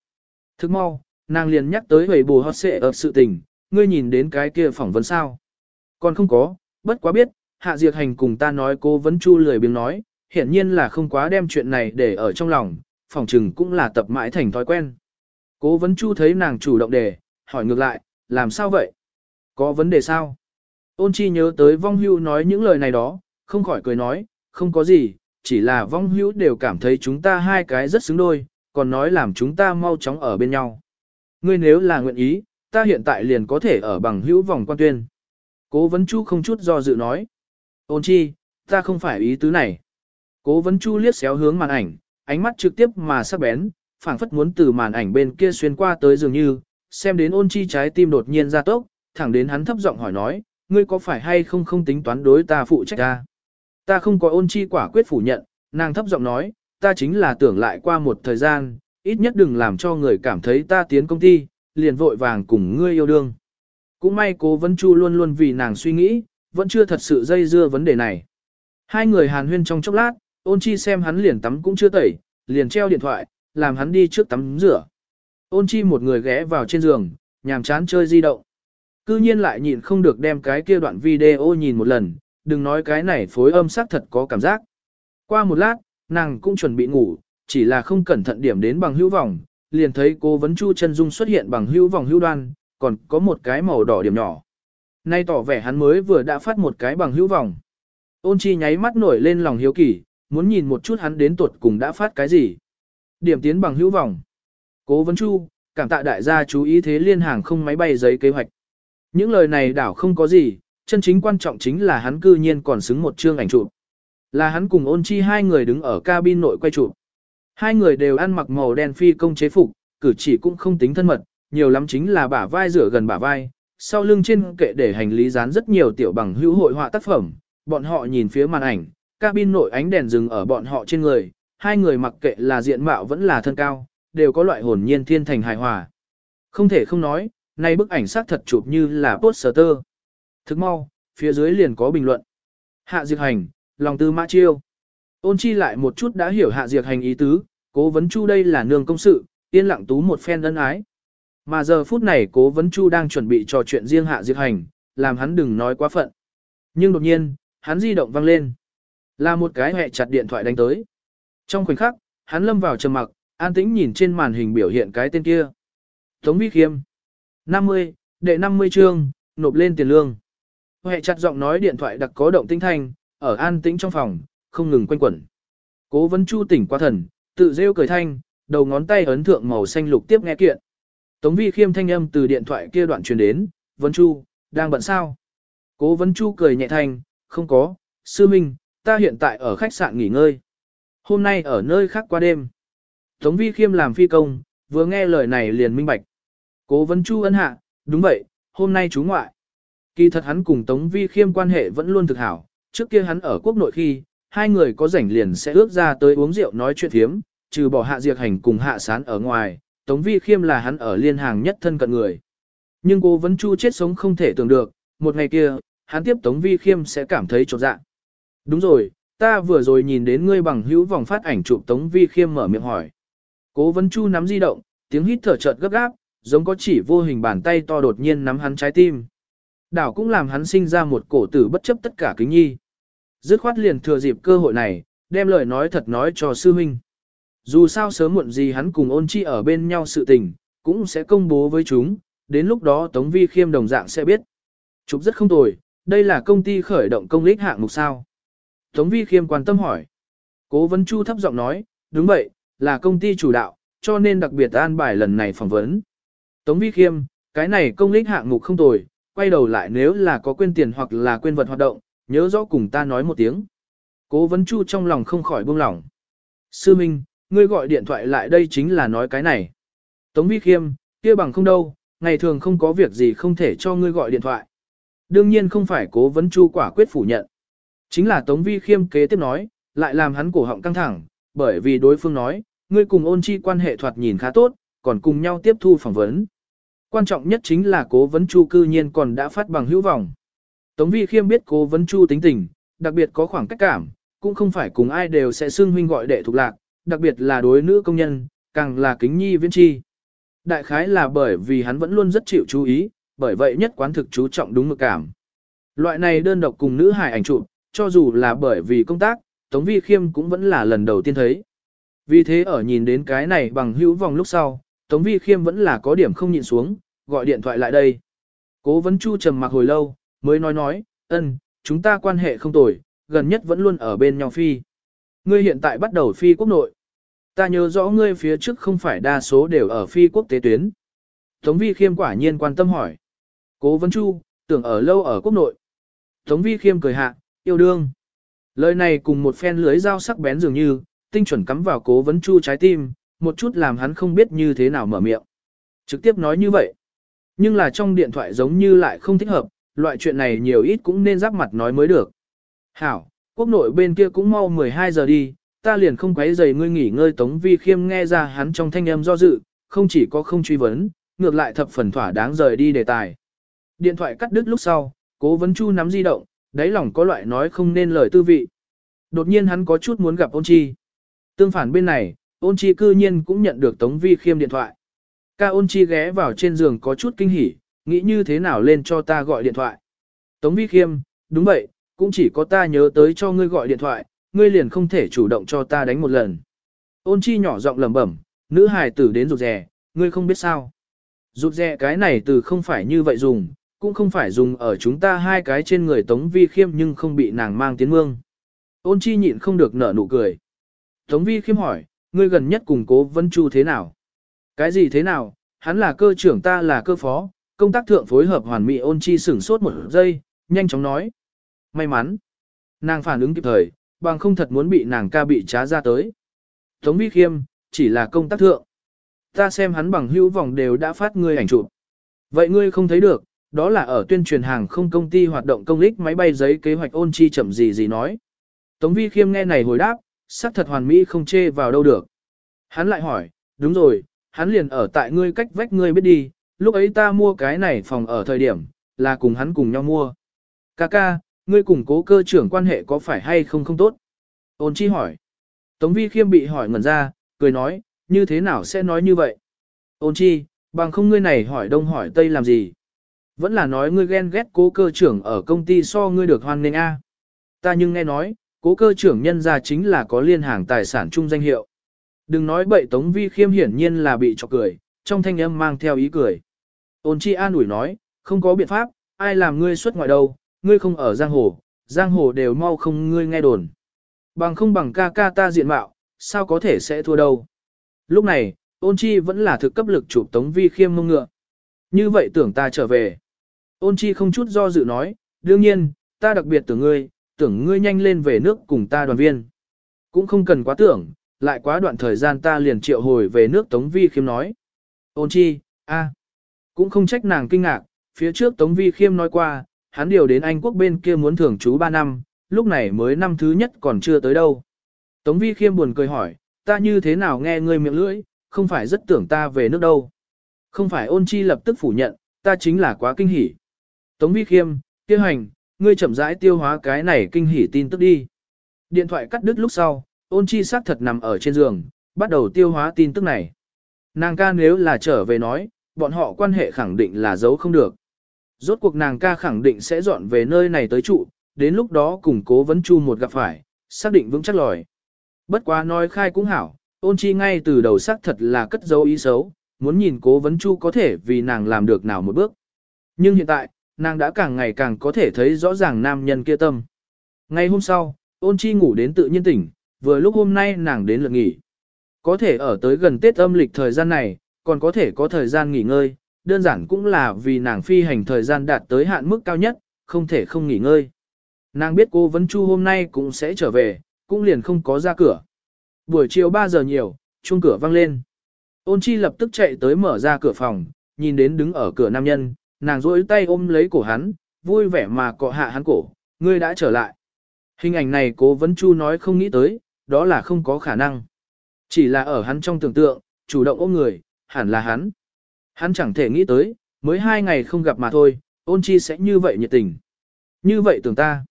Thức mau, nàng liền nhắc tới về bù hót xệ ở sự tình, ngươi nhìn đến cái kia phỏng vấn sao. Còn không có, bất quá biết, hạ diệt hành cùng ta nói cô vẫn chu lười biếng nói, hiển nhiên là không quá đem chuyện này để ở trong lòng, phòng trừng cũng là tập mãi thành thói quen. Cố vấn chu thấy nàng chủ động đề, hỏi ngược lại, làm sao vậy? Có vấn đề sao? Ôn chi nhớ tới vong hưu nói những lời này đó, không khỏi cười nói, không có gì, chỉ là vong hữu đều cảm thấy chúng ta hai cái rất xứng đôi, còn nói làm chúng ta mau chóng ở bên nhau. Ngươi nếu là nguyện ý, ta hiện tại liền có thể ở bằng hữu vòng quan tuyên. Cố vấn chu không chút do dự nói. Ôn chi, ta không phải ý tứ này. Cố vấn chu liếc xéo hướng màn ảnh, ánh mắt trực tiếp mà sắc bén, phảng phất muốn từ màn ảnh bên kia xuyên qua tới dường như, xem đến ôn chi trái tim đột nhiên ra tốc, thẳng đến hắn thấp giọng hỏi nói, ngươi có phải hay không không tính toán đối ta phụ trách ta? Ta không có ôn chi quả quyết phủ nhận, nàng thấp giọng nói, ta chính là tưởng lại qua một thời gian, ít nhất đừng làm cho người cảm thấy ta tiến công ty, liền vội vàng cùng ngươi yêu đương. Cũng may cố vấn chu luôn luôn vì nàng suy nghĩ, vẫn chưa thật sự dây dưa vấn đề này. Hai người hàn huyên trong chốc lát, ôn chi xem hắn liền tắm cũng chưa tẩy, liền treo điện thoại, làm hắn đi trước tắm rửa. Ôn chi một người ghé vào trên giường, nhàm chán chơi di động. Cư nhiên lại nhịn không được đem cái kia đoạn video nhìn một lần, đừng nói cái này phối âm sắc thật có cảm giác. Qua một lát, nàng cũng chuẩn bị ngủ, chỉ là không cẩn thận điểm đến bằng hữu vòng, liền thấy cô vấn chu chân dung xuất hiện bằng hữu vòng hữu đoan, còn có một cái màu đỏ điểm nhỏ. Nay tỏ vẻ hắn mới vừa đã phát một cái bằng hữu vòng. Ôn chi nháy mắt nổi lên lòng hiếu kỳ, muốn nhìn một chút hắn đến tuột cùng đã phát cái gì. Điểm tiến bằng hữu vòng. Cố vấn chu, cảm tạ đại gia chú ý thế liên hàng không máy bay giấy kế hoạch. Những lời này đảo không có gì, chân chính quan trọng chính là hắn cư nhiên còn xứng một chương ảnh chụp. Là hắn cùng ôn chi hai người đứng ở cabin nội quay chụp. Hai người đều ăn mặc màu đen phi công chế phục, cử chỉ cũng không tính thân mật, nhiều lắm chính là bả vai rửa gần bả vai, sau lưng trên kệ để hành lý dán rất nhiều tiểu bằng hữu hội họa tác phẩm, bọn họ nhìn phía màn ảnh, cabin nội ánh đèn dừng ở bọn họ trên người, hai người mặc kệ là diện mạo vẫn là thân cao, đều có loại hồn nhiên thiên thành hài hòa. Không thể không nói, nay bức ảnh xác thật chụp như là poster. Thức mau, phía dưới liền có bình luận. Hạ diệt Hành, lòng tư mã chiêu. Ôn chi lại một chút đã hiểu Hạ diệt Hành ý tứ, cố vấn chu đây là nương công sự, yên lặng tú một phen ân ái. Mà giờ phút này cố vấn chu đang chuẩn bị trò chuyện riêng Hạ diệt Hành, làm hắn đừng nói quá phận. Nhưng đột nhiên, hắn di động vang lên. Là một cái hẹ chặt điện thoại đánh tới. Trong khoảnh khắc, hắn lâm vào trầm mặc, an tĩnh nhìn trên màn hình biểu hiện cái tên kia. Tống Vi Khiêm. 50, đệ 50 chương, nộp lên tiền lương. Hệ chặt giọng nói điện thoại đặc có động tinh thanh, ở an tĩnh trong phòng, không ngừng quanh quẩn. Cố vấn chu tỉnh qua thần, tự rêu cười thanh, đầu ngón tay ấn thượng màu xanh lục tiếp nghe kiện. Tống vi khiêm thanh âm từ điện thoại kia đoạn truyền đến, vấn chu, đang bận sao? Cố vấn chu cười nhẹ thanh, không có, sư minh, ta hiện tại ở khách sạn nghỉ ngơi. Hôm nay ở nơi khác qua đêm. Tống vi khiêm làm phi công, vừa nghe lời này liền minh bạch. Cố vấn chu ân hạ, đúng vậy, hôm nay chú ngoại. Kỳ thật hắn cùng Tống vi khiêm quan hệ vẫn luôn thực hảo, trước kia hắn ở quốc nội khi, hai người có rảnh liền sẽ ước ra tới uống rượu nói chuyện thiếm, trừ bỏ hạ diệt hành cùng hạ sán ở ngoài, Tống vi khiêm là hắn ở liên hàng nhất thân cận người. Nhưng cố vẫn chu chết sống không thể tưởng được, một ngày kia, hắn tiếp Tống Vi Khiêm sẽ cảm thấy trột dạ. Đúng rồi, ta vừa rồi nhìn đến ngươi bằng hữu vòng phát ảnh chụp Tống Vi Khiêm mở miệng hỏi. Cố vấn chu nắm di động, tiếng hít thở chợt gấp gáp, giống có chỉ vô hình bàn tay to đột nhiên nắm hắn trái tim. Đảo cũng làm hắn sinh ra một cổ tử bất chấp tất cả kính nhi. Dứt khoát liền thừa dịp cơ hội này, đem lời nói thật nói cho sư huynh. Dù sao sớm muộn gì hắn cùng ôn chi ở bên nhau sự tình, cũng sẽ công bố với chúng, đến lúc đó Tống Vi Khiêm đồng dạng sẽ biết. Chụp rất không tồi, đây là công ty khởi động công lích hạng mục sao. Tống Vi Khiêm quan tâm hỏi. Cố vấn Chu thấp giọng nói, đúng vậy, là công ty chủ đạo, cho nên đặc biệt an bài lần này phỏng vấn. Tống Vi Khiêm, cái này công lích hạng mục không tồi, quay đầu lại nếu là có quên tiền hoặc là quên vật hoạt động, nhớ rõ cùng ta nói một tiếng. Cố vấn Chu trong lòng không khỏi buông lỏng. Sư Minh, ngươi gọi điện thoại lại đây chính là nói cái này. Tống Vi Khiêm, kia bằng không đâu, ngày thường không có việc gì không thể cho ngươi gọi điện thoại. Đương nhiên không phải cố vấn chu quả quyết phủ nhận. Chính là Tống Vi Khiêm kế tiếp nói, lại làm hắn cổ họng căng thẳng, bởi vì đối phương nói, ngươi cùng ôn chi quan hệ thoạt nhìn khá tốt, còn cùng nhau tiếp thu phỏng vấn. Quan trọng nhất chính là cố vấn chu cư nhiên còn đã phát bằng hữu vọng. Tống Vi Khiêm biết cố vấn chu tính tình, đặc biệt có khoảng cách cảm, cũng không phải cùng ai đều sẽ xưng huynh gọi đệ thuộc lạc, đặc biệt là đối nữ công nhân, càng là kính nhi viên chi. Đại khái là bởi vì hắn vẫn luôn rất chịu chú ý, bởi vậy nhất quán thực chú trọng đúng mực cảm. Loại này đơn độc cùng nữ hài ảnh chụp, cho dù là bởi vì công tác, Tống Vi Khiêm cũng vẫn là lần đầu tiên thấy. Vì thế ở nhìn đến cái này bằng hữu vòng lúc sau, Tống Vi Khiêm vẫn là có điểm không nhịn xuống, gọi điện thoại lại đây. Cố vấn Chu trầm mặc hồi lâu, mới nói nói, ân, chúng ta quan hệ không tồi, gần nhất vẫn luôn ở bên nhau phi. Ngươi hiện tại bắt đầu phi quốc nội. Ta nhớ rõ ngươi phía trước không phải đa số đều ở phi quốc tế tuyến. Tống Vi Khiêm quả nhiên quan tâm hỏi. Cố vấn chu, tưởng ở lâu ở quốc nội. Tống vi khiêm cười hạ, yêu đương. Lời này cùng một phen lưới dao sắc bén dường như, tinh chuẩn cắm vào cố vấn chu trái tim, một chút làm hắn không biết như thế nào mở miệng. Trực tiếp nói như vậy. Nhưng là trong điện thoại giống như lại không thích hợp, loại chuyện này nhiều ít cũng nên giáp mặt nói mới được. Hảo, quốc nội bên kia cũng mau 12 giờ đi, ta liền không quấy rầy ngươi nghỉ ngơi Tống Vi Khiêm nghe ra hắn trong thanh âm do dự, không chỉ có không truy vấn, ngược lại thập phần thỏa đáng rời đi đề tài. Điện thoại cắt đứt lúc sau, cố vấn chu nắm di động, đáy lòng có loại nói không nên lời tư vị. Đột nhiên hắn có chút muốn gặp ôn chi. Tương phản bên này, ôn chi cư nhiên cũng nhận được Tống Vi Khiêm điện thoại. Ca ôn chi ghé vào trên giường có chút kinh hỉ, nghĩ như thế nào lên cho ta gọi điện thoại. Tống Vi Khiêm, đúng vậy, cũng chỉ có ta nhớ tới cho ngươi gọi điện thoại, ngươi liền không thể chủ động cho ta đánh một lần. Ôn chi nhỏ giọng lẩm bẩm, nữ hài tử đến rụt rè, ngươi không biết sao. Rụt rè cái này từ không phải như vậy dùng, cũng không phải dùng ở chúng ta hai cái trên người Tống Vi Khiêm nhưng không bị nàng mang tiến mương. Ôn chi nhịn không được nở nụ cười. Tống Vi Khiêm hỏi, ngươi gần nhất cùng cố Vân Chu thế nào? Cái gì thế nào? Hắn là cơ trưởng ta là cơ phó, công tác thượng phối hợp hoàn mỹ ôn chi sửng sốt một giây, nhanh chóng nói. May mắn. Nàng phản ứng kịp thời, bằng không thật muốn bị nàng ca bị trá ra tới. Tống Vi Khiêm, chỉ là công tác thượng. Ta xem hắn bằng hữu vòng đều đã phát ngươi ảnh chụp. Vậy ngươi không thấy được, đó là ở tuyên truyền hàng không công ty hoạt động công lích máy bay giấy kế hoạch ôn chi chậm gì gì nói. Tống vi khiêm nghe này hồi đáp, sắc thật hoàn mỹ không chê vào đâu được. Hắn lại hỏi, đúng rồi, hắn liền ở tại ngươi cách vách ngươi biết đi, lúc ấy ta mua cái này phòng ở thời điểm, là cùng hắn cùng nhau mua. Ca ca, ngươi cùng cố cơ trưởng quan hệ có phải hay không không tốt? Ôn chi hỏi. Tống vi khiêm bị hỏi ngẩn ra, cười nói, như thế nào sẽ nói như vậy? Ôn chi, bằng không ngươi này hỏi đông hỏi tây làm gì? Vẫn là nói ngươi ghen ghét cố cơ trưởng ở công ty so ngươi được hoan nghênh a. Ta nhưng nghe nói, cố cơ trưởng nhân ra chính là có liên hàng tài sản chung danh hiệu. Đừng nói bậy Tống Vi Khiêm hiển nhiên là bị chọc cười, trong thanh âm mang theo ý cười. Ôn chi an ủi nói, không có biện pháp, ai làm ngươi xuất ngoại đâu, ngươi không ở giang hồ, giang hồ đều mau không ngươi nghe đồn. Bằng không bằng ca ca ta diện mạo, sao có thể sẽ thua đâu. Lúc này, ôn chi vẫn là thực cấp lực chụp Tống Vi Khiêm mông ngựa. Như vậy tưởng ta trở về. Ôn chi không chút do dự nói, đương nhiên, ta đặc biệt tưởng ngươi, tưởng ngươi nhanh lên về nước cùng ta đoàn viên. Cũng không cần quá tưởng, lại quá đoạn thời gian ta liền triệu hồi về nước Tống Vi Khiêm nói. Ôn chi, a, cũng không trách nàng kinh ngạc, phía trước Tống Vi Khiêm nói qua, hắn điều đến Anh quốc bên kia muốn thưởng chú 3 năm, lúc này mới năm thứ nhất còn chưa tới đâu. Tống Vi Khiêm buồn cười hỏi, ta như thế nào nghe ngươi miệng lưỡi, không phải rất tưởng ta về nước đâu. Không phải ôn chi lập tức phủ nhận, ta chính là quá kinh hỉ. Tống Vi Khiêm, tiêu hành, ngươi chậm rãi tiêu hóa cái này kinh hỉ tin tức đi. Điện thoại cắt đứt lúc sau, ôn chi sắc thật nằm ở trên giường, bắt đầu tiêu hóa tin tức này. Nàng ca nếu là trở về nói, bọn họ quan hệ khẳng định là giấu không được. Rốt cuộc nàng ca khẳng định sẽ dọn về nơi này tới trụ, đến lúc đó củng cố vấn chu một gặp phải, xác định vững chắc lòi. Bất quá nói khai cũng hảo, ôn chi ngay từ đầu xác thật là cất dấu ý xấu, muốn nhìn cố vấn chu có thể vì nàng làm được nào một bước. Nhưng hiện tại, nàng đã càng ngày càng có thể thấy rõ ràng nam nhân kia tâm. Ngày hôm sau, ôn chi ngủ đến tự nhiên tỉnh, vừa lúc hôm nay nàng đến lượt nghỉ. Có thể ở tới gần Tết âm lịch thời gian này, còn có thể có thời gian nghỉ ngơi, đơn giản cũng là vì nàng phi hành thời gian đạt tới hạn mức cao nhất, không thể không nghỉ ngơi. Nàng biết cô Vấn Chu hôm nay cũng sẽ trở về, cũng liền không có ra cửa. Buổi chiều 3 giờ nhiều, chuông cửa vang lên. Ôn chi lập tức chạy tới mở ra cửa phòng, nhìn đến đứng ở cửa nam nhân, nàng rỗi tay ôm lấy cổ hắn, vui vẻ mà cọ hạ hắn cổ, ngươi đã trở lại. Hình ảnh này cố vấn chu nói không nghĩ tới, đó là không có khả năng. Chỉ là ở hắn trong tưởng tượng, chủ động ôm người, hẳn là hắn. Hắn chẳng thể nghĩ tới, mới hai ngày không gặp mà thôi, ôn chi sẽ như vậy nhiệt tình. Như vậy tưởng ta.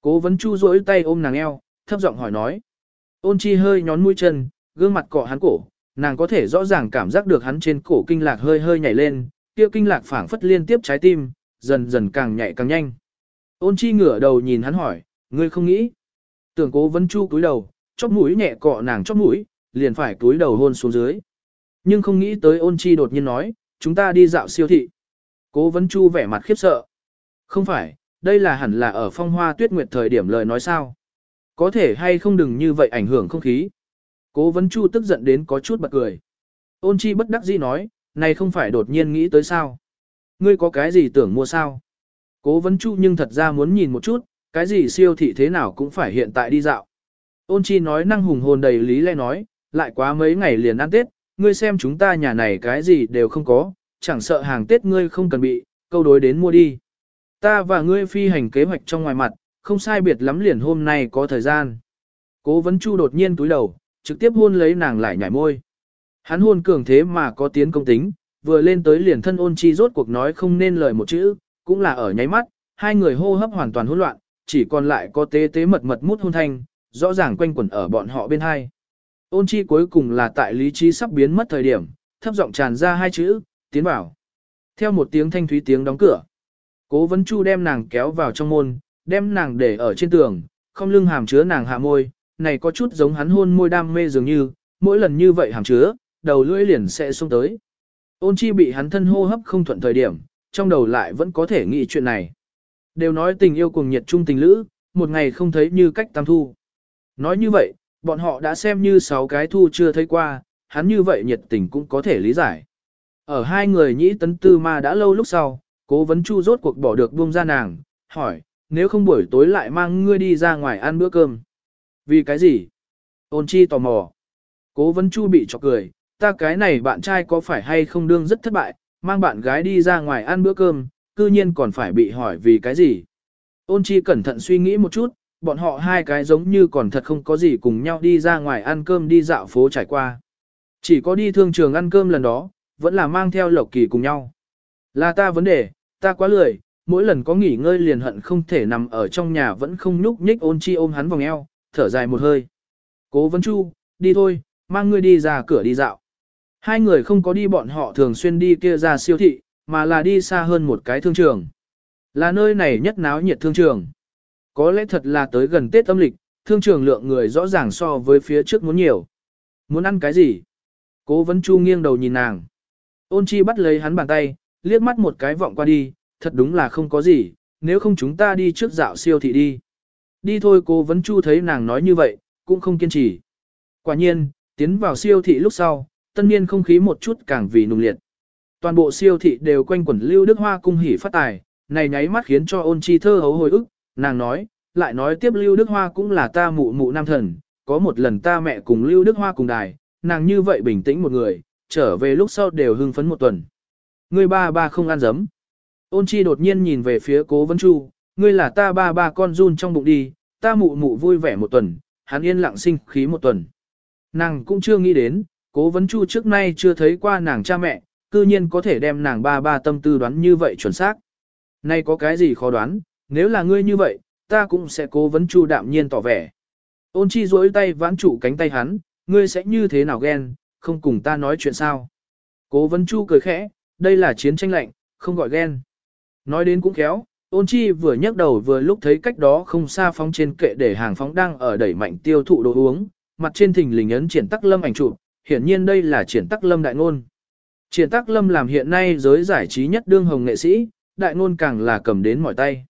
Cố vấn chu rỗi tay ôm nàng eo, thấp giọng hỏi nói. Ôn chi hơi nhón mũi chân, gương mặt cọ hắn cổ, nàng có thể rõ ràng cảm giác được hắn trên cổ kinh lạc hơi hơi nhảy lên, kia kinh lạc phảng phất liên tiếp trái tim, dần dần càng nhảy càng nhanh. Ôn chi ngửa đầu nhìn hắn hỏi, ngươi không nghĩ. Tưởng cố vấn chu cúi đầu, chóp mũi nhẹ cọ nàng chóp mũi, liền phải cúi đầu hôn xuống dưới. Nhưng không nghĩ tới ôn chi đột nhiên nói, chúng ta đi dạo siêu thị. Cố vấn chu vẻ mặt khiếp sợ. Không phải, đây là hẳn là ở phong hoa tuyết nguyệt thời điểm lời nói sao. Có thể hay không đừng như vậy ảnh hưởng không khí. Cố vấn chu tức giận đến có chút bật cười. Ôn chi bất đắc dĩ nói, này không phải đột nhiên nghĩ tới sao. Ngươi có cái gì tưởng mua sao? Cố vấn chu nhưng thật ra muốn nhìn một chút, cái gì siêu thị thế nào cũng phải hiện tại đi dạo. Ôn chi nói năng hùng hồn đầy lý lẽ nói, lại quá mấy ngày liền ăn Tết, ngươi xem chúng ta nhà này cái gì đều không có, chẳng sợ hàng Tết ngươi không cần bị, câu đối đến mua đi. Ta và ngươi phi hành kế hoạch trong ngoài mặt, không sai biệt lắm liền hôm nay có thời gian. Cố vấn chu đột nhiên túi đầu, trực tiếp hôn lấy nàng lại nhảy môi. Hắn hôn cường thế mà có tiến công tính, vừa lên tới liền thân ôn chi rốt cuộc nói không nên lời một chữ, cũng là ở nháy mắt, hai người hô hấp hoàn toàn hỗn loạn, chỉ còn lại có tế tế mật mật mút hôn thanh, rõ ràng quanh quẩn ở bọn họ bên hai. Ôn chi cuối cùng là tại lý trí sắp biến mất thời điểm, thấp giọng tràn ra hai chữ, tiến vào. Theo một tiếng thanh thúy tiếng đóng cửa. Cố vấn chu đem nàng kéo vào trong môn, đem nàng để ở trên tường, không lưng hàm chứa nàng hạ môi, này có chút giống hắn hôn môi đam mê dường như, mỗi lần như vậy hàm chứa, đầu lưỡi liền sẽ xuống tới. Ôn chi bị hắn thân hô hấp không thuận thời điểm, trong đầu lại vẫn có thể nghĩ chuyện này. Đều nói tình yêu cùng nhiệt trung tình lữ, một ngày không thấy như cách tam thu. Nói như vậy, bọn họ đã xem như sáu cái thu chưa thấy qua, hắn như vậy nhiệt tình cũng có thể lý giải. Ở hai người nhĩ tấn tư ma đã lâu lúc sau, cố vấn chu rốt cuộc bỏ được buông ra nàng, hỏi, nếu không buổi tối lại mang ngươi đi ra ngoài ăn bữa cơm. Vì cái gì? Ôn chi tò mò. Cố vấn chu bị chọc cười, ta cái này bạn trai có phải hay không đương rất thất bại, mang bạn gái đi ra ngoài ăn bữa cơm, cư nhiên còn phải bị hỏi vì cái gì. Ôn chi cẩn thận suy nghĩ một chút, bọn họ hai cái giống như còn thật không có gì cùng nhau đi ra ngoài ăn cơm đi dạo phố trải qua. Chỉ có đi thương trường ăn cơm lần đó, vẫn là mang theo lộc kỳ cùng nhau. Là ta vấn đề, ta quá lười, mỗi lần có nghỉ ngơi liền hận không thể nằm ở trong nhà vẫn không nhúc nhích ôn chi ôm hắn vòng eo, thở dài một hơi. Cố vấn chu, đi thôi, mang ngươi đi ra cửa đi dạo. Hai người không có đi bọn họ thường xuyên đi kia ra siêu thị, mà là đi xa hơn một cái thương trường. Là nơi này nhất náo nhiệt thương trường. Có lẽ thật là tới gần Tết âm lịch, thương trường lượng người rõ ràng so với phía trước muốn nhiều. Muốn ăn cái gì? Cố vấn chu nghiêng đầu nhìn nàng. Ôn chi bắt lấy hắn bàn tay, liếc mắt một cái vọng qua đi, thật đúng là không có gì, nếu không chúng ta đi trước dạo siêu thị đi. Đi thôi cố vấn chu thấy nàng nói như vậy, cũng không kiên trì. Quả nhiên, tiến vào siêu thị lúc sau, tân niên không khí một chút càng vì nùng liệt. Toàn bộ siêu thị đều quanh quẩn lưu đức hoa cung hỉ phát tài, này nháy mắt khiến cho ôn chi thơ hấu hồi ức, nàng nói, lại nói tiếp lưu đức hoa cũng là ta mụ mụ nam thần, có một lần ta mẹ cùng Lưu Đức Hoa cùng đài, nàng như vậy bình tĩnh một người, trở về lúc sau đều hưng phấn một tuần. Ngươi ba ba không ăn dấm. Ôn chi đột nhiên nhìn về phía cố vấn chu, ngươi là ta ba ba con run trong bụng đi, ta mụ mụ vui vẻ một tuần, hắn yên lặng sinh khí một tuần. Nàng cũng chưa nghĩ đến, cố vấn chu trước nay chưa thấy qua nàng cha mẹ, cư nhiên có thể đem nàng ba ba tâm tư đoán như vậy chuẩn xác. Nay có cái gì khó đoán, nếu là ngươi như vậy, ta cũng sẽ cố vấn chu đạm nhiên tỏ vẻ. Ôn chi duỗi tay vãn trụ cánh tay hắn, ngươi sẽ như thế nào ghen, không cùng ta nói chuyện sao. Cố vấn chu cười khẽ, đây là chiến tranh lạnh, không gọi ghen. Nói đến cũng khéo, ôn chi vừa nhấc đầu vừa lúc thấy cách đó không xa phóng trên kệ để hàng phóng đang ở đẩy mạnh tiêu thụ đồ uống, mặt trên thình lình ấn triển tắc lâm ảnh chụp, hiển nhiên đây là triển tắc lâm đại ngôn. Triển tắc lâm làm hiện nay giới giải trí nhất đương hồng nghệ sĩ, đại ngôn càng là cầm đến mỏi tay.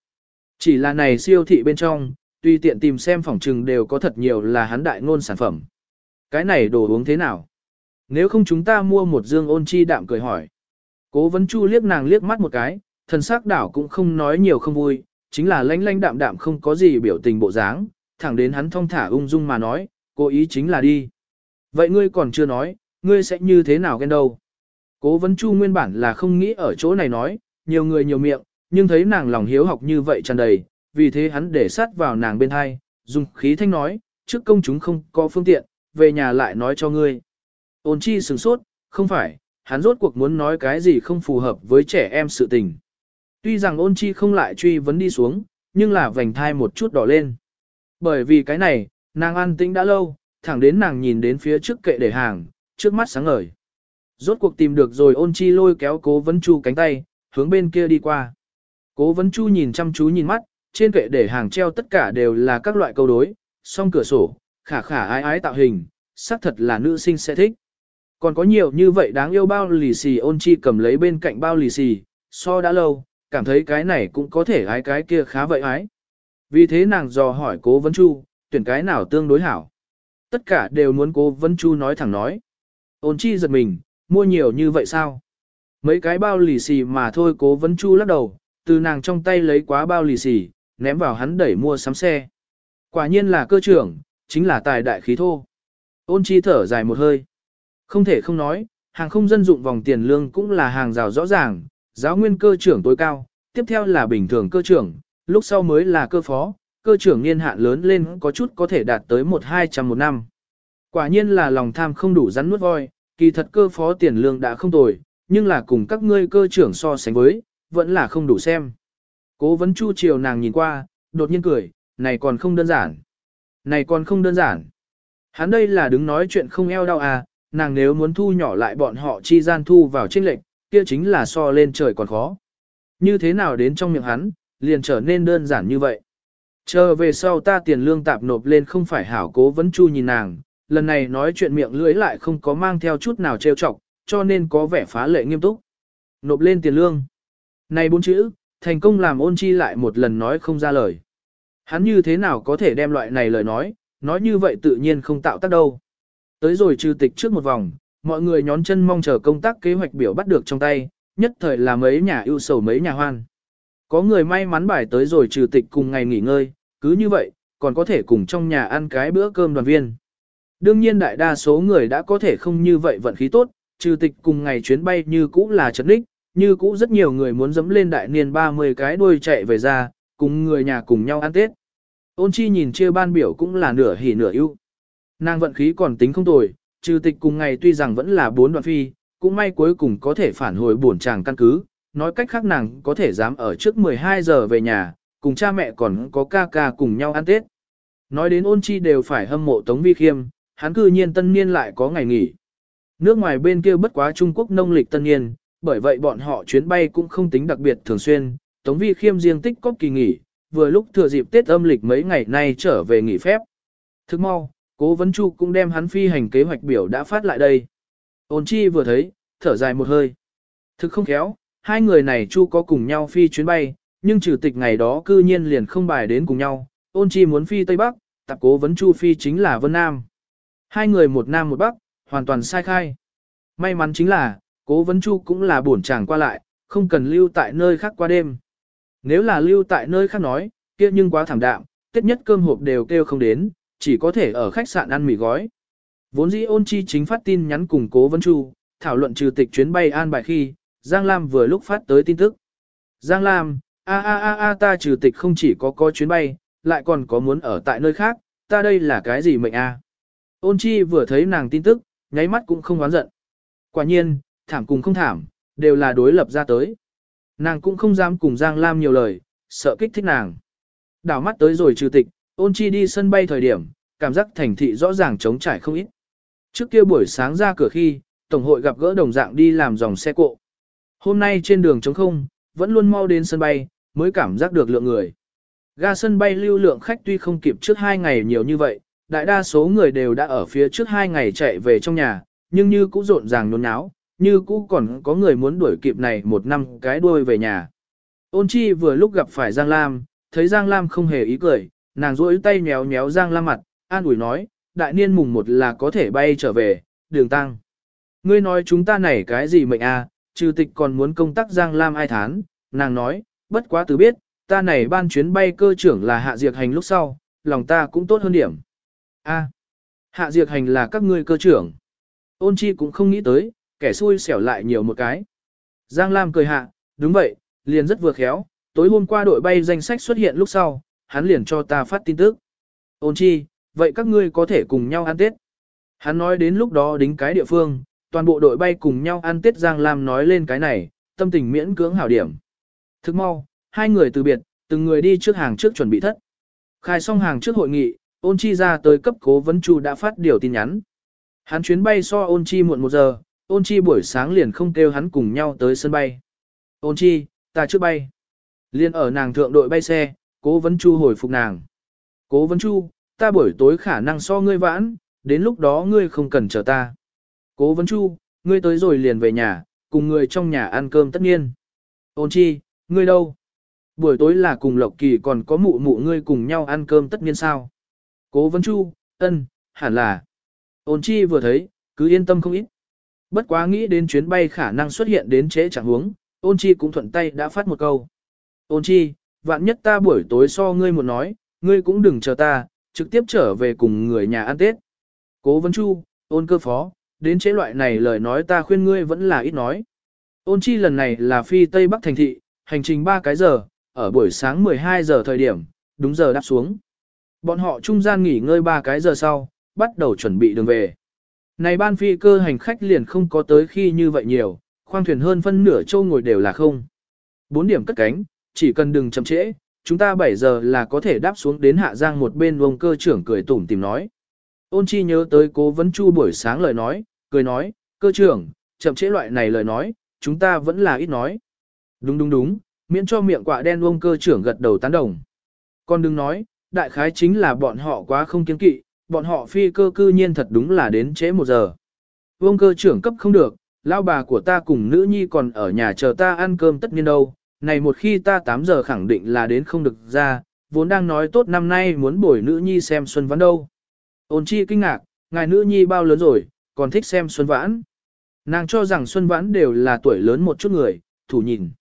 Chỉ là này siêu thị bên trong, tuy tiện tìm xem phòng trừng đều có thật nhiều là hắn đại ngôn sản phẩm. Cái này đồ uống thế nào? Nếu không chúng ta mua một dương ôn chi đạm cười hỏi. Cố vấn chu liếc nàng liếc mắt một cái, thần sắc đảo cũng không nói nhiều không vui, chính là lanh lanh đạm đạm không có gì biểu tình bộ dáng, thẳng đến hắn thong thả ung dung mà nói, cố ý chính là đi. Vậy ngươi còn chưa nói, ngươi sẽ như thế nào ghen đâu? Cố vấn chu nguyên bản là không nghĩ ở chỗ này nói, nhiều người nhiều miệng, nhưng thấy nàng lòng hiếu học như vậy tràn đầy, vì thế hắn để sát vào nàng bên hai, dùng khí thanh nói, trước công chúng không có phương tiện, về nhà lại nói cho ngươi. Ôn chi sửng sốt, không phải, hắn rốt cuộc muốn nói cái gì không phù hợp với trẻ em sự tình. Tuy rằng ôn chi không lại truy vấn đi xuống, nhưng là vành thai một chút đỏ lên. Bởi vì cái này, nàng an tĩnh đã lâu, thẳng đến nàng nhìn đến phía trước kệ để hàng, trước mắt sáng ngời. Rốt cuộc tìm được rồi ôn chi lôi kéo cố vấn chu cánh tay, hướng bên kia đi qua. Cố vấn chu nhìn chăm chú nhìn mắt, trên kệ để hàng treo tất cả đều là các loại câu đối, song cửa sổ, khả khả ái ái tạo hình, xác thật là nữ sinh sẽ thích. Còn có nhiều như vậy đáng yêu bao lì xì ôn chi cầm lấy bên cạnh bao lì xì, so đã lâu, cảm thấy cái này cũng có thể ái cái kia khá vậy ái. Vì thế nàng dò hỏi cố vấn chu, tuyển cái nào tương đối hảo. Tất cả đều muốn cố vấn chu nói thẳng nói. Ôn chi giật mình, mua nhiều như vậy sao? Mấy cái bao lì xì mà thôi cố vấn chu lắc đầu, từ nàng trong tay lấy quá bao lì xì, ném vào hắn đẩy mua sắm xe. Quả nhiên là cơ trưởng, chính là tài đại khí thô. Ôn chi thở dài một hơi. Không thể không nói, hàng không dân dụng vòng tiền lương cũng là hàng rào rõ ràng, giáo nguyên cơ trưởng tối cao, tiếp theo là bình thường cơ trưởng, lúc sau mới là cơ phó, cơ trưởng niên hạn lớn lên có chút có thể đạt tới một hai trăm một năm. Quả nhiên là lòng tham không đủ rắn nuốt voi, kỳ thật cơ phó tiền lương đã không tồi, nhưng là cùng các ngươi cơ trưởng so sánh với, vẫn là không đủ xem. Cố vấn chu chiều nàng nhìn qua, đột nhiên cười, này còn không đơn giản. Này còn không đơn giản. Hắn đây là đứng nói chuyện không eo đau à, nàng nếu muốn thu nhỏ lại bọn họ chi gian thu vào trinh lệnh, kia chính là so lên trời còn khó. Như thế nào đến trong miệng hắn, liền trở nên đơn giản như vậy. Chờ về sau ta tiền lương tạp nộp lên không phải hảo cố vấn chu nhìn nàng, lần này nói chuyện miệng lưỡi lại không có mang theo chút nào trêu chọc, cho nên có vẻ phá lệ nghiêm túc. Nộp lên tiền lương. Này bốn chữ, thành công làm ôn chi lại một lần nói không ra lời. Hắn như thế nào có thể đem loại này lời nói, nói như vậy tự nhiên không tạo tác đâu. Tới rồi trừ tịch trước một vòng, mọi người nhón chân mong chờ công tác kế hoạch biểu bắt được trong tay, nhất thời là mấy nhà ưu sầu mấy nhà hoan. Có người may mắn bài tới rồi trừ tịch cùng ngày nghỉ ngơi, cứ như vậy, còn có thể cùng trong nhà ăn cái bữa cơm đoàn viên. Đương nhiên đại đa số người đã có thể không như vậy vận khí tốt, trừ tịch cùng ngày chuyến bay như cũ là chật ních, như cũ rất nhiều người muốn dẫm lên đại niên 30 cái đuôi chạy về ra, cùng người nhà cùng nhau ăn Tết. Ôn chi nhìn chia ban biểu cũng là nửa hỉ nửa ưu. Nàng vận khí còn tính không tồi, trừ tịch cùng ngày tuy rằng vẫn là bốn đoạn phi, cũng may cuối cùng có thể phản hồi buồn chàng căn cứ, nói cách khác nàng có thể dám ở trước 12 giờ về nhà, cùng cha mẹ còn có ca ca cùng nhau ăn Tết. Nói đến ôn chi đều phải hâm mộ Tống Vi Khiêm, hắn cư nhiên tân niên lại có ngày nghỉ. Nước ngoài bên kia bất quá Trung Quốc nông lịch tân niên, bởi vậy bọn họ chuyến bay cũng không tính đặc biệt thường xuyên, Tống Vi Khiêm riêng tích có kỳ nghỉ, vừa lúc thừa dịp Tết âm lịch mấy ngày nay trở về nghỉ phép. Thức mau, Cố Vấn Chu cũng đem hắn phi hành kế hoạch biểu đã phát lại đây. Ôn chi vừa thấy, thở dài một hơi. Thực không khéo, hai người này Chu có cùng nhau phi chuyến bay, nhưng trừ tịch ngày đó cư nhiên liền không bài đến cùng nhau. Ôn chi muốn phi Tây Bắc, tạp cố vấn Chu phi chính là Vân Nam. Hai người một Nam một Bắc, hoàn toàn sai khai. May mắn chính là, cố vấn Chu cũng là buồn chàng qua lại, không cần lưu tại nơi khác qua đêm. Nếu là lưu tại nơi khác nói, kia nhưng quá thảm đạm, tết nhất cơm hộp đều kêu không đến, chỉ có thể ở khách sạn ăn mì gói. Vốn dĩ ôn chi chính phát tin nhắn cùng cố vấn chu, thảo luận trừ tịch chuyến bay an bài khi, Giang Lam vừa lúc phát tới tin tức. Giang Lam, a a a a ta trừ tịch không chỉ có có chuyến bay, lại còn có muốn ở tại nơi khác, ta đây là cái gì mệnh a? Ôn chi vừa thấy nàng tin tức, nháy mắt cũng không oán giận. Quả nhiên, thảm cùng không thảm, đều là đối lập ra tới. Nàng cũng không dám cùng Giang Lam nhiều lời, sợ kích thích nàng. Đảo mắt tới rồi trừ tịch, ôn chi đi sân bay thời điểm, cảm giác thành thị rõ ràng trống trải không ít. Trước kia buổi sáng ra cửa khi, Tổng hội gặp gỡ đồng dạng đi làm dòng xe cộ. Hôm nay trên đường trống không, vẫn luôn mau đến sân bay, mới cảm giác được lượng người. Ga sân bay lưu lượng khách tuy không kịp trước hai ngày nhiều như vậy, đại đa số người đều đã ở phía trước hai ngày chạy về trong nhà, nhưng như cũng rộn ràng nôn náo, như cũ còn có người muốn đuổi kịp này một năm cái đuôi về nhà. Ôn chi vừa lúc gặp phải Giang Lam, thấy Giang Lam không hề ý cười, nàng rỗi tay nhéo nhéo Giang Lam mặt, an ủi nói, đại niên mùng một là có thể bay trở về, đường tăng. Ngươi nói chúng ta này cái gì mệnh a? À, trừ tịch còn muốn công tác Giang Lam ai thán, nàng nói, bất quá từ biết, ta này ban chuyến bay cơ trưởng là hạ diệt hành lúc sau, lòng ta cũng tốt hơn điểm. A, hạ diệt hành là các ngươi cơ trưởng. Ôn chi cũng không nghĩ tới, kẻ xui xẻo lại nhiều một cái. Giang Lam cười hạ, đúng vậy, liền rất vừa khéo, tối hôm qua đội bay danh sách xuất hiện lúc sau, hắn liền cho ta phát tin tức. Ôn chi, vậy các ngươi có thể cùng nhau ăn Tết. Hắn nói đến lúc đó đính cái địa phương, toàn bộ đội bay cùng nhau ăn Tết Giang Lam nói lên cái này, tâm tình miễn cưỡng hảo điểm. Thức mau, hai người từ biệt, từng người đi trước hàng trước chuẩn bị thất. Khai xong hàng trước hội nghị, ôn chi ra tới cấp cố vấn chu đã phát điều tin nhắn. Hắn chuyến bay so ôn chi muộn một giờ, ôn chi buổi sáng liền không kêu hắn cùng nhau tới sân bay. Ôn chi, ta trước bay. Liên ở nàng thượng đội bay xe, cố vấn chu hồi phục nàng. Cố vấn chu, ta buổi tối khả năng so ngươi vãn, đến lúc đó ngươi không cần chờ ta. Cố vấn chu, ngươi tới rồi liền về nhà, cùng người trong nhà ăn cơm tất nhiên. Ôn chi, ngươi đâu? Buổi tối là cùng Lộc Kỳ còn có mụ mụ ngươi cùng nhau ăn cơm tất nhiên sao? Cố vấn chu, ân, hẳn là. Ôn chi vừa thấy, cứ yên tâm không ít. Bất quá nghĩ đến chuyến bay khả năng xuất hiện đến trễ chẳng huống, ôn chi cũng thuận tay đã phát một câu. Ôn chi, vạn nhất ta buổi tối so ngươi một nói, ngươi cũng đừng chờ ta, trực tiếp trở về cùng người nhà ăn Tết. Cố vấn chu, ôn cơ phó, đến chế loại này lời nói ta khuyên ngươi vẫn là ít nói. Ôn chi lần này là phi Tây Bắc thành thị, hành trình 3 cái giờ, ở buổi sáng 12 giờ thời điểm, đúng giờ đáp xuống. Bọn họ trung gian nghỉ ngơi 3 cái giờ sau, bắt đầu chuẩn bị đường về. Này ban phi cơ hành khách liền không có tới khi như vậy nhiều, khoang thuyền hơn phân nửa châu ngồi đều là không. bốn điểm cất cánh, chỉ cần đừng chậm trễ, chúng ta 7 giờ là có thể đáp xuống đến Hạ Giang một bên vông cơ trưởng cười tủm tìm nói. Ôn chi nhớ tới cố vấn chu buổi sáng lời nói, cười nói, cơ trưởng, chậm trễ loại này lời nói, chúng ta vẫn là ít nói. Đúng đúng đúng, miễn cho miệng quạ đen vông cơ trưởng gật đầu tán đồng. Còn đừng nói, đại khái chính là bọn họ quá không kiên kỵ, bọn họ phi cơ cư nhiên thật đúng là đến trễ một giờ. Vương cơ trưởng cấp không được, lao bà của ta cùng nữ nhi còn ở nhà chờ ta ăn cơm tất nhiên đâu, này một khi ta 8 giờ khẳng định là đến không được ra, vốn đang nói tốt năm nay muốn bồi nữ nhi xem xuân vãn đâu. Ôn chi kinh ngạc, ngài nữ nhi bao lớn rồi, còn thích xem xuân vãn. Nàng cho rằng xuân vãn đều là tuổi lớn một chút người, thủ nhìn.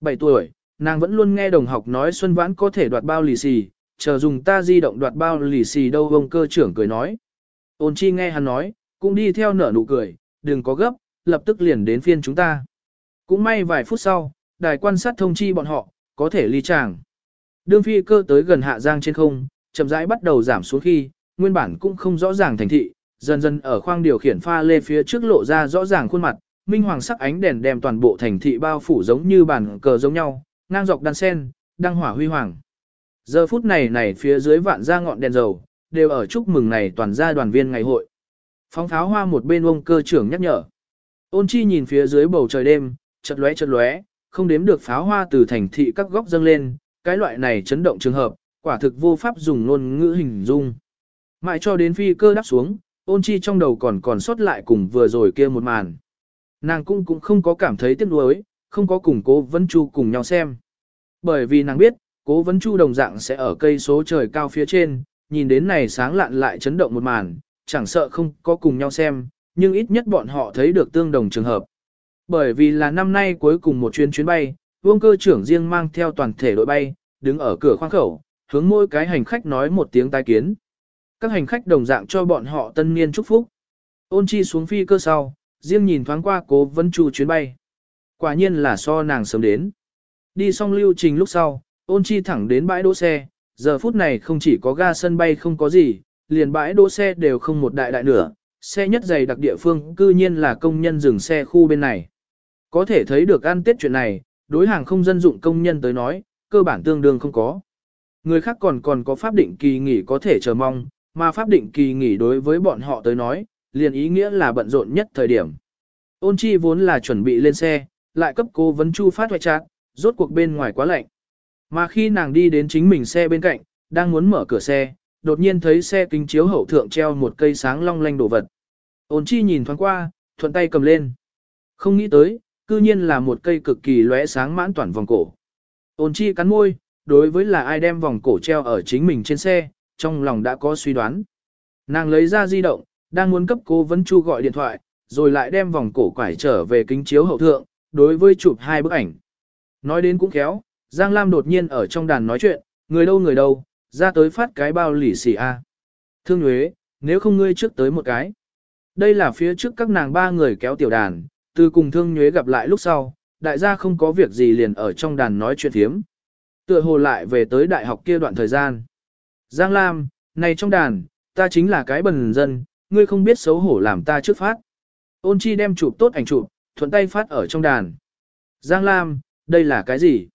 7 tuổi, nàng vẫn luôn nghe đồng học nói xuân vãn có thể đoạt bao lì xì, chờ dùng ta di động đoạt bao lì xì đâu ông cơ trưởng cười nói. Ôn chi nghe hắn nói, cũng đi theo nở nụ cười, đừng có gấp, lập tức liền đến phiên chúng ta. Cũng may vài phút sau, đài quan sát thông chi bọn họ, có thể ly tràng. Đương phi cơ tới gần hạ giang trên không, chậm rãi bắt đầu giảm xuống khi, nguyên bản cũng không rõ ràng thành thị, dần dần ở khoang điều khiển pha lê phía trước lộ ra rõ ràng khuôn mặt, minh hoàng sắc ánh đèn đem toàn bộ thành thị bao phủ giống như bản cờ giống nhau, ngang dọc đan sen, đăng hỏa huy hoàng. Giờ phút này này phía dưới vạn ra ngọn đèn dầu, đều ở chúc mừng này toàn gia đoàn viên ngày hội. Phóng pháo hoa một bên ông cơ trưởng nhắc nhở. Ôn chi nhìn phía dưới bầu trời đêm, chật lóe chật lóe, không đếm được pháo hoa từ thành thị các góc dâng lên, cái loại này chấn động trường hợp, quả thực vô pháp dùng ngôn ngữ hình dung. Mãi cho đến phi cơ đáp xuống, ôn chi trong đầu còn còn sót lại cùng vừa rồi kia một màn. Nàng cũng cũng không có cảm thấy tiếc nuối, không có cùng cố vấn chu cùng nhau xem. Bởi vì nàng biết, cố vấn chu đồng dạng sẽ ở cây số trời cao phía trên, nhìn đến này sáng lạn lại chấn động một màn, chẳng sợ không có cùng nhau xem, nhưng ít nhất bọn họ thấy được tương đồng trường hợp. Bởi vì là năm nay cuối cùng một chuyến chuyến bay, vương cơ trưởng riêng mang theo toàn thể đội bay, đứng ở cửa khoang khẩu, hướng mỗi cái hành khách nói một tiếng tai kiến. Các hành khách đồng dạng cho bọn họ tân niên chúc phúc. Ôn chi xuống phi cơ sau, riêng nhìn thoáng qua cố vấn chu chuyến bay. Quả nhiên là so nàng sớm đến. Đi xong lưu trình lúc sau, ôn chi thẳng đến bãi đỗ xe, giờ phút này không chỉ có ga sân bay không có gì, liền bãi đỗ xe đều không một đại đại nửa, xe nhất dày đặc địa phương cư nhiên là công nhân dừng xe khu bên này. Có thể thấy được ăn tiết chuyện này, đối hàng không dân dụng công nhân tới nói, cơ bản tương đương không có. Người khác còn còn có pháp định kỳ nghỉ có thể chờ mong, mà pháp định kỳ nghỉ đối với bọn họ tới nói, liền ý nghĩa là bận rộn nhất thời điểm. Ôn chi vốn là chuẩn bị lên xe, lại cấp cô vấn chu phát hoại trạng, rốt cuộc bên ngoài quá lạnh. Mà khi nàng đi đến chính mình xe bên cạnh, đang muốn mở cửa xe, đột nhiên thấy xe kính chiếu hậu thượng treo một cây sáng long lanh đồ vật. Ôn chi nhìn thoáng qua, thuận tay cầm lên. Không nghĩ tới, cư nhiên là một cây cực kỳ lóe sáng mãn toàn vòng cổ. Ôn chi cắn môi, đối với là ai đem vòng cổ treo ở chính mình trên xe, trong lòng đã có suy đoán. Nàng lấy ra di động, đang muốn cấp cố vấn chu gọi điện thoại, rồi lại đem vòng cổ quải trở về kính chiếu hậu thượng, đối với chụp hai bức ảnh. Nói đến cũng khéo, Giang Lam đột nhiên ở trong đàn nói chuyện, người đâu người đâu, ra tới phát cái bao lì xì a. Thương Nhuế, nếu không ngươi trước tới một cái. Đây là phía trước các nàng ba người kéo tiểu đàn, từ cùng Thương Nhuế gặp lại lúc sau, đại gia không có việc gì liền ở trong đàn nói chuyện thiếm. Tựa hồ lại về tới đại học kia đoạn thời gian. Giang Lam, này trong đàn, ta chính là cái bần dân, ngươi không biết xấu hổ làm ta trước phát. Ôn chi đem chụp tốt ảnh chụp, thuận tay phát ở trong đàn. Giang Lam, đây là cái gì?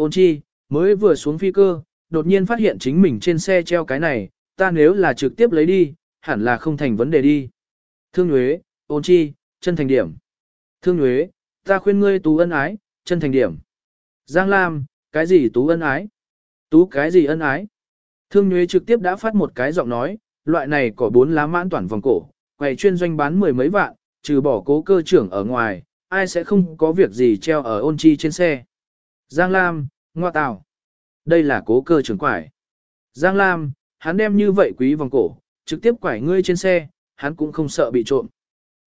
Ôn chi, mới vừa xuống phi cơ, đột nhiên phát hiện chính mình trên xe treo cái này, ta nếu là trực tiếp lấy đi, hẳn là không thành vấn đề đi. Thương Nhuế, ôn chi, chân thành điểm. Thương Nhuế, ta khuyên ngươi tú ân ái, chân thành điểm. Giang Lam, cái gì tú ân ái? Tú cái gì ân ái? Thương Nhuế trực tiếp đã phát một cái giọng nói, loại này có bốn lá mãn toàn vòng cổ, quầy chuyên doanh bán mười mấy vạn, trừ bỏ cố cơ trưởng ở ngoài, ai sẽ không có việc gì treo ở ôn chi trên xe. Giang Lam, ngoa tào. Đây là cố cơ trưởng quải. Giang Lam, hắn đem như vậy quý vòng cổ, trực tiếp quải ngươi trên xe, hắn cũng không sợ bị trộm.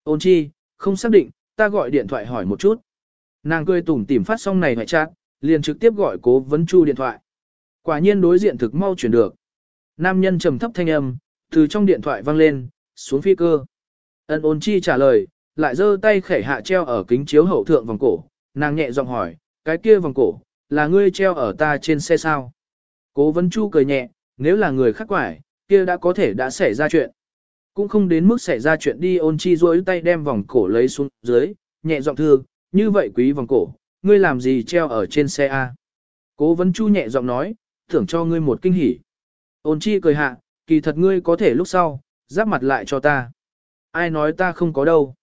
Ôn chi, không xác định, ta gọi điện thoại hỏi một chút. Nàng cười tủm tỉm phát xong này ngoại chat, liền trực tiếp gọi cố vấn chu điện thoại. Quả nhiên đối diện thực mau chuyển được. Nam nhân trầm thấp thanh âm, từ trong điện thoại vang lên, xuống phi cơ. Ân ôn chi trả lời, lại giơ tay khẩy hạ treo ở kính chiếu hậu thượng vòng cổ. Nàng nhẹ giọng hỏi, cái kia vòng cổ, là ngươi treo ở ta trên xe sao? Cố vấn chu cười nhẹ, nếu là người khác quải, kia đã có thể đã xảy ra chuyện. Cũng không đến mức xảy ra chuyện đi ôn chi rối tay đem vòng cổ lấy xuống dưới, nhẹ giọng thương, như vậy quý vòng cổ, ngươi làm gì treo ở trên xe A. Cố vấn chu nhẹ giọng nói, thưởng cho ngươi một kinh hỉ. Ôn chi cười hạ, kỳ thật ngươi có thể lúc sau, giáp mặt lại cho ta. Ai nói ta không có đâu.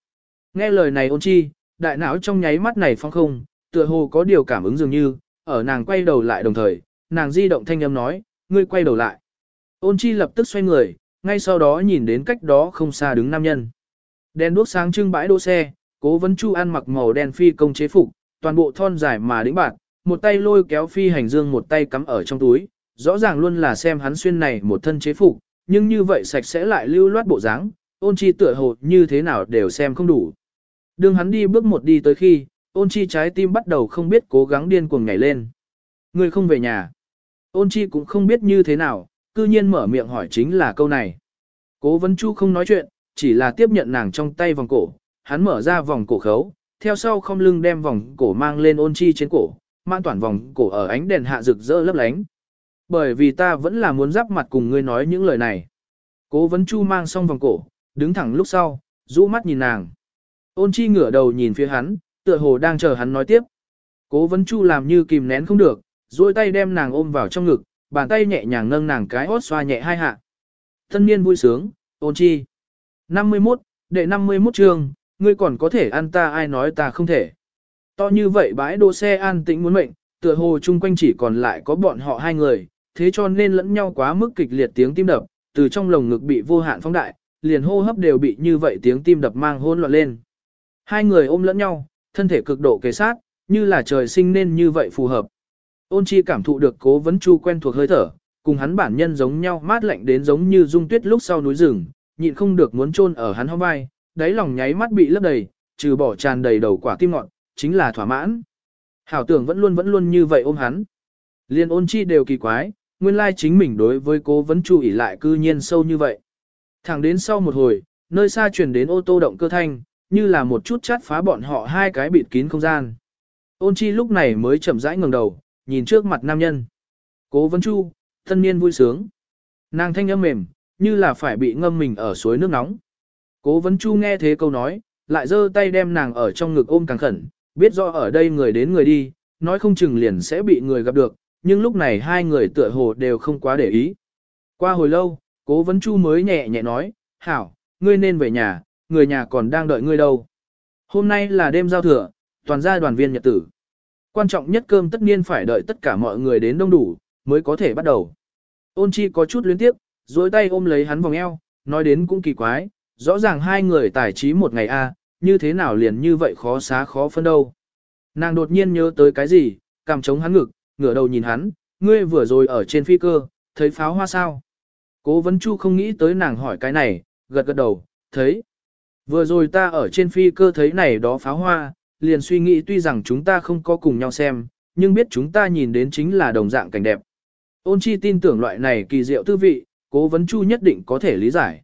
Nghe lời này ôn chi, đại não trong nháy mắt này phong không, tựa hồ có điều cảm ứng dường như, ở nàng quay đầu lại đồng thời, nàng di động thanh âm nói, ngươi quay đầu lại. Ôn chi lập tức xoay người, ngay sau đó nhìn đến cách đó không xa đứng nam nhân. Đèn đuốc sáng trưng bãi đỗ xe, cố vấn chu ăn mặc màu đen phi công chế phục, toàn bộ thon dài mà đĩnh bạc, một tay lôi kéo phi hành dương một tay cắm ở trong túi, rõ ràng luôn là xem hắn xuyên này một thân chế phục, nhưng như vậy sạch sẽ lại lưu loát bộ dáng, ôn chi tựa hồ như thế nào đều xem không đủ. đường hắn đi bước một đi tới khi, ôn chi trái tim bắt đầu không biết cố gắng điên cuồng nhảy lên. Người không về nhà. Ôn chi cũng không biết như thế nào, cư nhiên mở miệng hỏi chính là câu này. Cố vấn chu không nói chuyện, chỉ là tiếp nhận nàng trong tay vòng cổ, hắn mở ra vòng cổ khấu, theo sau không lưng đem vòng cổ mang lên ôn chi trên cổ, mang toàn vòng cổ ở ánh đèn hạ rực rỡ lấp lánh. Bởi vì ta vẫn là muốn giáp mặt cùng ngươi nói những lời này. Cố vấn chu mang xong vòng cổ, đứng thẳng lúc sau, rũ mắt nhìn nàng. Ôn chi ngửa đầu nhìn phía hắn, tựa hồ đang chờ hắn nói tiếp. Cố vấn chu làm như kìm nén không được, duỗi tay đem nàng ôm vào trong ngực, bàn tay nhẹ nhàng nâng nàng cái hót xoa nhẹ hai hạ. Thân niên vui sướng, ôn chi. 51, đệ 51 chương, ngươi còn có thể ăn ta ai nói ta không thể. To như vậy bãi đỗ xe an tĩnh muốn mệnh, tựa hồ chung quanh chỉ còn lại có bọn họ hai người, thế cho nên lẫn nhau quá mức kịch liệt tiếng tim đập, từ trong lồng ngực bị vô hạn phóng đại, liền hô hấp đều bị như vậy tiếng tim đập mang hôn loạn lên. Hai người ôm lẫn nhau, thân thể cực độ kế sát, như là trời sinh nên như vậy phù hợp. Ôn chi cảm thụ được cố vấn chu quen thuộc hơi thở, cùng hắn bản nhân giống nhau mát lạnh đến giống như dung tuyết lúc sau núi rừng, nhịn không được muốn chôn ở hắn hông vai, đáy lòng nháy mắt bị lấp đầy, trừ bỏ tràn đầy đầu quả tim ngọn, chính là thỏa mãn. Hảo tưởng vẫn luôn vẫn luôn như vậy ôm hắn. Liên ôn chi đều kỳ quái, nguyên lai chính mình đối với cố vấn chu ỉ lại cư nhiên sâu như vậy. Thẳng đến sau một hồi, nơi xa truyền đến ô tô động cơ thanh, như là một chút chát phá bọn họ hai cái bịt kín không gian. Ôn chi lúc này mới chậm rãi ngẩng đầu, nhìn trước mặt nam nhân. Cố vấn chu, thân niên vui sướng. Nàng thanh âm mềm, như là phải bị ngâm mình ở suối nước nóng. Cố vấn chu nghe thế câu nói, lại giơ tay đem nàng ở trong ngực ôm càng khẩn, biết rõ ở đây người đến người đi, nói không chừng liền sẽ bị người gặp được, nhưng lúc này hai người tựa hồ đều không quá để ý. Qua hồi lâu, cố vấn chu mới nhẹ nhẹ nói, hảo, ngươi nên về nhà, người nhà còn đang đợi ngươi đâu. Hôm nay là đêm giao thừa, toàn gia đoàn viên nhật tử. Quan trọng nhất cơm tất nhiên phải đợi tất cả mọi người đến đông đủ, mới có thể bắt đầu. Ôn chi có chút luyến tiếp, dối tay ôm lấy hắn vòng eo, nói đến cũng kỳ quái, rõ ràng hai người tài trí một ngày a, như thế nào liền như vậy khó xá khó phân đâu. Nàng đột nhiên nhớ tới cái gì, cằm chống hắn ngực, ngửa đầu nhìn hắn, ngươi vừa rồi ở trên phi cơ, thấy pháo hoa sao? Cố vấn chu không nghĩ tới nàng hỏi cái này, gật gật đầu, thấy. Vừa rồi ta ở trên phi cơ thấy này đó pháo hoa, liền suy nghĩ tuy rằng chúng ta không có cùng nhau xem, nhưng biết chúng ta nhìn đến chính là đồng dạng cảnh đẹp. Ôn chi tin tưởng loại này kỳ diệu tư vị, cố vấn chu nhất định có thể lý giải.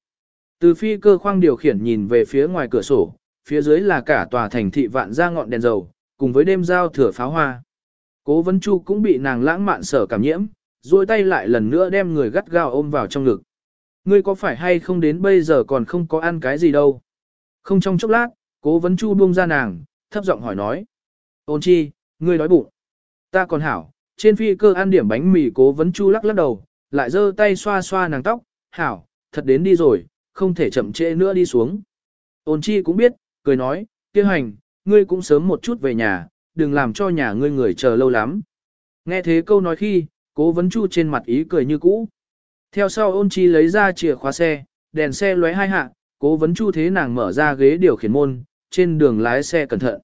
Từ phi cơ khoang điều khiển nhìn về phía ngoài cửa sổ, phía dưới là cả tòa thành thị vạn ra ngọn đèn dầu, cùng với đêm giao thừa pháo hoa. Cố vấn chu cũng bị nàng lãng mạn sở cảm nhiễm, duỗi tay lại lần nữa đem người gắt gao ôm vào trong ngực. Ngươi có phải hay không đến bây giờ còn không có ăn cái gì đâu? Không trong chốc lát, cố vấn chu buông ra nàng, thấp giọng hỏi nói. Ôn chi, ngươi đói bụng. Ta còn hảo, trên phi cơ ăn điểm bánh mì cố vấn chu lắc lắc đầu, lại giơ tay xoa xoa nàng tóc, hảo, thật đến đi rồi, không thể chậm trễ nữa đi xuống. Ôn chi cũng biết, cười nói, kia hành, ngươi cũng sớm một chút về nhà, đừng làm cho nhà ngươi người chờ lâu lắm. Nghe thế câu nói khi, cố vấn chu trên mặt ý cười như cũ. Theo sau ôn chi lấy ra chìa khóa xe, đèn xe lóe hai hạ, cố vấn chu thế nàng mở ra ghế điều khiển môn, trên đường lái xe cẩn thận.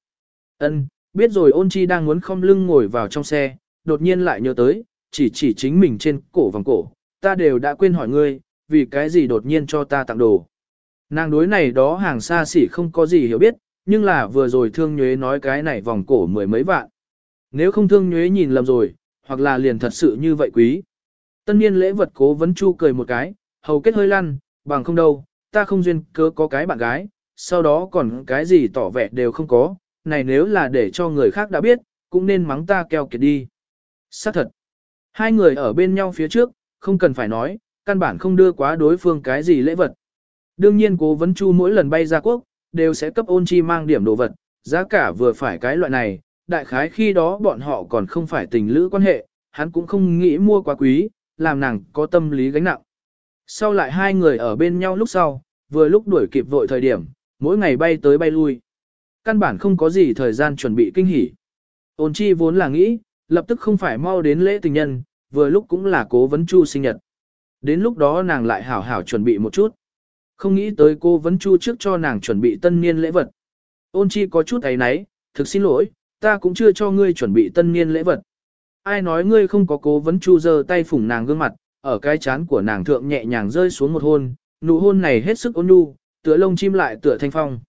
Ân, biết rồi ôn chi đang muốn không lưng ngồi vào trong xe, đột nhiên lại nhớ tới, chỉ chỉ chính mình trên cổ vòng cổ, ta đều đã quên hỏi ngươi, vì cái gì đột nhiên cho ta tặng đồ. Nàng đối này đó hàng xa xỉ không có gì hiểu biết, nhưng là vừa rồi thương nhuế nói cái này vòng cổ mười mấy vạn. Nếu không thương nhuế nhìn lầm rồi, hoặc là liền thật sự như vậy quý. Tân niên lễ vật cố vấn chu cười một cái, hầu kết hơi lăn, bằng không đâu, ta không duyên cớ có cái bạn gái, sau đó còn cái gì tỏ vẻ đều không có, này nếu là để cho người khác đã biết, cũng nên mắng ta keo kiệt đi. Xác thật, hai người ở bên nhau phía trước, không cần phải nói, căn bản không đưa quá đối phương cái gì lễ vật. Đương nhiên cố vấn chu mỗi lần bay ra quốc, đều sẽ cấp ôn chi mang điểm đồ vật, giá cả vừa phải cái loại này, đại khái khi đó bọn họ còn không phải tình lữ quan hệ, hắn cũng không nghĩ mua quá quý, làm nàng có tâm lý gánh nặng. Sau lại hai người ở bên nhau lúc sau, vừa lúc đuổi kịp vội thời điểm, mỗi ngày bay tới bay lui. Căn bản không có gì thời gian chuẩn bị kinh hỉ. Ôn chi vốn là nghĩ, lập tức không phải mau đến lễ tình nhân, vừa lúc cũng là cố vấn chu sinh nhật. Đến lúc đó nàng lại hảo hảo chuẩn bị một chút. Không nghĩ tới cô vấn chu trước cho nàng chuẩn bị tân niên lễ vật. Ôn chi có chút ấy náy, thực xin lỗi, ta cũng chưa cho ngươi chuẩn bị tân niên lễ vật. Ai nói ngươi không có cố vấn chu giơ tay phủng nàng gương mặt, ở cái chán của nàng thượng nhẹ nhàng rơi xuống một hôn, nụ hôn này hết sức ôn nhu, tựa lông chim lại tựa thanh phong.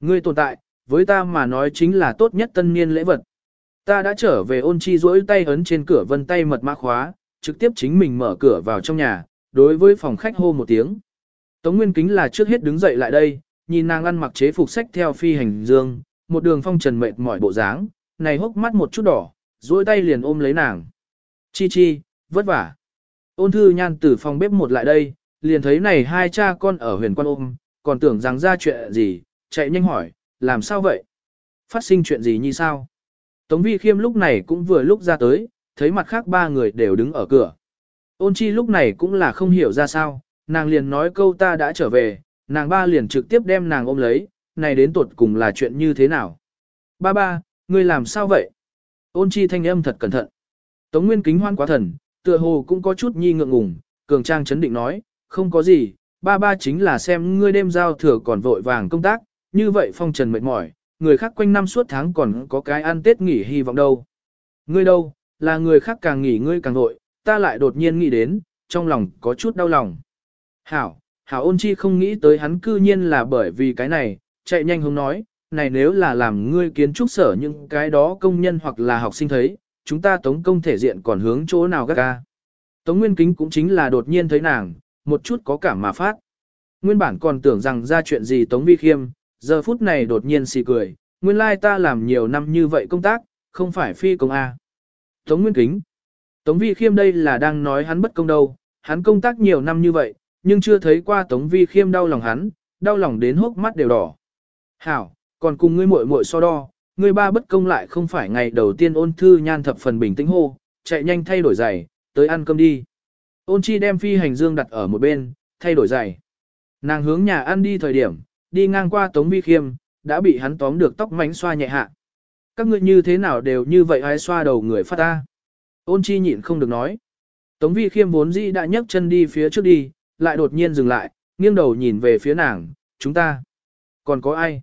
Ngươi tồn tại, với ta mà nói chính là tốt nhất tân niên lễ vật. Ta đã trở về ôn chi duỗi tay ấn trên cửa vân tay mật mã khóa, trực tiếp chính mình mở cửa vào trong nhà, đối với phòng khách hô một tiếng. Tống Nguyên Kính là trước hết đứng dậy lại đây, nhìn nàng ăn mặc chế phục sách theo phi hành dương, một đường phong trần mệt mỏi bộ dáng, này hốc mắt một chút đỏ, duỗi tay liền ôm lấy nàng. Chi chi, vất vả. Ôn thư nhan từ phòng bếp một lại đây, liền thấy này hai cha con ở huyền quan ôm, còn tưởng rằng ra chuyện gì, chạy nhanh hỏi, làm sao vậy? Phát sinh chuyện gì như sao? Tống vi khiêm lúc này cũng vừa lúc ra tới, thấy mặt khác ba người đều đứng ở cửa. Ôn chi lúc này cũng là không hiểu ra sao, nàng liền nói câu ta đã trở về, nàng ba liền trực tiếp đem nàng ôm lấy, này đến tột cùng là chuyện như thế nào. Ba ba, ngươi làm sao vậy? Ôn chi thanh âm thật cẩn thận. Tống Nguyên kính hoan quá thần, tựa hồ cũng có chút nhi ngượng ngùng, cường trang chấn định nói, không có gì, ba ba chính là xem ngươi đêm giao thừa còn vội vàng công tác, như vậy phong trần mệt mỏi, người khác quanh năm suốt tháng còn có cái ăn tết nghỉ hy vọng đâu. Ngươi đâu, là người khác càng nghỉ ngươi càng vội, ta lại đột nhiên nghĩ đến, trong lòng có chút đau lòng. Hảo, Hảo ôn chi không nghĩ tới hắn cư nhiên là bởi vì cái này, chạy nhanh hướng nói, này nếu là làm ngươi kiến trúc sở những cái đó công nhân hoặc là học sinh thấy, chúng ta tống công thể diện còn hướng chỗ nào gác ca. Tống Nguyên Kính cũng chính là đột nhiên thấy nàng, một chút có cảm mà phát. Nguyên bản còn tưởng rằng ra chuyện gì Tống Vi Khiêm, giờ phút này đột nhiên xì cười, nguyên lai ta làm nhiều năm như vậy công tác, không phải phi công A. Tống Nguyên Kính. Tống Vi Khiêm đây là đang nói hắn bất công đâu, hắn công tác nhiều năm như vậy, nhưng chưa thấy qua Tống Vi Khiêm đau lòng hắn, đau lòng đến hốc mắt đều đỏ. Hảo, còn cùng ngươi muội muội so đo, Người ba bất công lại không phải ngày đầu tiên ôn thư nhan thập phần bình tĩnh hô, chạy nhanh thay đổi giày, tới ăn cơm đi. Ôn chi đem phi hành dương đặt ở một bên, thay đổi giày. Nàng hướng nhà ăn đi thời điểm, đi ngang qua Tống Vi Khiêm, đã bị hắn tóm được tóc mánh xoa nhẹ hạ. Các ngươi như thế nào đều như vậy ai xoa đầu người phát ta. Ôn chi nhịn không được nói. Tống Vi Khiêm vốn dĩ đã nhấc chân đi phía trước đi, lại đột nhiên dừng lại, nghiêng đầu nhìn về phía nàng, chúng ta. Còn có ai?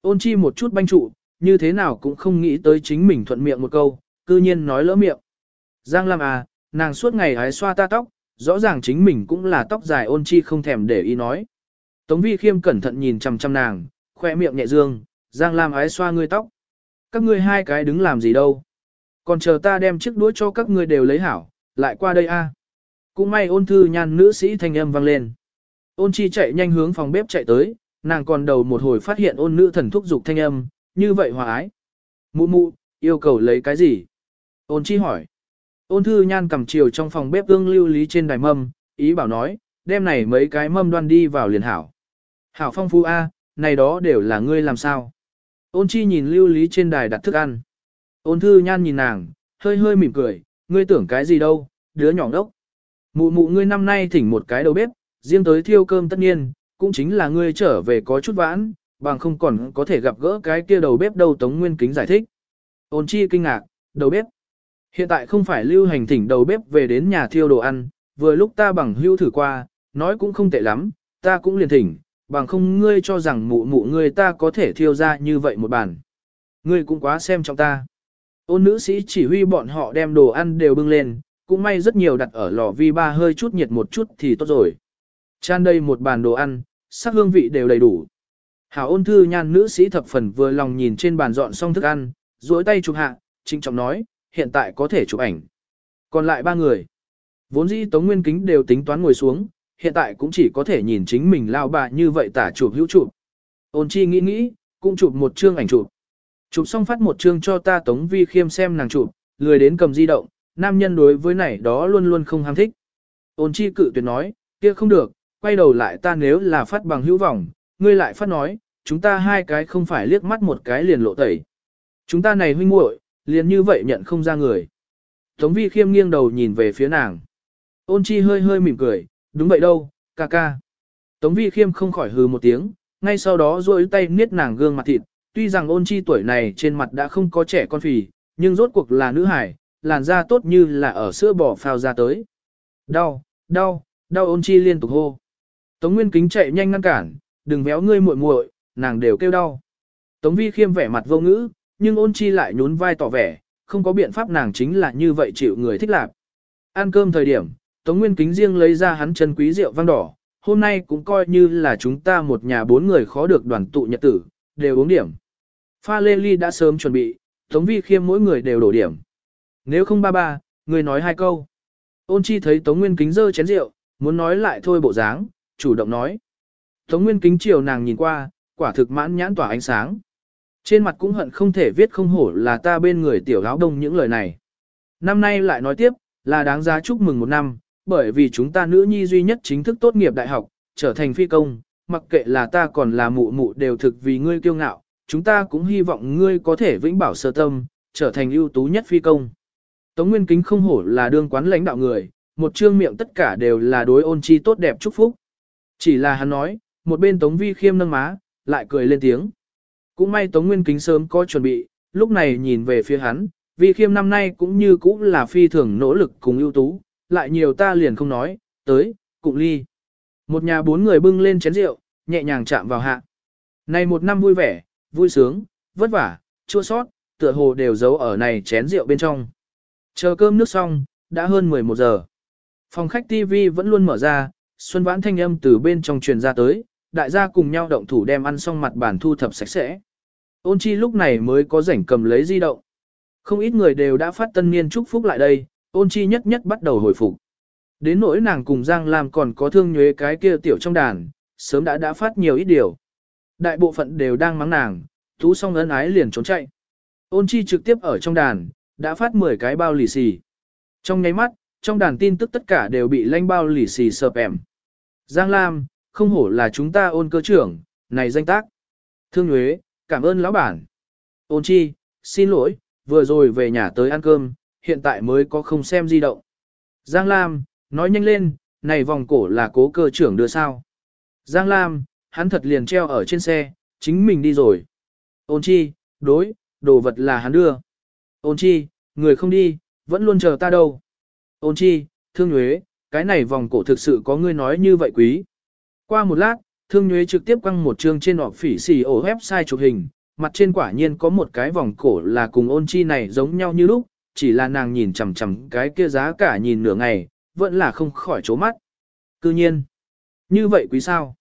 Ôn chi một chút banh trụ, như thế nào cũng không nghĩ tới chính mình thuận miệng một câu, cư nhiên nói lỡ miệng. Giang Lam à, nàng suốt ngày hái xoa ta tóc, rõ ràng chính mình cũng là tóc dài ôn chi không thèm để ý nói. Tống vi khiêm cẩn thận nhìn chằm chằm nàng, khoe miệng nhẹ dương, Giang Lam ái xoa ngươi tóc. Các ngươi hai cái đứng làm gì đâu. Còn chờ ta đem chiếc đũa cho các ngươi đều lấy hảo, lại qua đây a. À. Cũng may ôn thư nhan nữ sĩ thanh âm vang lên. Ôn chi chạy nhanh hướng phòng bếp chạy tới, nàng còn đầu một hồi phát hiện ôn nữ thần thúc dục thanh âm, như vậy hòa ái. Mụ mụ, yêu cầu lấy cái gì? Ôn chi hỏi. Ôn thư nhan cầm chiều trong phòng bếp ương lưu lý trên đài mâm, ý bảo nói, đem này mấy cái mâm đoan đi vào liền hảo. Hảo phong phu A, này đó đều là ngươi làm sao? Ôn chi nhìn lưu lý trên đài đặt thức ăn. Ôn thư nhan nhìn nàng, hơi hơi mỉm cười, ngươi tưởng cái gì đâu, đứa nhỏ đốc. Mụ mụ ngươi năm nay thỉnh một cái đầu bếp, riêng tới thiêu cơm tất nhiên, cũng chính là ngươi trở về có chút vãn, bằng không còn có thể gặp gỡ cái kia đầu bếp đâu Tống Nguyên Kính giải thích. Ôn chi kinh ngạc, đầu bếp. Hiện tại không phải lưu hành thỉnh đầu bếp về đến nhà thiêu đồ ăn, vừa lúc ta bằng hưu thử qua, nói cũng không tệ lắm, ta cũng liền thỉnh, bằng không ngươi cho rằng mụ mụ ngươi ta có thể thiêu ra như vậy một bàn. Ngươi cũng quá xem trọng ta. Ôn nữ sĩ chỉ huy bọn họ đem đồ ăn đều bưng lên, cũng may rất nhiều đặt ở lò vi ba hơi chút nhiệt một chút thì tốt rồi. Chan đây một bàn đồ ăn, sắc hương vị đều đầy đủ. Hảo ôn thư nhan nữ sĩ thập phần vừa lòng nhìn trên bàn dọn xong thức ăn, duỗi tay chụp hạ, trinh trọng nói, hiện tại có thể chụp ảnh. Còn lại ba người. Vốn dĩ Tống Nguyên Kính đều tính toán ngồi xuống, hiện tại cũng chỉ có thể nhìn chính mình lao bà như vậy tả chụp hữu chụp. Ôn chi nghĩ nghĩ, cũng chụp một chương ảnh chụp. Chụp xong phát một chương cho ta Tống Vi Khiêm xem nàng chụp, lười đến cầm di động, nam nhân đối với này đó luôn luôn không ham thích. Ôn chi cự tuyệt nói, kia không được, quay đầu lại ta nếu là phát bằng hữu vọng, ngươi lại phát nói, chúng ta hai cái không phải liếc mắt một cái liền lộ tẩy. Chúng ta này huynh muội, liền như vậy nhận không ra người. Tống vi khiêm nghiêng đầu nhìn về phía nàng. Ôn chi hơi hơi mỉm cười, đúng vậy đâu, ca ca. Tống vi khiêm không khỏi hừ một tiếng, ngay sau đó duỗi tay niết nàng gương mặt thịt, tuy rằng ôn chi tuổi này trên mặt đã không có trẻ con phì, nhưng rốt cuộc là nữ hải, làn da tốt như là ở sữa bò phao ra tới. Đau, đau, đau ôn chi liên tục hô. Tống Nguyên Kính chạy nhanh ngăn cản, đừng véo ngươi muội muội, nàng đều kêu đau. Tống Vi khiêm vẻ mặt vô ngữ, nhưng ôn chi lại nhún vai tỏ vẻ, không có biện pháp nàng chính là như vậy chịu người thích lạc. Ăn cơm thời điểm, Tống Nguyên Kính riêng lấy ra hắn chân quý rượu vang đỏ, hôm nay cũng coi như là chúng ta một nhà bốn người khó được đoàn tụ nhật tử, đều uống điểm. Pha lê ly đã sớm chuẩn bị, Tống Vi khiêm mỗi người đều đổ điểm. Nếu không ba ba, người nói hai câu. Ôn chi thấy Tống Nguyên Kính dơ chén rượu, muốn nói lại thôi bộ dáng, chủ động nói. Tống Nguyên Kính chiều nàng nhìn qua, quả thực mãn nhãn tỏa ánh sáng. Trên mặt cũng hận không thể viết không hổ là ta bên người tiểu áo đông những lời này. Năm nay lại nói tiếp, là đáng giá chúc mừng một năm, bởi vì chúng ta nữ nhi duy nhất chính thức tốt nghiệp đại học, trở thành phi công, mặc kệ là ta còn là mụ mụ đều thực vì ngươi kiêu ngạo, chúng ta cũng hy vọng ngươi có thể vĩnh bảo sơ tâm, trở thành ưu tú nhất phi công. Tống Nguyên Kính không hổ là đương quán lãnh đạo người, một trương miệng tất cả đều là đối ôn chi tốt đẹp chúc phúc. Chỉ là hắn nói, một bên Tống Vi khiêm nâng má, lại cười lên tiếng. Cũng may Tống Nguyên Kính sớm có chuẩn bị, lúc này nhìn về phía hắn, Vi khiêm năm nay cũng như cũng là phi thường nỗ lực cùng ưu tú, lại nhiều ta liền không nói, tới, cụng ly. Một nhà bốn người bưng lên chén rượu, nhẹ nhàng chạm vào hạ. Này một năm vui vẻ, vui sướng, vất vả, chua sót, tựa hồ đều giấu ở này chén rượu bên trong. Chờ cơm nước xong, đã hơn 11 giờ. Phòng khách TV vẫn luôn mở ra, Xuân Vãn thanh âm từ bên trong truyền ra tới, đại gia cùng nhau động thủ đem ăn xong mặt bàn thu thập sạch sẽ. Ôn chi lúc này mới có rảnh cầm lấy di động. Không ít người đều đã phát tân niên chúc phúc lại đây, ôn chi nhất nhất bắt đầu hồi phục. Đến nỗi nàng cùng Giang Lam còn có thương nhuế cái kia tiểu trong đàn, sớm đã đã phát nhiều ít điều. Đại bộ phận đều đang mắng nàng, thú xong ân ái liền trốn chạy. Ôn chi trực tiếp ở trong đàn, đã phát 10 cái bao lì xì. Trong nháy mắt, trong đàn tin tức tất cả đều bị lanh bao lì xì sợp ẻm. Giang Lam, không hổ là chúng ta ôn cơ trưởng, này danh tác. Thương Nhuế, cảm ơn lão bản. Ôn chi, xin lỗi, vừa rồi về nhà tới ăn cơm, hiện tại mới có không xem di động. Giang Lam, nói nhanh lên, này vòng cổ là cố cơ trưởng đưa sao. Giang Lam, hắn thật liền treo ở trên xe, chính mình đi rồi. Ôn chi, đối, đồ vật là hắn đưa. Ôn chi, người không đi, vẫn luôn chờ ta đâu. Ôn chi, thương nhuế, cái này vòng cổ thực sự có ngươi nói như vậy quý. Qua một lát, thương nhuế trực tiếp quăng một chương trên họp phỉ xì ổ website chụp hình, mặt trên quả nhiên có một cái vòng cổ là cùng ôn chi này giống nhau như lúc, chỉ là nàng nhìn chằm chằm cái kia giá cả nhìn nửa ngày, vẫn là không khỏi chố mắt. Cư nhiên, như vậy quý sao?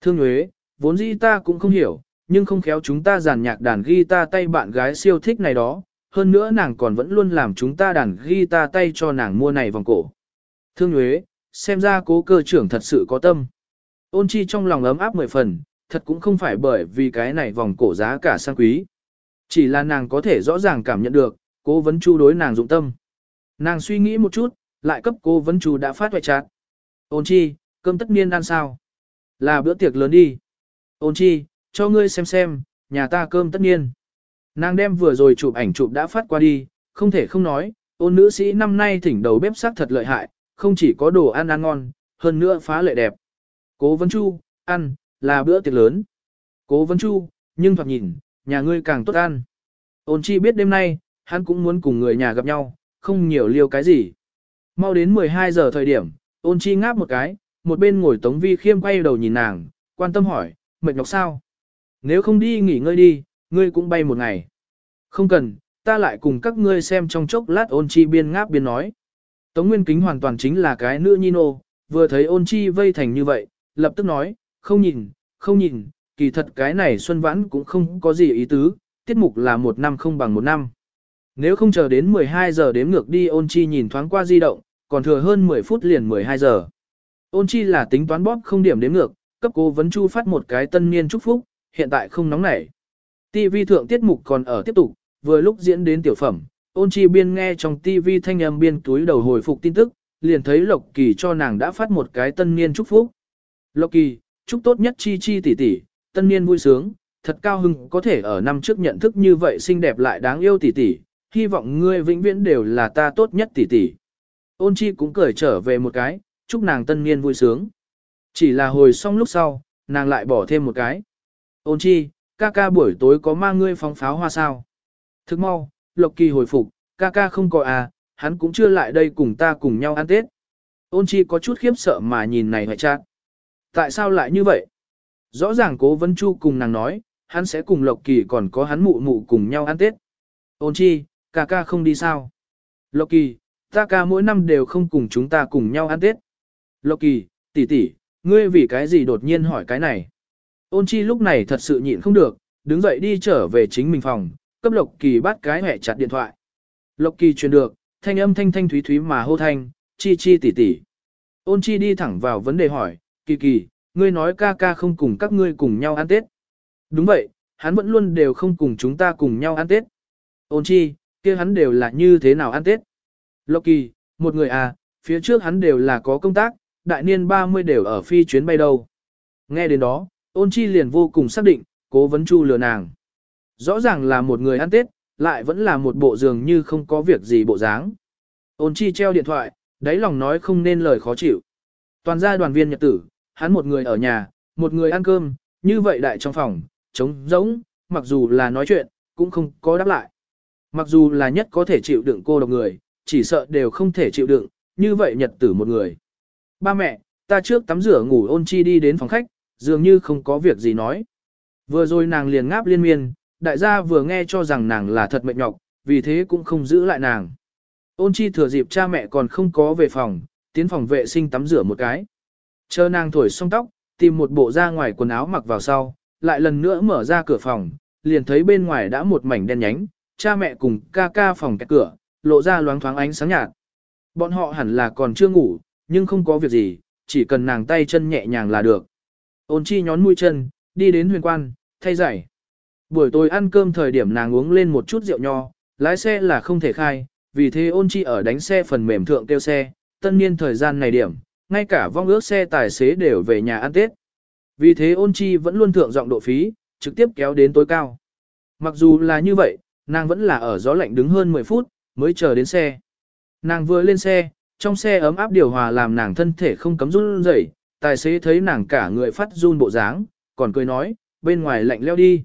Thương nhuế, vốn dĩ ta cũng không hiểu, nhưng không khéo chúng ta giàn nhạc đàn guitar tay bạn gái siêu thích này đó, hơn nữa nàng còn vẫn luôn làm chúng ta đàn guitar tay cho nàng mua này vòng cổ. Thương Nhuế, xem ra cố cơ trưởng thật sự có tâm. Ôn chi trong lòng ấm áp mười phần, thật cũng không phải bởi vì cái này vòng cổ giá cả sang quý. Chỉ là nàng có thể rõ ràng cảm nhận được, cố vấn chu đối nàng dụng tâm. Nàng suy nghĩ một chút, lại cấp cố vấn chu đã phát hoại chặt. Ôn chi, cơm tất niên ăn sao? Là bữa tiệc lớn đi. Ôn chi, cho ngươi xem xem, nhà ta cơm tất niên. Nàng đem vừa rồi chụp ảnh chụp đã phát qua đi, không thể không nói, ôn nữ sĩ năm nay thỉnh đầu bếp sắc thật lợi hại, không chỉ có đồ ăn ăn ngon, hơn nữa phá lệ đẹp. Cố vấn chu, ăn, là bữa tiệc lớn. Cố vấn chu, nhưng thoạt nhìn, nhà ngươi càng tốt ăn. Ôn chi biết đêm nay, hắn cũng muốn cùng người nhà gặp nhau, không nhiều liêu cái gì. Mau đến 12 giờ thời điểm, ôn chi ngáp một cái, một bên ngồi tống vi khiêm quay đầu nhìn nàng, quan tâm hỏi, mệt nhọc sao? Nếu không đi nghỉ ngơi đi, ngươi cũng bay một ngày. Không cần, ta lại cùng các ngươi xem trong chốc lát ôn chi biên ngáp biên nói. Tống Nguyên Kính hoàn toàn chính là cái nữ nhi nô, vừa thấy ôn chi vây thành như vậy, lập tức nói, không nhìn, không nhìn, kỳ thật cái này Xuân Vãn cũng không có gì ý tứ, tiết mục là một năm không bằng một năm. Nếu không chờ đến 12 giờ đếm ngược đi ôn chi nhìn thoáng qua di động, còn thừa hơn 10 phút liền 12 giờ. Ôn chi là tính toán bóp không điểm đếm ngược, cấp cố vấn chu phát một cái tân niên chúc phúc, hiện tại không nóng nảy. TV thượng tiết mục còn ở tiếp tục, vừa lúc diễn đến tiểu phẩm, ôn chi biên nghe trong TV thanh âm biên túi đầu hồi phục tin tức, liền thấy Lộc Kỳ cho nàng đã phát một cái tân niên chúc phúc. Lộc Kỳ, chúc tốt nhất chi chi tỷ tỷ, tân niên vui sướng, thật cao hưng có thể ở năm trước nhận thức như vậy xinh đẹp lại đáng yêu tỷ tỷ, hy vọng ngươi vĩnh viễn đều là ta tốt nhất tỷ tỷ. Ôn chi cũng cười trở về một cái, chúc nàng tân niên vui sướng. Chỉ là hồi xong lúc sau, nàng lại bỏ thêm một cái. Ôn chi, ca ca buổi tối có mang ngươi phóng pháo hoa sao? Thức mau, Lộc Kỳ hồi phục, ca ca không có à, hắn cũng chưa lại đây cùng ta cùng nhau ăn Tết. Ôn chi có chút khiếp sợ mà nhìn này hoại trạng. Tại sao lại như vậy? Rõ ràng cố vấn Chu cùng nàng nói, hắn sẽ cùng Lộc Kỳ còn có hắn mụ mụ cùng nhau ăn Tết. Ôn chi, ca ca không đi sao? Lộc Kỳ, ta ca mỗi năm đều không cùng chúng ta cùng nhau ăn Tết. Lộc Kỳ, tỷ tỷ, ngươi vì cái gì đột nhiên hỏi cái này? Ôn chi lúc này thật sự nhịn không được, đứng dậy đi trở về chính mình phòng, cấp Lộc Kỳ bắt cái hẹ chặt điện thoại. Lộc Kỳ truyền được, thanh âm thanh thanh thúy thúy mà hô thanh, chi chi tỷ tỷ. Ôn chi đi thẳng vào vấn đề hỏi, kỳ kỳ, ngươi nói ca ca không cùng các ngươi cùng nhau ăn Tết. Đúng vậy, hắn vẫn luôn đều không cùng chúng ta cùng nhau ăn Tết. Ôn chi, kia hắn đều là như thế nào ăn Tết. Lộc Kỳ, một người à, phía trước hắn đều là có công tác, đại niên 30 đều ở phi chuyến bay đâu. Nghe đến đó, ôn chi liền vô cùng xác định, cố vấn chu lừa nàng. Rõ ràng là một người ăn Tết, lại vẫn là một bộ giường như không có việc gì bộ dáng. Ôn chi treo điện thoại, đáy lòng nói không nên lời khó chịu. Toàn gia đoàn viên nhật tử, hắn một người ở nhà, một người ăn cơm, như vậy đại trong phòng, trống rỗng, mặc dù là nói chuyện, cũng không có đáp lại. Mặc dù là nhất có thể chịu đựng cô độc người, chỉ sợ đều không thể chịu đựng, như vậy nhật tử một người. Ba mẹ, ta trước tắm rửa ngủ ôn chi đi đến phòng khách, dường như không có việc gì nói. Vừa rồi nàng liền ngáp liên miên, đại gia vừa nghe cho rằng nàng là thật mệt nhọc, vì thế cũng không giữ lại nàng. Ôn chi thừa dịp cha mẹ còn không có về phòng, tiến phòng vệ sinh tắm rửa một cái. Chờ nàng thổi xong tóc, tìm một bộ ra ngoài quần áo mặc vào sau, lại lần nữa mở ra cửa phòng, liền thấy bên ngoài đã một mảnh đen nhánh, cha mẹ cùng ca ca phòng kẹt cửa, lộ ra loáng thoáng ánh sáng nhạt. Bọn họ hẳn là còn chưa ngủ, nhưng không có việc gì, chỉ cần nàng tay chân nhẹ nhàng là được. Ôn chi nhón mũi chân, đi đến huyền quan, thay giày. Buổi tối ăn cơm thời điểm nàng uống lên một chút rượu nho, lái xe là không thể khai, vì thế ôn chi ở đánh xe phần mềm thượng kêu xe, tân niên thời gian này điểm, ngay cả vong ước xe tài xế đều về nhà ăn Tết. Vì thế ôn chi vẫn luôn thượng giọng độ phí, trực tiếp kéo đến tối cao. Mặc dù là như vậy, nàng vẫn là ở gió lạnh đứng hơn 10 phút, mới chờ đến xe. Nàng vừa lên xe, trong xe ấm áp điều hòa làm nàng thân thể không cấm run rẩy, tài xế thấy nàng cả người phát run bộ dáng, còn cười nói, bên ngoài lạnh leo đi.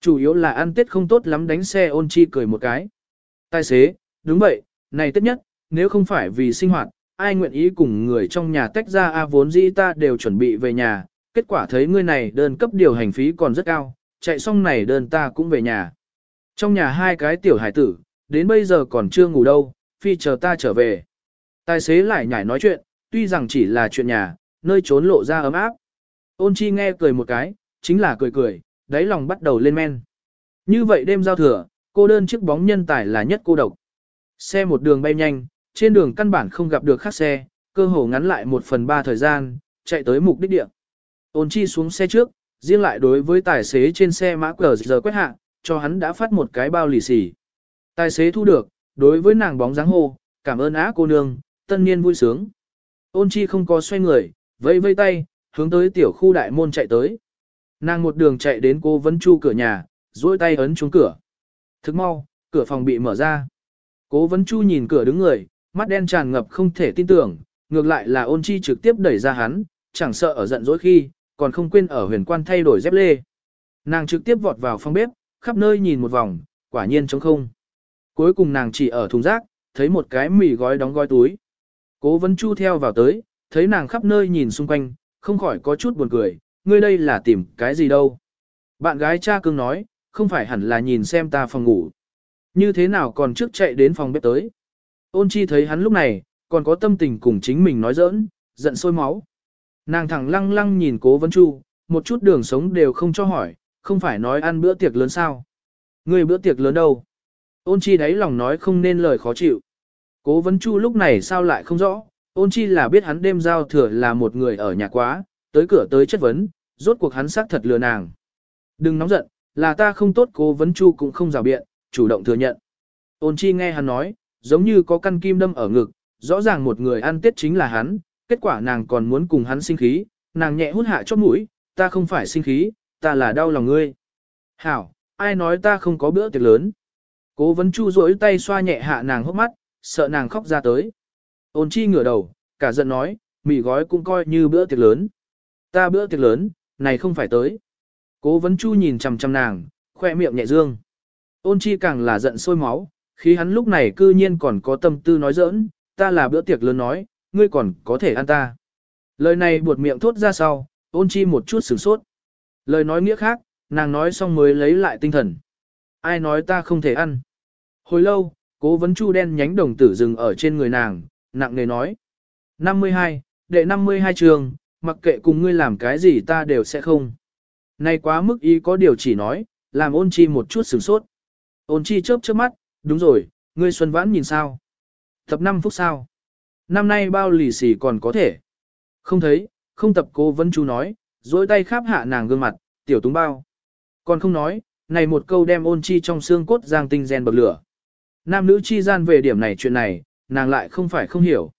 Chủ yếu là ăn tết không tốt lắm đánh xe ôn chi cười một cái. Tài xế, đúng vậy, này tết nhất, nếu không phải vì sinh hoạt, ai nguyện ý cùng người trong nhà tách ra a vốn dĩ ta đều chuẩn bị về nhà, kết quả thấy ngươi này đơn cấp điều hành phí còn rất cao, chạy xong này đơn ta cũng về nhà. Trong nhà hai cái tiểu hải tử, đến bây giờ còn chưa ngủ đâu, phi chờ ta trở về. Tài xế lại nhảy nói chuyện, tuy rằng chỉ là chuyện nhà, nơi trốn lộ ra ấm áp. Ôn chi nghe cười một cái, chính là cười cười, đáy lòng bắt đầu lên men. Như vậy đêm giao thừa, cô đơn chiếc bóng nhân tài là nhất cô độc. Xe một đường bay nhanh, trên đường căn bản không gặp được khác xe, cơ hồ ngắn lại một phần ba thời gian, chạy tới mục đích địa. Ôn chi xuống xe trước, riêng lại đối với tài xế trên xe mã cờ giờ quét hạ, cho hắn đã phát một cái bao lì xì. Tài xế thu được, đối với nàng bóng dáng hô, cảm ơn á cô nương, tân niên vui sướng. Ôn chi không có xoay người, vây vây tay, hướng tới tiểu khu đại môn chạy tới. Nàng một đường chạy đến cô vấn chu cửa nhà, duỗi tay ấn chuông cửa. Thức mau, cửa phòng bị mở ra. Cố vấn chu nhìn cửa đứng người, mắt đen tràn ngập không thể tin tưởng, ngược lại là ôn chi trực tiếp đẩy ra hắn, chẳng sợ ở giận dỗi khi, còn không quên ở huyền quan thay đổi dép lê. Nàng trực tiếp vọt vào phòng bếp, khắp nơi nhìn một vòng, quả nhiên trống không. Cuối cùng nàng chỉ ở thùng rác, thấy một cái mì gói đóng gói túi. Cố vấn chu theo vào tới, thấy nàng khắp nơi nhìn xung quanh, không khỏi có chút buồn cười, ngươi đây là tìm cái gì đâu. Bạn gái cha cưng nói, không phải hẳn là nhìn xem ta phòng ngủ. Như thế nào còn trước chạy đến phòng bếp tới. Ôn chi thấy hắn lúc này, còn có tâm tình cùng chính mình nói giỡn, giận sôi máu. Nàng thẳng lăng lăng nhìn cố vấn chu, một chút đường sống đều không cho hỏi, không phải nói ăn bữa tiệc lớn sao. Ngươi bữa tiệc lớn đâu? Ôn chi đáy lòng nói không nên lời khó chịu. Cố vấn chu lúc này sao lại không rõ, ôn chi là biết hắn đêm giao thừa là một người ở nhà quá, tới cửa tới chất vấn, rốt cuộc hắn xác thật lừa nàng. Đừng nóng giận, là ta không tốt cố vấn chu cũng không rào biện, chủ động thừa nhận. Ôn chi nghe hắn nói, giống như có căn kim đâm ở ngực, rõ ràng một người ăn tết chính là hắn, kết quả nàng còn muốn cùng hắn sinh khí, nàng nhẹ hút hạ chót mũi, ta không phải sinh khí, ta là đau lòng ngươi. Hảo, ai nói ta không có bữa tiệc lớn. Cố vấn chu rỗi tay xoa nhẹ hạ nàng hốc mắt, sợ nàng khóc ra tới. Ôn chi ngửa đầu, cả giận nói, mì gói cũng coi như bữa tiệc lớn. Ta bữa tiệc lớn, này không phải tới. Cố vấn chu nhìn chằm chằm nàng, khoe miệng nhẹ dương. Ôn chi càng là giận sôi máu, khi hắn lúc này cư nhiên còn có tâm tư nói giỡn, ta là bữa tiệc lớn nói, ngươi còn có thể ăn ta. Lời này buột miệng thốt ra sau, ôn chi một chút sửng sốt. Lời nói nghĩa khác, nàng nói xong mới lấy lại tinh thần. Ai nói ta không thể ăn. Hồi lâu, cố vấn chu đen nhánh đồng tử dừng ở trên người nàng, nặng nề nói. 52, đệ 52 trường, mặc kệ cùng ngươi làm cái gì ta đều sẽ không. Này quá mức ý có điều chỉ nói, làm ôn chi một chút sửng sốt. Ôn chi chớp chớp mắt, đúng rồi, ngươi xuân vãn nhìn sao. Tập 5 phút sao. Năm nay bao lì xì còn có thể. Không thấy, không tập cô vẫn chú nói, dối tay khắp hạ nàng gương mặt, tiểu túng bao. Còn không nói, này một câu đem ôn chi trong xương cốt giang tinh gen bậc lửa. Nam nữ chi gian về điểm này chuyện này, nàng lại không phải không hiểu.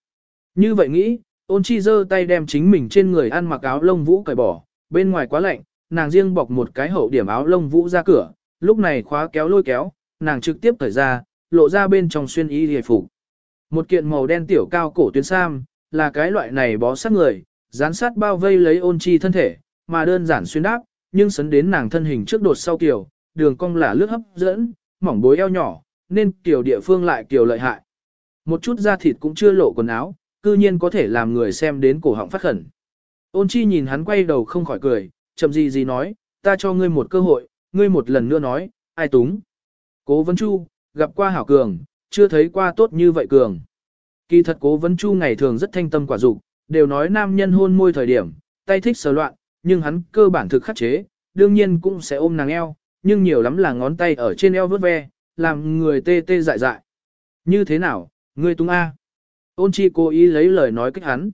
Như vậy nghĩ, ôn chi giơ tay đem chính mình trên người ăn mặc áo lông vũ cởi bỏ, bên ngoài quá lạnh, nàng riêng bọc một cái hậu điểm áo lông vũ ra cửa, lúc này khóa kéo lôi kéo, nàng trực tiếp cởi ra, lộ ra bên trong xuyên y hề phục. Một kiện màu đen tiểu cao cổ tuyến sam, là cái loại này bó sát người, dán sát bao vây lấy ôn chi thân thể, mà đơn giản xuyên đáp, nhưng sấn đến nàng thân hình trước đột sau kiểu, đường cong là lướt hấp dẫn, mỏng bối eo nhỏ, nên kiểu địa phương lại kiểu lợi hại. Một chút da thịt cũng chưa lộ quần áo, cư nhiên có thể làm người xem đến cổ họng phát khẩn. Ôn chi nhìn hắn quay đầu không khỏi cười, chậm gì gì nói, ta cho ngươi một cơ hội, ngươi một lần nữa nói, ai túng. Cố vấn chu, gặp qua hảo cường, chưa thấy qua tốt như vậy cường. Kỳ thật cố vấn chu ngày thường rất thanh tâm quả dục, đều nói nam nhân hôn môi thời điểm, tay thích sờ loạn, nhưng hắn cơ bản thực khắc chế, đương nhiên cũng sẽ ôm nàng eo, nhưng nhiều lắm là ngón tay ở trên eo vớt ve, làm người tê tê dại dại. Như thế nào, ngươi tung A. Ôn chi cố ý lấy lời nói kích hắn.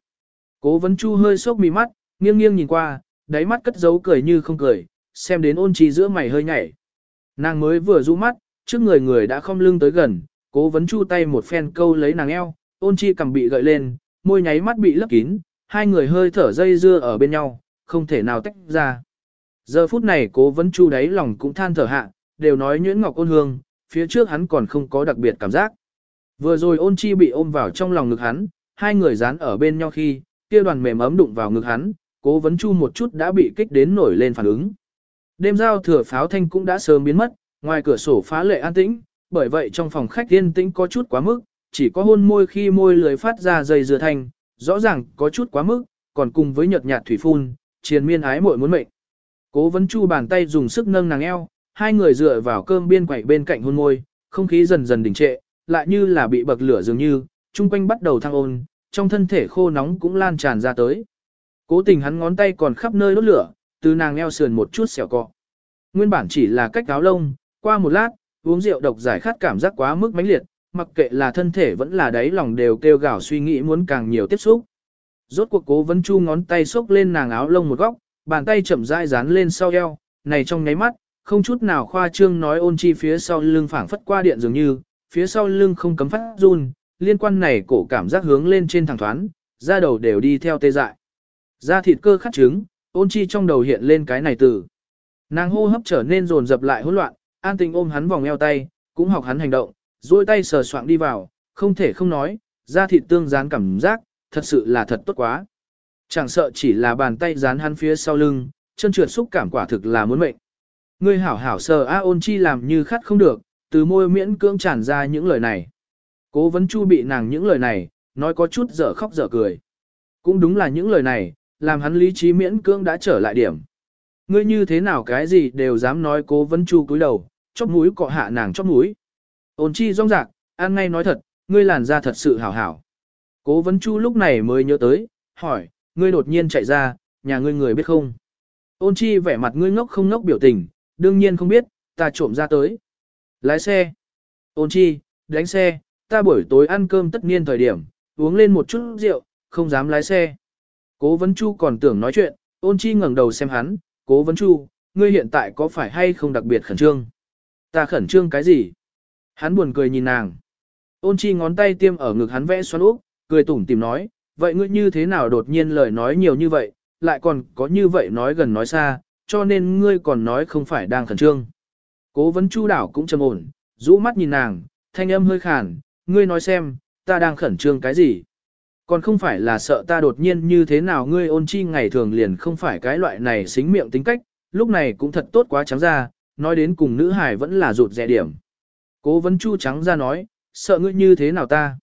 Cố vấn chu hơi sốc mí mắt, nghiêng nghiêng nhìn qua, đáy mắt cất giấu cười như không cười, xem đến ôn chi giữa mày hơi nhảy. Nàng mới vừa rũ mắt, trước người người đã không lưng tới gần, cố vấn chu tay một phen câu lấy nàng eo, ôn chi cầm bị gợi lên, môi nháy mắt bị lấp kín, hai người hơi thở dây dưa ở bên nhau, không thể nào tách ra. Giờ phút này cố vấn chu đáy lòng cũng than thở hạ, đều nói nhuyễn ngọc ôn hương, phía trước hắn còn không có đặc biệt cảm giác. Vừa rồi ôn chi bị ôm vào trong lòng ngực hắn, hai người dán ở bên nhau khi, kia đoàn mềm ấm đụng vào ngực hắn, cố vấn chu một chút đã bị kích đến nổi lên phản ứng. Đêm giao thừa pháo thanh cũng đã sớm biến mất, ngoài cửa sổ phá lệ an tĩnh, bởi vậy trong phòng khách yên tĩnh có chút quá mức, chỉ có hôn môi khi môi lưới phát ra dây dừa thanh, rõ ràng có chút quá mức, còn cùng với nhợt nhạt thủy phun, triền miên ái muội muốn mệnh. Cố vấn chu bàn tay dùng sức nâng nàng eo, hai người dựa vào cơm biên quẩy bên cạnh hôn môi, không khí dần dần đình trệ, lại như là bị bậc lửa dường như, chung quanh bắt đầu thăng ôn, trong thân thể khô nóng cũng lan tràn ra tới. Cố tình hắn ngón tay còn khắp nơi đốt lửa, từ nàng eo sườn một chút xẻo cọ. Nguyên bản chỉ là cách áo lông, qua một lát, uống rượu độc giải khát cảm giác quá mức mãnh liệt, mặc kệ là thân thể vẫn là đáy lòng đều kêu gào suy nghĩ muốn càng nhiều tiếp xúc. Rốt cuộc cố vấn chu ngón tay xốc lên nàng áo lông một góc, bàn tay chậm rãi dán lên sau eo, này trong nháy mắt, không chút nào khoa trương nói ôn chi phía sau lưng phảng phất qua điện dường như, phía sau lưng không cấm phát run, liên quan này cổ cảm giác hướng lên trên thẳng thoáng, da đầu đều đi theo tê dại. Da thịt cơ khát trứng, ôn chi trong đầu hiện lên cái này từ. Nàng hô hấp trở nên rồn rập lại hỗn loạn, an tình ôm hắn vòng eo tay, cũng học hắn hành động, duỗi tay sờ soạng đi vào, không thể không nói, da thịt tương dán cảm giác, thật sự là thật tốt quá. Chẳng sợ chỉ là bàn tay dán hắn phía sau lưng, chân trượt xúc cảm quả thực là muốn mệnh. Ngươi hảo hảo sờ A ôn chi làm như khát không được, từ môi miễn cưỡng tràn ra những lời này. Cố vấn chu bị nàng những lời này, nói có chút dở khóc dở cười. Cũng đúng là những lời này, làm hắn lý trí miễn cưỡng đã trở lại điểm. Ngươi như thế nào cái gì đều dám nói cố vấn chu cúi đầu, chóp mũi cọ hạ nàng chóp mũi. Ôn chi rong rạc, ăn ngay nói thật, ngươi làn da thật sự hảo hảo. Cố vấn chu lúc này mới nhớ tới, hỏi, ngươi đột nhiên chạy ra, nhà ngươi người biết không? Ôn chi vẻ mặt ngươi ngốc không ngốc biểu tình, đương nhiên không biết, ta trộm ra tới. Lái xe. Ôn chi, đánh xe, ta buổi tối ăn cơm tất niên thời điểm, uống lên một chút rượu, không dám lái xe. Cố vấn chu còn tưởng nói chuyện, ôn chi ngẩng đầu xem hắn, cố vấn chu, ngươi hiện tại có phải hay không đặc biệt khẩn trương? Ta khẩn trương cái gì? Hắn buồn cười nhìn nàng. Ôn chi ngón tay tiêm ở ngực hắn vẽ xoắn úp, cười tủm tìm nói, vậy ngươi như thế nào đột nhiên lời nói nhiều như vậy, lại còn có như vậy nói gần nói xa, cho nên ngươi còn nói không phải đang khẩn trương. Cố vấn chu đảo cũng trầm ổn, rũ mắt nhìn nàng, thanh âm hơi khàn, ngươi nói xem, ta đang khẩn trương cái gì? Còn không phải là sợ ta đột nhiên như thế nào ngươi ôn chi ngày thường liền không phải cái loại này xính miệng tính cách, lúc này cũng thật tốt quá trắng ra, nói đến cùng nữ hải vẫn là rụt rẻ điểm. Cố vấn chu trắng ra nói, sợ ngươi như thế nào ta?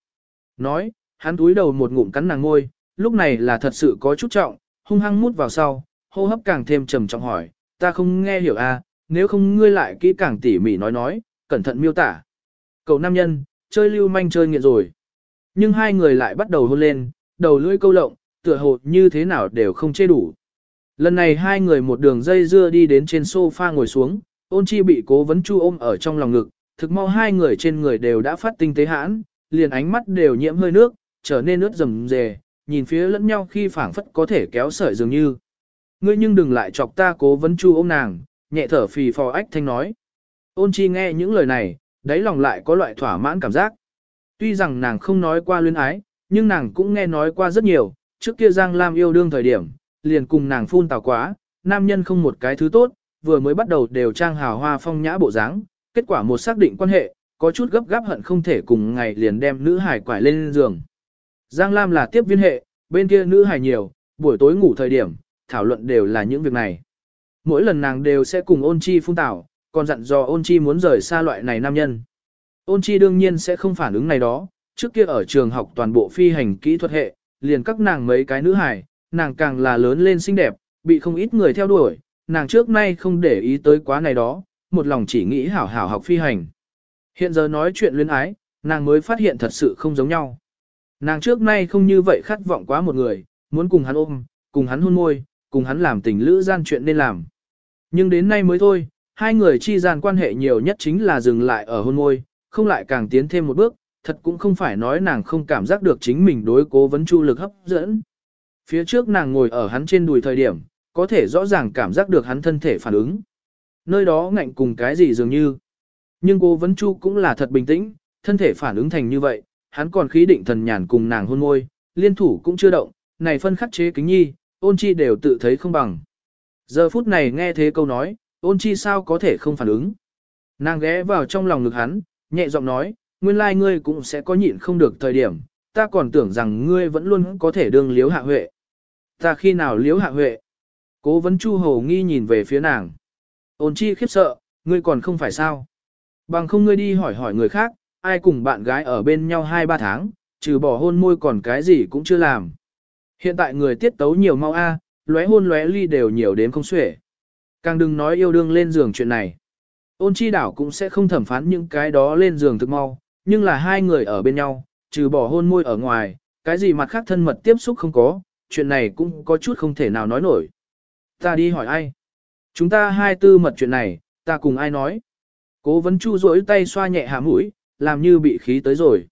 Nói, hắn túi đầu một ngụm cắn nàng ngôi, lúc này là thật sự có chút trọng, hung hăng mút vào sau, hô hấp càng thêm trầm trọng hỏi, ta không nghe hiểu a, à, nếu không ngươi lại kỹ càng tỉ mỉ nói nói, cẩn thận miêu tả. Cậu nam nhân, chơi lưu manh chơi nghiện rồi. Nhưng hai người lại bắt đầu hôn lên, đầu lưỡi câu lộng, tựa hồ như thế nào đều không chê đủ. Lần này hai người một đường dây dưa đi đến trên sofa ngồi xuống, ôn chi bị cố vấn chu ôm ở trong lòng ngực, thực mau hai người trên người đều đã phát tinh tế hãn, liền ánh mắt đều nhiễm hơi nước, trở nên ướt rầm rề, nhìn phía lẫn nhau khi phảng phất có thể kéo sợi dường như. Ngươi nhưng đừng lại chọc ta cố vấn chu ôm nàng, nhẹ thở phì phò ách thanh nói. Ôn chi nghe những lời này, đáy lòng lại có loại thỏa mãn cảm giác. Tuy rằng nàng không nói qua luyến ái, nhưng nàng cũng nghe nói qua rất nhiều, trước kia Giang Lam yêu đương thời điểm, liền cùng nàng phun tào quá, nam nhân không một cái thứ tốt, vừa mới bắt đầu đều trang hào hoa phong nhã bộ dáng, kết quả một xác định quan hệ, có chút gấp gáp hận không thể cùng ngày liền đem nữ hải quải lên giường. Giang Lam là tiếp viên hệ, bên kia nữ hải nhiều, buổi tối ngủ thời điểm, thảo luận đều là những việc này. Mỗi lần nàng đều sẽ cùng ôn chi phun tảo, còn dặn dò ôn chi muốn rời xa loại này nam nhân. Ôn chi đương nhiên sẽ không phản ứng này đó, trước kia ở trường học toàn bộ phi hành kỹ thuật hệ, liền các nàng mấy cái nữ hải nàng càng là lớn lên xinh đẹp, bị không ít người theo đuổi, nàng trước nay không để ý tới quá này đó, một lòng chỉ nghĩ hảo hảo học phi hành. Hiện giờ nói chuyện luyến ái, nàng mới phát hiện thật sự không giống nhau. Nàng trước nay không như vậy khát vọng quá một người, muốn cùng hắn ôm, cùng hắn hôn môi, cùng hắn làm tình lữ gian chuyện nên làm. Nhưng đến nay mới thôi, hai người chi gian quan hệ nhiều nhất chính là dừng lại ở hôn môi, không lại càng tiến thêm một bước, thật cũng không phải nói nàng không cảm giác được chính mình đối cố vấn chu lực hấp dẫn. Phía trước nàng ngồi ở hắn trên đùi thời điểm, có thể rõ ràng cảm giác được hắn thân thể phản ứng. Nơi đó ngạnh cùng cái gì dường như. Nhưng cô Vấn Chu cũng là thật bình tĩnh, thân thể phản ứng thành như vậy, hắn còn khí định thần nhàn cùng nàng hôn môi, liên thủ cũng chưa động, này phân khắc chế kính nhi, ôn chi đều tự thấy không bằng. Giờ phút này nghe thế câu nói, ôn chi sao có thể không phản ứng. Nàng ghé vào trong lòng ngực hắn, nhẹ giọng nói, nguyên lai ngươi cũng sẽ có nhịn không được thời điểm, ta còn tưởng rằng ngươi vẫn luôn có thể đương liếu hạ huệ. Ta khi nào liếu hạ huệ? Cố vấn chu hầu nghi nhìn về phía nàng. Ôn chi khiếp sợ, ngươi còn không phải sao? Bằng không ngươi đi hỏi hỏi người khác, ai cùng bạn gái ở bên nhau 2-3 tháng, trừ bỏ hôn môi còn cái gì cũng chưa làm. Hiện tại người tiết tấu nhiều mau a, lóe hôn lóe ly đều nhiều đến không xuể. Càng đừng nói yêu đương lên giường chuyện này. Ôn chi đảo cũng sẽ không thẩm phán những cái đó lên giường thực mau, nhưng là hai người ở bên nhau, trừ bỏ hôn môi ở ngoài, cái gì mặt khác thân mật tiếp xúc không có, chuyện này cũng có chút không thể nào nói nổi. Ta đi hỏi ai? Chúng ta hai tư mật chuyện này, ta cùng ai nói? Cố vấn chu rỗi tay xoa nhẹ hạ mũi, làm như bị khí tới rồi.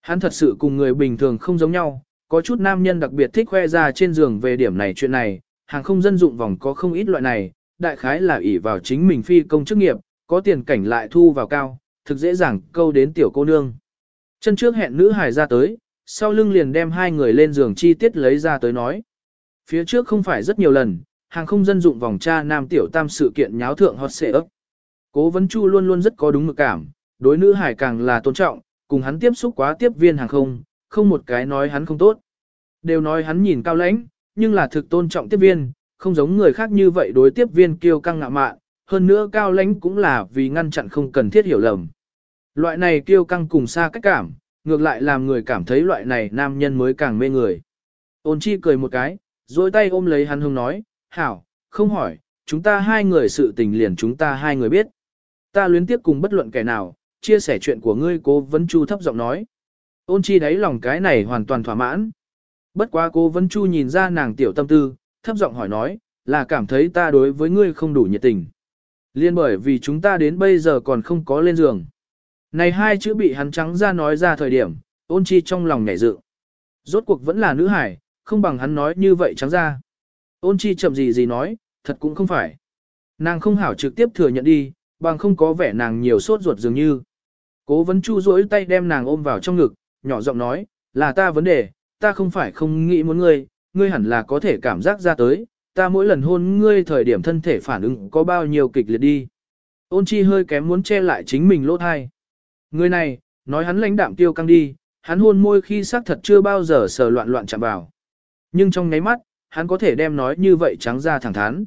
Hắn thật sự cùng người bình thường không giống nhau, có chút nam nhân đặc biệt thích khoe ra trên giường về điểm này chuyện này, hàng không dân dụng vòng có không ít loại này, đại khái là ỷ vào chính mình phi công chức nghiệp, có tiền cảnh lại thu vào cao, thực dễ dàng câu đến tiểu cô nương. Chân trước hẹn nữ hài ra tới, sau lưng liền đem hai người lên giường chi tiết lấy ra tới nói. Phía trước không phải rất nhiều lần, hàng không dân dụng vòng cha nam tiểu tam sự kiện nháo thượng hot xệ ấp. Cố vấn chu luôn luôn rất có đúng mực cảm, đối nữ hải càng là tôn trọng, cùng hắn tiếp xúc quá tiếp viên hàng không, không một cái nói hắn không tốt. Đều nói hắn nhìn cao lãnh, nhưng là thực tôn trọng tiếp viên, không giống người khác như vậy đối tiếp viên kiêu căng ngạ mạn, hơn nữa cao lãnh cũng là vì ngăn chặn không cần thiết hiểu lầm. Loại này kiêu căng cùng xa cách cảm, ngược lại làm người cảm thấy loại này nam nhân mới càng mê người. Ôn chi cười một cái, rồi tay ôm lấy hắn hương nói, hảo, không hỏi, chúng ta hai người sự tình liền chúng ta hai người biết. Ta luyến tiếp cùng bất luận kẻ nào, chia sẻ chuyện của ngươi cố vấn chu thấp giọng nói. Ôn chi đáy lòng cái này hoàn toàn thỏa mãn. Bất quá cố vấn chu nhìn ra nàng tiểu tâm tư, thấp giọng hỏi nói, là cảm thấy ta đối với ngươi không đủ nhiệt tình. Liên bởi vì chúng ta đến bây giờ còn không có lên giường. Này hai chữ bị hắn trắng ra nói ra thời điểm, ôn chi trong lòng nhảy dự. Rốt cuộc vẫn là nữ hải, không bằng hắn nói như vậy trắng ra. Ôn chi chậm gì gì nói, thật cũng không phải. Nàng không hảo trực tiếp thừa nhận đi, bằng không có vẻ nàng nhiều sốt ruột dường như. Cố vấn chu rỗi tay đem nàng ôm vào trong ngực, nhỏ giọng nói, là ta vấn đề, ta không phải không nghĩ muốn ngươi, ngươi hẳn là có thể cảm giác ra tới, ta mỗi lần hôn ngươi thời điểm thân thể phản ứng có bao nhiêu kịch liệt đi. Ôn chi hơi kém muốn che lại chính mình lỗ thai. Người này, nói hắn lãnh đạm tiêu căng đi, hắn hôn môi khi xác thật chưa bao giờ sờ loạn loạn chạm vào. Nhưng trong nháy mắt, hắn có thể đem nói như vậy trắng ra thẳng thắn.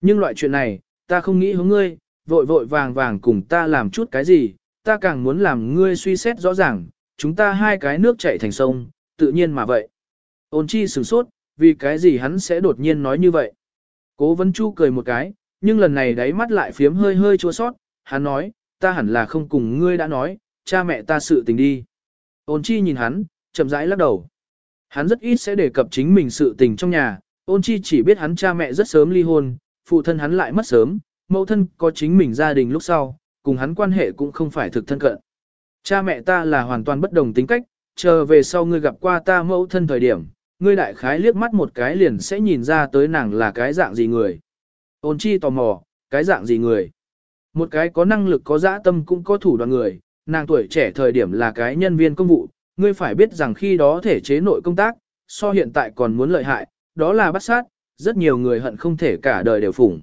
Nhưng loại chuyện này, ta không nghĩ hướng ngươi, vội vội vàng vàng cùng ta làm chút cái gì, ta càng muốn làm ngươi suy xét rõ ràng, chúng ta hai cái nước chảy thành sông, tự nhiên mà vậy. Ôn chi sửng sốt, vì cái gì hắn sẽ đột nhiên nói như vậy. Cố vấn chu cười một cái, nhưng lần này đáy mắt lại phiếm hơi hơi chua sót, hắn nói, ta hẳn là không cùng ngươi đã nói, cha mẹ ta sự tình đi. Ôn chi nhìn hắn, chậm rãi lắc đầu. Hắn rất ít sẽ đề cập chính mình sự tình trong nhà, ôn chi chỉ biết hắn cha mẹ rất sớm ly hôn, phụ thân hắn lại mất sớm, mẫu thân có chính mình gia đình lúc sau, cùng hắn quan hệ cũng không phải thực thân cận. Cha mẹ ta là hoàn toàn bất đồng tính cách, chờ về sau ngươi gặp qua ta mẫu thân thời điểm, ngươi đại khái liếc mắt một cái liền sẽ nhìn ra tới nàng là cái dạng gì người. Ôn chi tò mò, cái dạng gì người. Một cái có năng lực có dã tâm cũng có thủ đoàn người, nàng tuổi trẻ thời điểm là cái nhân viên công vụ, ngươi phải biết rằng khi đó thể chế nội công tác, so hiện tại còn muốn lợi hại, đó là bắt sát, rất nhiều người hận không thể cả đời đều phủng.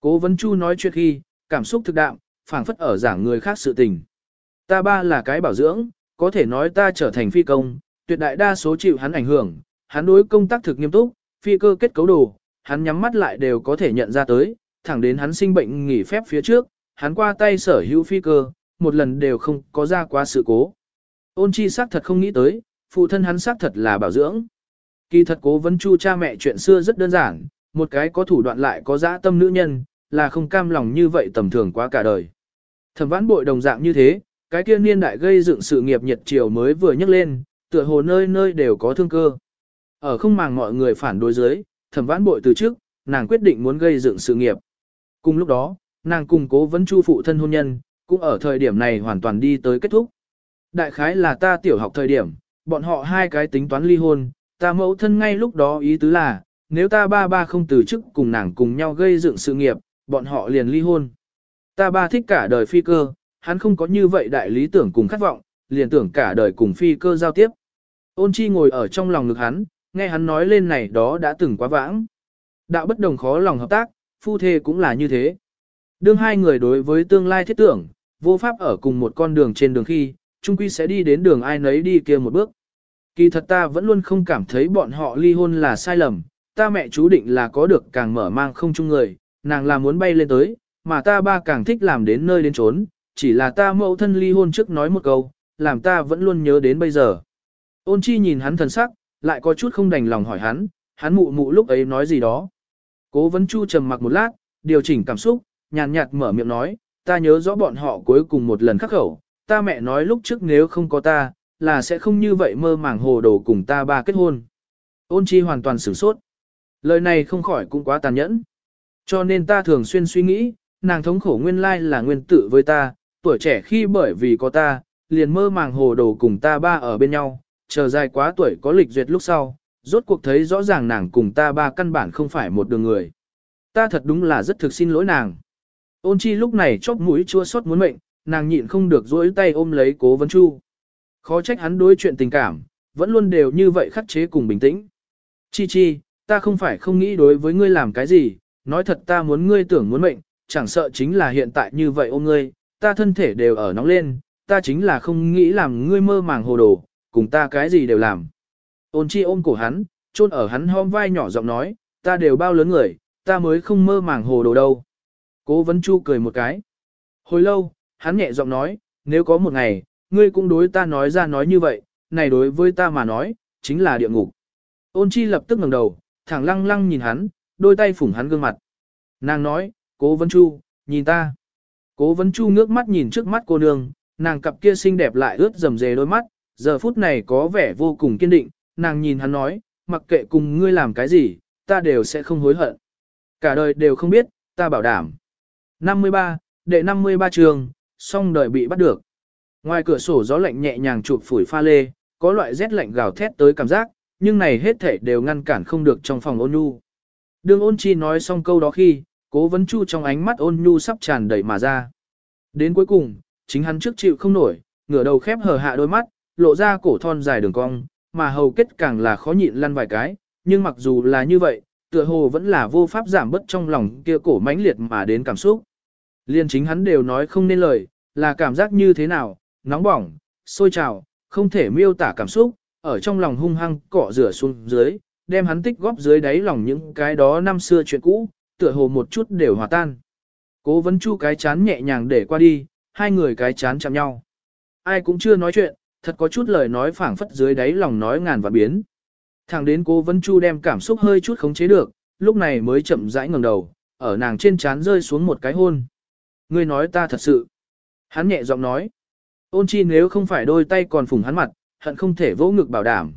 Cố vấn chu nói chuyện khi, cảm xúc thực đạm, phảng phất ở giảng người khác sự tình. Ta ba là cái bảo dưỡng, có thể nói ta trở thành phi công, tuyệt đại đa số chịu hắn ảnh hưởng, hắn đối công tác thực nghiêm túc, phi cơ kết cấu đồ, hắn nhắm mắt lại đều có thể nhận ra tới, thẳng đến hắn sinh bệnh nghỉ phép phía trước, hắn qua tay sở hữu phi cơ, một lần đều không có ra quá sự cố. Ôn chi xác thật không nghĩ tới, phụ thân hắn xác thật là bảo dưỡng. Kỳ thật cố vấn chu cha mẹ chuyện xưa rất đơn giản, một cái có thủ đoạn lại có dã tâm nữ nhân, là không cam lòng như vậy tầm thường quá cả đời. Thẩm vãn bội đồng dạng như thế, cái kia niên đại gây dựng sự nghiệp nhiệt triều mới vừa nhấc lên, tựa hồ nơi nơi đều có thương cơ. Ở không màng mọi người phản đối dưới, thẩm vãn bội từ trước, nàng quyết định muốn gây dựng sự nghiệp. Cùng lúc đó, nàng cùng cố vấn chu phụ thân hôn nhân, cũng ở thời điểm này hoàn toàn đi tới kết thúc. Đại khái là ta tiểu học thời điểm, bọn họ hai cái tính toán ly hôn, Ta mẫu thân ngay lúc đó ý tứ là, nếu ta ba ba không từ chức cùng nàng cùng nhau gây dựng sự nghiệp, bọn họ liền ly hôn. Ta ba thích cả đời phi cơ, hắn không có như vậy đại lý tưởng cùng khát vọng, liền tưởng cả đời cùng phi cơ giao tiếp. Ôn chi ngồi ở trong lòng ngực hắn, nghe hắn nói lên này đó đã từng quá vãng. Đạo bất đồng khó lòng hợp tác, phu thê cũng là như thế. Đương hai người đối với tương lai thiết tưởng, vô pháp ở cùng một con đường trên đường khi, chung quy sẽ đi đến đường ai nấy đi kia một bước. Kỳ thật ta vẫn luôn không cảm thấy bọn họ ly hôn là sai lầm, ta mẹ chú định là có được càng mở mang không chung người, nàng là muốn bay lên tới, mà ta ba càng thích làm đến nơi đến trốn, chỉ là ta mẫu thân ly hôn trước nói một câu, làm ta vẫn luôn nhớ đến bây giờ. Ôn chi nhìn hắn thần sắc, lại có chút không đành lòng hỏi hắn, hắn mụ mụ lúc ấy nói gì đó. Cố vấn chu trầm mặc một lát, điều chỉnh cảm xúc, nhàn nhạt mở miệng nói, ta nhớ rõ bọn họ cuối cùng một lần khắc khẩu, ta mẹ nói lúc trước nếu không có ta, là sẽ không như vậy mơ màng hồ đồ cùng ta ba kết hôn. Ôn chi hoàn toàn sửng sốt. Lời này không khỏi cũng quá tàn nhẫn. Cho nên ta thường xuyên suy nghĩ, nàng thống khổ nguyên lai là nguyên tử với ta, tuổi trẻ khi bởi vì có ta, liền mơ màng hồ đồ cùng ta ba ở bên nhau, chờ dài quá tuổi có lịch duyệt lúc sau, rốt cuộc thấy rõ ràng nàng cùng ta ba căn bản không phải một đường người. Ta thật đúng là rất thực xin lỗi nàng. Ôn chi lúc này chóp mũi chua xót muốn mệnh, nàng nhịn không được dỗi tay ôm lấy cố vấn chu. Khó trách hắn đối chuyện tình cảm, vẫn luôn đều như vậy khắc chế cùng bình tĩnh. Chi chi, ta không phải không nghĩ đối với ngươi làm cái gì, nói thật ta muốn ngươi tưởng muốn mệnh, chẳng sợ chính là hiện tại như vậy ôm ngươi, ta thân thể đều ở nóng lên, ta chính là không nghĩ làm ngươi mơ màng hồ đồ, cùng ta cái gì đều làm. Ôn chi ôm cổ hắn, chôn ở hắn hom vai nhỏ giọng nói, ta đều bao lớn người, ta mới không mơ màng hồ đồ đâu. Cố vấn chu cười một cái. Hồi lâu, hắn nhẹ giọng nói, nếu có một ngày, ngươi cũng đối ta nói ra nói như vậy, này đối với ta mà nói, chính là địa ngục. Ôn chi lập tức ngẩng đầu, thẳng lăng lăng nhìn hắn, đôi tay phủng hắn gương mặt. Nàng nói, cố vấn chu, nhìn ta. Cố vấn chu ngước mắt nhìn trước mắt cô nương, nàng cặp kia xinh đẹp lại ướt rầm rề đôi mắt, giờ phút này có vẻ vô cùng kiên định, nàng nhìn hắn nói, mặc kệ cùng ngươi làm cái gì, ta đều sẽ không hối hận. Cả đời đều không biết, ta bảo đảm. 53, đệ 53 trường, xong đời bị bắt được. Ngoài cửa sổ gió lạnh nhẹ nhàng chụp phủi pha lê, có loại rét lạnh gào thét tới cảm giác, nhưng này hết thể đều ngăn cản không được trong phòng ôn nhu. Đường ôn chi nói xong câu đó khi, cố vấn chu trong ánh mắt ôn nhu sắp tràn đầy mà ra. Đến cuối cùng, chính hắn trước chịu không nổi, ngửa đầu khép hờ hạ đôi mắt, lộ ra cổ thon dài đường cong, mà hầu kết càng là khó nhịn lăn vài cái, nhưng mặc dù là như vậy, tựa hồ vẫn là vô pháp giảm bớt trong lòng kia cổ mãnh liệt mà đến cảm xúc. Liên chính hắn đều nói không nên lời, là cảm giác như thế nào, nóng bỏng, sôi trào, không thể miêu tả cảm xúc, ở trong lòng hung hăng cọ rửa xuống dưới, đem hắn tích góp dưới đáy lòng những cái đó năm xưa chuyện cũ, tựa hồ một chút đều hòa tan. Cố vấn chu cái chán nhẹ nhàng để qua đi, hai người cái chán chạm nhau. Ai cũng chưa nói chuyện, thật có chút lời nói phảng phất dưới đáy lòng nói ngàn và biến. Thẳng đến cố vấn chu đem cảm xúc hơi chút khống chế được, lúc này mới chậm rãi ngẩng đầu, ở nàng trên chán rơi xuống một cái hôn. Ngươi nói ta thật sự. Hắn nhẹ giọng nói. Ôn chi nếu không phải đôi tay còn phủng hắn mặt, hận không thể vỗ ngực bảo đảm.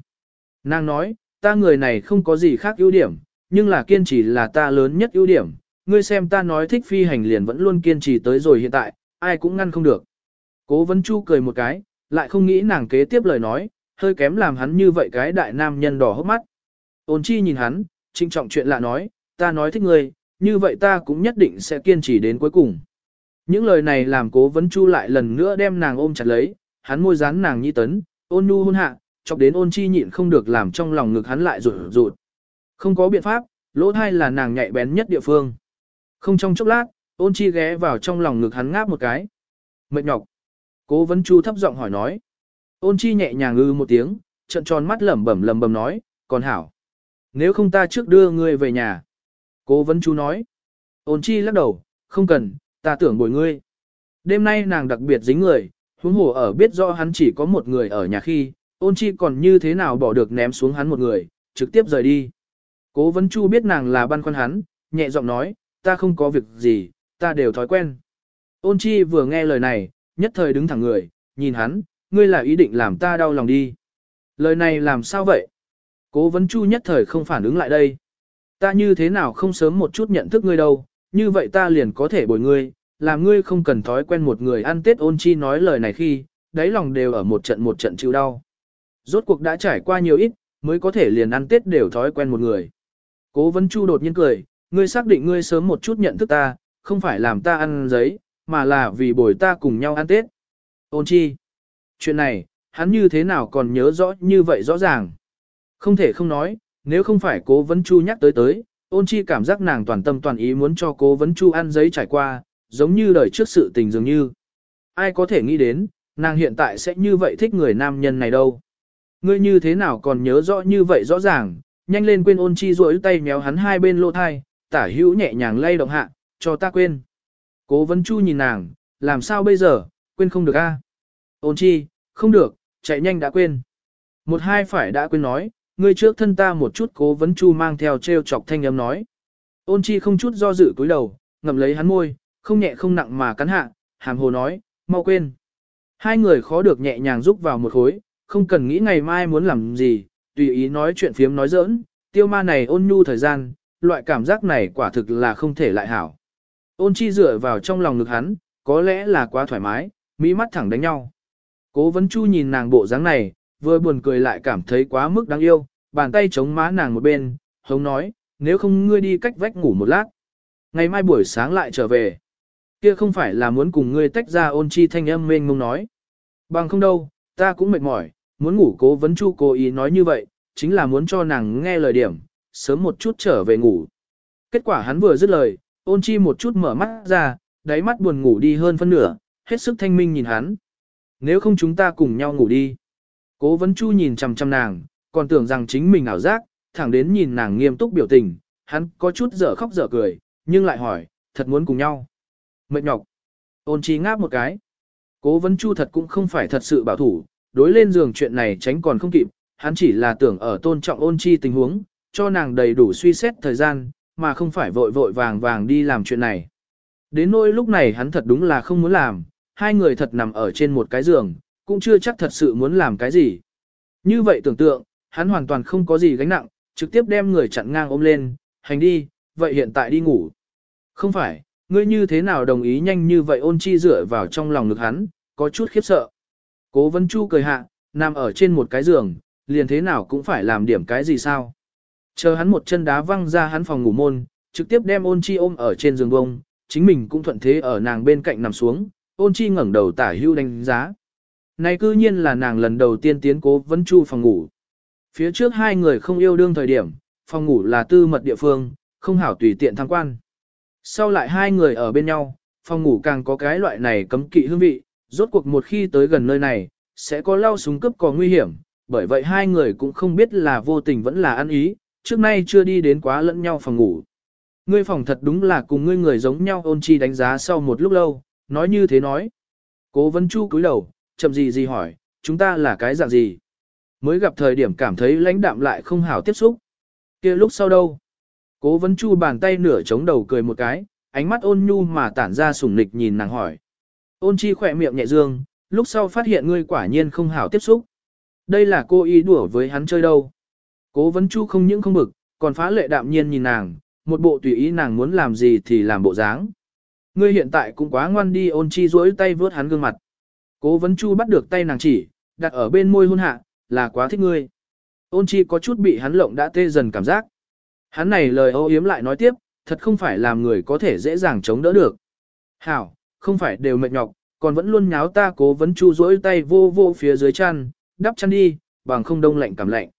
Nàng nói, ta người này không có gì khác ưu điểm, nhưng là kiên trì là ta lớn nhất ưu điểm. Ngươi xem ta nói thích phi hành liền vẫn luôn kiên trì tới rồi hiện tại, ai cũng ngăn không được. Cố vấn chu cười một cái, lại không nghĩ nàng kế tiếp lời nói, hơi kém làm hắn như vậy cái đại nam nhân đỏ hốc mắt. Ôn chi nhìn hắn, trinh trọng chuyện lạ nói, ta nói thích ngươi, như vậy ta cũng nhất định sẽ kiên trì đến cuối cùng. Những lời này làm cố vấn chu lại lần nữa đem nàng ôm chặt lấy, hắn môi dán nàng nhi tấn, ôn nhu hôn hạ, chọc đến ôn chi nhịn không được làm trong lòng ngực hắn lại rụt rụt. Không có biện pháp, lỗ thai là nàng nhạy bén nhất địa phương. Không trong chốc lát, ôn chi ghé vào trong lòng ngực hắn ngáp một cái. Mệt nhọc. Cố vấn chu thấp giọng hỏi nói. Ôn chi nhẹ nhàng ngư một tiếng, trận tròn mắt lẩm bẩm lẩm bẩm nói, còn hảo. Nếu không ta trước đưa ngươi về nhà. Cố vấn chu nói. Ôn chi lắc đầu, không cần, ta tưởng bồi ngươi. Đêm nay nàng đặc biệt dính người, huống hồ ở biết rõ hắn chỉ có một người ở nhà khi, ôn chi còn như thế nào bỏ được ném xuống hắn một người, trực tiếp rời đi. Cố vấn chu biết nàng là băn khoăn hắn, nhẹ giọng nói, ta không có việc gì, ta đều thói quen. Ôn chi vừa nghe lời này, nhất thời đứng thẳng người, nhìn hắn, ngươi là ý định làm ta đau lòng đi. Lời này làm sao vậy? Cố vấn chu nhất thời không phản ứng lại đây. Ta như thế nào không sớm một chút nhận thức ngươi đâu, như vậy ta liền có thể bồi ngươi, làm ngươi không cần thói quen một người ăn tết ôn chi nói lời này khi, đáy lòng đều ở một trận một trận chịu đau. Rốt cuộc đã trải qua nhiều ít, mới có thể liền ăn tết đều thói quen một người. Cố vấn chu đột nhiên cười, ngươi xác định ngươi sớm một chút nhận thức ta, không phải làm ta ăn giấy, mà là vì bồi ta cùng nhau ăn tết. Ôn chi. Chuyện này, hắn như thế nào còn nhớ rõ như vậy rõ ràng. Không thể không nói, nếu không phải cố vấn chu nhắc tới tới, ôn chi cảm giác nàng toàn tâm toàn ý muốn cho cố vấn chu ăn giấy trải qua, giống như đời trước sự tình dường như. Ai có thể nghĩ đến, nàng hiện tại sẽ như vậy thích người nam nhân này đâu. Ngươi như thế nào còn nhớ rõ như vậy rõ ràng, nhanh lên quên ôn chi rối tay méo hắn hai bên lỗ thai, tả hữu nhẹ nhàng lay động hạ, cho ta quên. Cố vấn chu nhìn nàng, làm sao bây giờ, quên không được a? Ôn chi, không được, chạy nhanh đã quên. Một hai phải đã quên nói, ngươi trước thân ta một chút cố vấn chu mang theo treo chọc thanh âm nói. Ôn chi không chút do dự cúi đầu, ngậm lấy hắn môi, không nhẹ không nặng mà cắn hạ, hàm hồ nói, mau quên. Hai người khó được nhẹ nhàng giúp vào một khối, không cần nghĩ ngày mai muốn làm gì, tùy ý nói chuyện phiếm nói giỡn, tiêu ma này ôn nhu thời gian, loại cảm giác này quả thực là không thể lại hảo. Ôn chi dựa vào trong lòng ngực hắn, có lẽ là quá thoải mái, mỹ mắt thẳng đánh nhau. Cố vấn chu nhìn nàng bộ dáng này, vừa buồn cười lại cảm thấy quá mức đáng yêu, bàn tay chống má nàng một bên, hống nói, nếu không ngươi đi cách vách ngủ một lát. Ngày mai buổi sáng lại trở về. Kia không phải là muốn cùng ngươi tách ra ôn chi thanh âm mênh mông nói. Bằng không đâu, ta cũng mệt mỏi, muốn ngủ cố vấn chu cố ý nói như vậy, chính là muốn cho nàng nghe lời điểm, sớm một chút trở về ngủ. Kết quả hắn vừa dứt lời, ôn chi một chút mở mắt ra, đáy mắt buồn ngủ đi hơn phân nửa, hết sức thanh minh nhìn hắn. Nếu không chúng ta cùng nhau ngủ đi. Cố vấn chu nhìn chằm chằm nàng, còn tưởng rằng chính mình ảo giác, thẳng đến nhìn nàng nghiêm túc biểu tình, hắn có chút dở khóc dở cười, nhưng lại hỏi, thật muốn cùng nhau. Mệt nhọc. Ôn chi ngáp một cái. Cố vấn chu thật cũng không phải thật sự bảo thủ, đối lên giường chuyện này tránh còn không kịp, hắn chỉ là tưởng ở tôn trọng ôn chi tình huống, cho nàng đầy đủ suy xét thời gian, mà không phải vội vội vàng vàng đi làm chuyện này. Đến nỗi lúc này hắn thật đúng là không muốn làm, hai người thật nằm ở trên một cái giường, cũng chưa chắc thật sự muốn làm cái gì. Như vậy tưởng tượng, hắn hoàn toàn không có gì gánh nặng, trực tiếp đem người chặn ngang ôm lên, hành đi, vậy hiện tại đi ngủ. Không phải, ngươi như thế nào đồng ý nhanh như vậy ôn chi dựa vào trong lòng ngực hắn, có chút khiếp sợ. Cố Vân Chu cười hạ, nằm ở trên một cái giường, liền thế nào cũng phải làm điểm cái gì sao. Chờ hắn một chân đá văng ra hắn phòng ngủ môn, trực tiếp đem ôn chi ôm ở trên giường bông, chính mình cũng thuận thế ở nàng bên cạnh nằm xuống, ôn chi ngẩng đầu tả hưu đánh giá. Này cư nhiên là nàng lần đầu tiên tiến cố Vân Chu phòng ngủ. Phía trước hai người không yêu đương thời điểm, phòng ngủ là tư mật địa phương, không hảo tùy tiện tham quan. Sau lại hai người ở bên nhau, phòng ngủ càng có cái loại này cấm kỵ hương vị, rốt cuộc một khi tới gần nơi này, sẽ có lao súng cướp có nguy hiểm, bởi vậy hai người cũng không biết là vô tình vẫn là ăn ý, trước nay chưa đi đến quá lẫn nhau phòng ngủ. Ngươi phòng thật đúng là cùng ngươi người giống nhau ôn chi đánh giá sau một lúc lâu, nói như thế nói. Cố vấn chu cúi đầu, chậm gì gì hỏi, chúng ta là cái dạng gì? Mới gặp thời điểm cảm thấy lãnh đạm lại không hảo tiếp xúc. kia lúc sau đâu? Cố vấn chu bàn tay nửa chống đầu cười một cái, ánh mắt ôn nhu mà tản ra sủng nịch nhìn nàng hỏi. Ôn chi khỏe miệng nhẹ dương, lúc sau phát hiện ngươi quả nhiên không hảo tiếp xúc. Đây là cô ý đùa với hắn chơi đâu. Cố vấn chu không những không bực, còn phá lệ đạm nhiên nhìn nàng, một bộ tùy ý nàng muốn làm gì thì làm bộ dáng. Ngươi hiện tại cũng quá ngoan đi ôn chi duỗi tay vớt hắn gương mặt. Cố vấn chu bắt được tay nàng chỉ, đặt ở bên môi hôn hạ, là quá thích ngươi. Ôn chi có chút bị hắn lộng đã tê dần cảm giác. Hắn này lời ô yếm lại nói tiếp, thật không phải làm người có thể dễ dàng chống đỡ được. Hảo, không phải đều mệt nhọc, còn vẫn luôn nháo ta cố vấn chu rỗi tay vô vô phía dưới chăn, đắp chăn đi, bằng không đông lạnh cảm lạnh.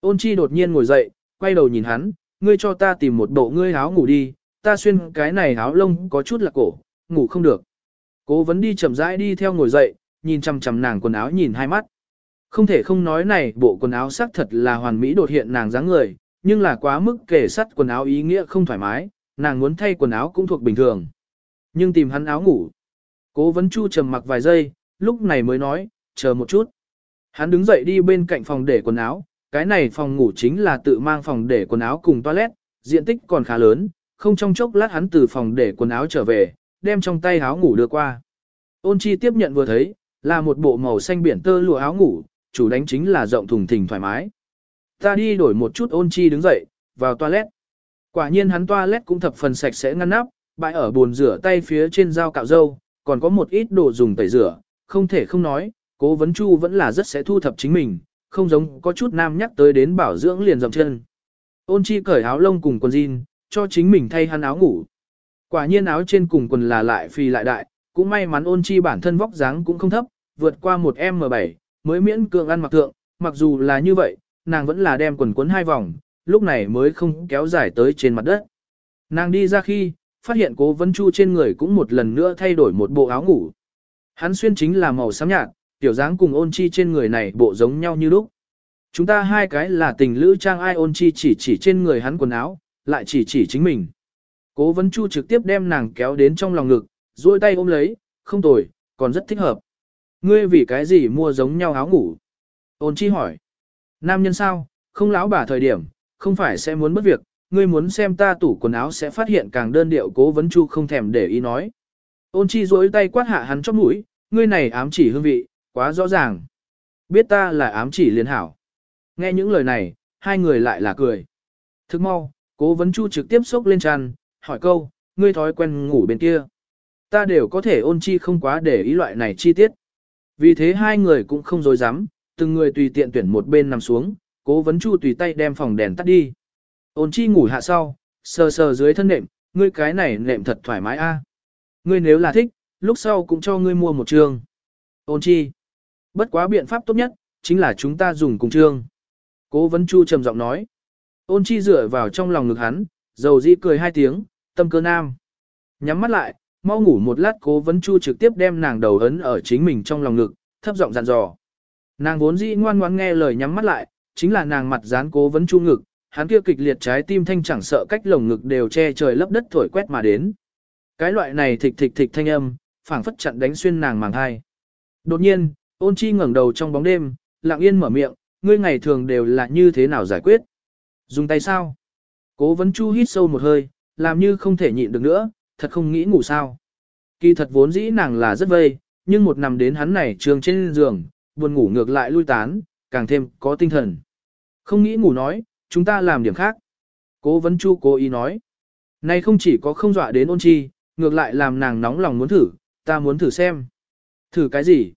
Ôn chi đột nhiên ngồi dậy, quay đầu nhìn hắn, ngươi cho ta tìm một bộ ngươi áo ngủ đi, ta xuyên cái này áo lông có chút là cổ, ngủ không được. Cố vấn đi chậm rãi đi theo ngồi dậy, nhìn chằm chằm nàng quần áo nhìn hai mắt. Không thể không nói này bộ quần áo sắc thật là hoàn mỹ đột hiện nàng dáng người, nhưng là quá mức kể sắt quần áo ý nghĩa không thoải mái, nàng muốn thay quần áo cũng thuộc bình thường. Nhưng tìm hắn áo ngủ. Cố vấn chu trầm mặc vài giây, lúc này mới nói, chờ một chút. Hắn đứng dậy đi bên cạnh phòng để quần áo, cái này phòng ngủ chính là tự mang phòng để quần áo cùng toilet, diện tích còn khá lớn, không trong chốc lát hắn từ phòng để quần áo trở về, đem trong tay áo ngủ đưa qua. Ôn chi tiếp nhận vừa thấy, là một bộ màu xanh biển tơ lụa áo ngủ, chủ đánh chính là rộng thùng thình thoải mái. Ta đi đổi một chút ôn chi đứng dậy, vào toilet. Quả nhiên hắn toilet cũng thập phần sạch sẽ ngăn nắp, bãi ở bồn rửa tay phía trên dao cạo dâu, còn có một ít đồ dùng tẩy rửa, không thể không nói, cố vấn chu vẫn là rất sẽ thu thập chính mình, không giống có chút nam nhắc tới đến bảo dưỡng liền dầm chân. Ôn chi cởi áo lông cùng quần jean, cho chính mình thay hắn áo ngủ. Quả nhiên áo trên cùng quần là lại phì lại đại, cũng may mắn ôn chi bản thân vóc dáng cũng không thấp, vượt qua một M7, mới miễn cường ăn mặc thượng, mặc dù là như vậy, nàng vẫn là đem quần cuốn hai vòng, lúc này mới không kéo dài tới trên mặt đất. Nàng đi ra khi, phát hiện cố vấn chu trên người cũng một lần nữa thay đổi một bộ áo ngủ. Hắn xuyên chính là màu xám nhạt, tiểu dáng cùng ôn chi trên người này bộ giống nhau như lúc. Chúng ta hai cái là tình lữ trang ai ôn chi chỉ chỉ trên người hắn quần áo, lại chỉ chỉ chính mình. Cố vấn chu trực tiếp đem nàng kéo đến trong lòng ngực, duỗi tay ôm lấy, không tồi, còn rất thích hợp. Ngươi vì cái gì mua giống nhau áo ngủ? Ôn chi hỏi. Nam nhân sao, không lão bà thời điểm, không phải sẽ muốn mất việc, ngươi muốn xem ta tủ quần áo sẽ phát hiện càng đơn điệu cố vấn chu không thèm để ý nói. Ôn chi duỗi tay quát hạ hắn chóp mũi, ngươi này ám chỉ hương vị, quá rõ ràng. Biết ta là ám chỉ Liên hảo. Nghe những lời này, hai người lại là cười. Thức mau, cố vấn chu trực tiếp xốc lên tràn, hỏi câu, ngươi thói quen ngủ bên kia. Ta đều có thể ôn chi không quá để ý loại này chi tiết. Vì thế hai người cũng không dối dám, từng người tùy tiện tuyển một bên nằm xuống, cố vấn chu tùy tay đem phòng đèn tắt đi. Ôn chi ngủ hạ sau, sờ sờ dưới thân nệm, ngươi cái này nệm thật thoải mái a. Ngươi nếu là thích, lúc sau cũng cho ngươi mua một trường. Ôn chi. Bất quá biện pháp tốt nhất, chính là chúng ta dùng cùng trương. Cố vấn chu trầm giọng nói. Ôn chi dựa vào trong lòng ngực hắn, dầu dĩ cười hai tiếng, tâm cơ nam. Nhắm mắt lại, mau ngủ một lát cố vấn chu trực tiếp đem nàng đầu ấn ở chính mình trong lòng ngực, thấp giọng dặn dò. Nàng vốn dĩ ngoan ngoãn nghe lời nhắm mắt lại, chính là nàng mặt dán cố vấn chu ngực, hắn kia kịch liệt trái tim thanh chẳng sợ cách lồng ngực đều che trời lấp đất thổi quét mà đến. Cái loại này thịch thịch thịch thanh âm, phảng phất chặn đánh xuyên nàng màng hai. Đột nhiên, ôn chi ngẩng đầu trong bóng đêm, lặng yên mở miệng, ngươi ngày thường đều là như thế nào giải quyết? Dùng tay sao? Cố vấn chu hít sâu một hơi, làm như không thể nhịn được nữa, thật không nghĩ ngủ sao. Kỳ thật vốn dĩ nàng là rất vây, nhưng một nằm đến hắn này trường trên giường, buồn ngủ ngược lại lui tán, càng thêm có tinh thần. Không nghĩ ngủ nói, chúng ta làm điểm khác. Cố vấn chu cố ý nói. Này không chỉ có không dọa đến ôn chi, ngược lại làm nàng nóng lòng muốn thử, ta muốn thử xem. Thử cái gì?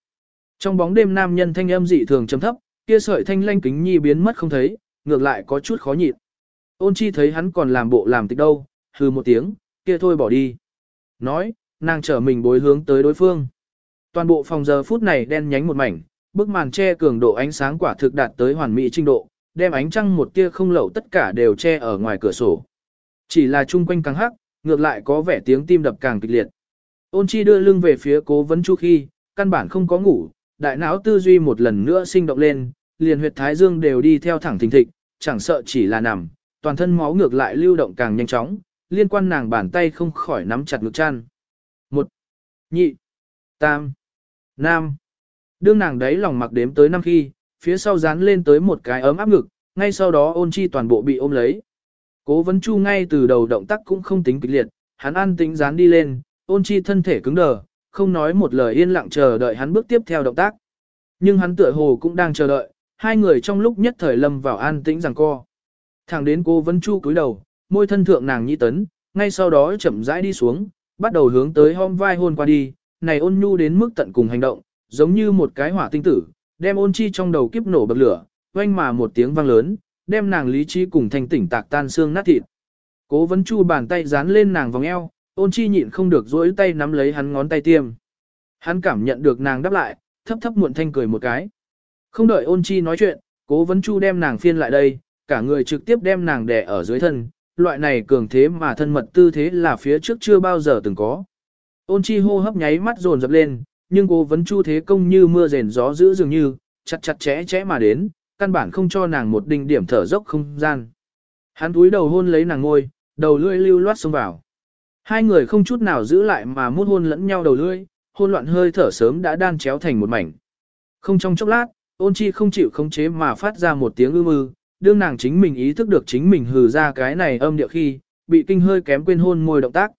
Trong bóng đêm nam nhân thanh âm dị thường trầm thấp, kia sợi thanh lanh kính nhi biến mất không thấy, ngược lại có chút khó nhịn. Ôn chi thấy hắn còn làm bộ làm tịch đâu, hừ một tiếng, kia thôi bỏ đi. Nói, nàng trở mình bối hướng tới đối phương. Toàn bộ phòng giờ phút này đen nhánh một mảnh, bức màn che cường độ ánh sáng quả thực đạt tới hoàn mỹ trình độ, đem ánh trăng một tia không lậu tất cả đều che ở ngoài cửa sổ. Chỉ là chung quanh càng hắc, ngược lại có vẻ tiếng tim đập càng kịch liệt. Ôn chi đưa lưng về phía cố vấn chu khi, căn bản không có ngủ, đại não tư duy một lần nữa sinh động lên, liền huyệt thái dương đều đi theo thẳng thình thịch, chẳng sợ chỉ là nằm, toàn thân máu ngược lại lưu động càng nhanh chóng, liên quan nàng bàn tay không khỏi nắm chặt ngực chăn. Một, nhị, tam, nam. Đương nàng đấy lòng mặc đếm tới năm khi, phía sau dán lên tới một cái ấm áp ngực, ngay sau đó ôn chi toàn bộ bị ôm lấy. Cố vấn chu ngay từ đầu động tác cũng không tính kịch liệt, hắn an tính dán đi lên, ôn chi thân thể cứng đờ, không nói một lời yên lặng chờ đợi hắn bước tiếp theo động tác. Nhưng hắn tựa hồ cũng đang chờ đợi, hai người trong lúc nhất thời lâm vào an tĩnh rằng co. Thẳng đến cô vấn chu cúi đầu, môi thân thượng nàng nhi tấn, ngay sau đó chậm rãi đi xuống, bắt đầu hướng tới hôm vai hôn qua đi, này ôn nhu đến mức tận cùng hành động, giống như một cái hỏa tinh tử, đem ôn chi trong đầu kiếp nổ bậc lửa, oanh mà một tiếng vang lớn, đem nàng lý trí cùng thanh tỉnh tạc tan xương nát thịt. Cố vấn chu bàn tay dán lên nàng vòng eo, ôn chi nhịn không được dỗi tay nắm lấy hắn ngón tay tiêm. Hắn cảm nhận được nàng đáp lại, thấp thấp muộn thanh cười một cái. Không đợi ôn chi nói chuyện, cố vấn chu đem nàng phiên lại đây, cả người trực tiếp đem nàng đè ở dưới thân, loại này cường thế mà thân mật tư thế là phía trước chưa bao giờ từng có. Ôn chi hô hấp nháy mắt dồn dập lên, nhưng cố vấn chu thế công như mưa rền gió giữ dường như, chặt chặt chẽ chẽ mà đến, căn bản không cho nàng một đinh điểm thở dốc không gian. Hắn túi đầu hôn lấy nàng ngôi, đầu lưỡi lưu loát xông vào. Hai người không chút nào giữ lại mà mút hôn lẫn nhau đầu lưỡi, hôn loạn hơi thở sớm đã đan chéo thành một mảnh. Không trong chốc lát, ôn chi không chịu khống chế mà phát ra một tiếng ư mư, đương nàng chính mình ý thức được chính mình hừ ra cái này âm điệu khi, bị kinh hơi kém quên hôn môi động tác.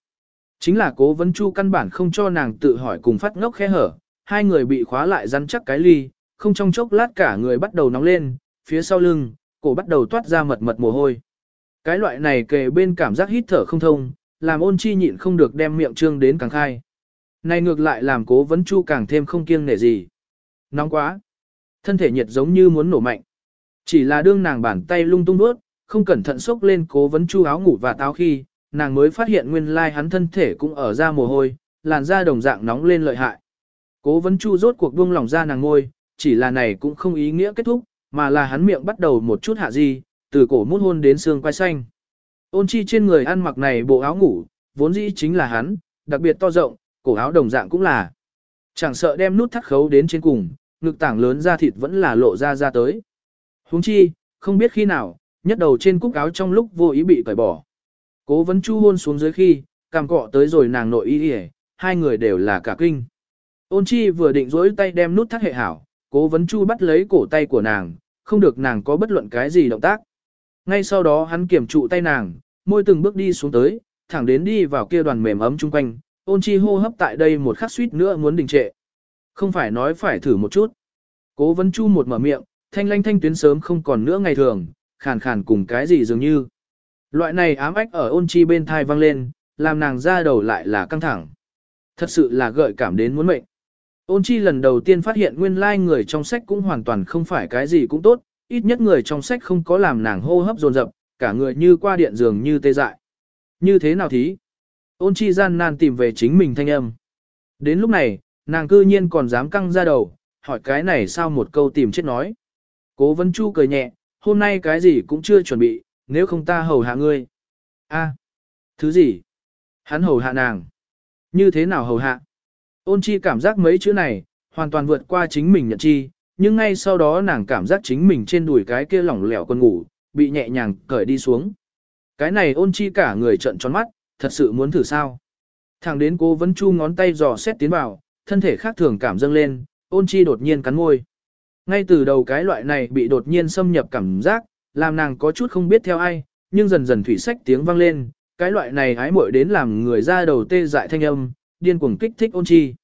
Chính là cố vấn chu căn bản không cho nàng tự hỏi cùng phát ngốc khe hở, hai người bị khóa lại rắn chắc cái ly, không trong chốc lát cả người bắt đầu nóng lên, phía sau lưng, cổ bắt đầu toát ra mật mật mồ hôi. Cái loại này kề bên cảm giác hít thở không thông, làm ôn chi nhịn không được đem miệng trương đến càng khai. Này ngược lại làm cố vấn chu càng thêm không kiêng nể gì. Nóng quá. Thân thể nhiệt giống như muốn nổ mạnh. Chỉ là đương nàng bàn tay lung tung đuốt, không cẩn thận xốc lên cố vấn chu áo ngủ và táo khi, nàng mới phát hiện nguyên lai hắn thân thể cũng ở ra mồ hôi, làn da đồng dạng nóng lên lợi hại. Cố vấn chu rốt cuộc buông lỏng ra nàng ngôi, chỉ là này cũng không ý nghĩa kết thúc, mà là hắn miệng bắt đầu một chút hạ gì, từ cổ mút hôn đến xương quai xanh. Ôn chi trên người ăn mặc này bộ áo ngủ, vốn dĩ chính là hắn, đặc biệt to rộng, cổ áo đồng dạng cũng là. Chẳng sợ đem nút thắt khấu đến trên cùng, ngực tảng lớn da thịt vẫn là lộ ra ra tới. Huống chi, không biết khi nào, nhất đầu trên cúc áo trong lúc vô ý bị cởi bỏ. Cố vấn chu hôn xuống dưới khi, cằm cọ tới rồi nàng nội y y, hai người đều là cả kinh. Ôn chi vừa định rỗi tay đem nút thắt hệ hảo, cố vấn chu bắt lấy cổ tay của nàng, không được nàng có bất luận cái gì động tác. Ngay sau đó hắn kiểm trụ tay nàng, môi từng bước đi xuống tới, thẳng đến đi vào kia đoàn mềm ấm chung quanh, ôn chi hô hấp tại đây một khắc suýt nữa muốn đình trệ. Không phải nói phải thử một chút. Cố vấn chu một mở miệng, thanh lanh thanh tuyến sớm không còn nữa ngày thường, khàn khàn cùng cái gì dường như. Loại này ám ách ở ôn chi bên thai vang lên, làm nàng ra đầu lại là căng thẳng. Thật sự là gợi cảm đến muốn mệnh. Ôn chi lần đầu tiên phát hiện nguyên lai like người trong sách cũng hoàn toàn không phải cái gì cũng tốt, ít nhất người trong sách không có làm nàng hô hấp dồn dập, cả người như qua điện giường như tê dại. Như thế nào thí? Ôn chi gian nan tìm về chính mình thanh âm. Đến lúc này, nàng cư nhiên còn dám căng ra đầu, hỏi cái này sao một câu tìm chết nói. Cố vấn chu cười nhẹ, hôm nay cái gì cũng chưa chuẩn bị, nếu không ta hầu hạ ngươi. a thứ gì? Hắn hầu hạ nàng. Như thế nào hầu hạ? Ôn chi cảm giác mấy chữ này, hoàn toàn vượt qua chính mình nhận chi, nhưng ngay sau đó nàng cảm giác chính mình trên đùi cái kia lỏng lẻo con ngủ, bị nhẹ nhàng cởi đi xuống. Cái này ôn chi cả người trận tròn mắt, thật sự muốn thử sao. Thẳng đến cô vẫn chu ngón tay dò xét tiến vào, thân thể khác thường cảm dâng lên, ôn chi đột nhiên cắn môi. Ngay từ đầu cái loại này bị đột nhiên xâm nhập cảm giác, làm nàng có chút không biết theo ai, nhưng dần dần thủy sách tiếng vang lên, cái loại này hái muội đến làm người ra đầu tê dại thanh âm, điên cuồng kích thích ôn chi.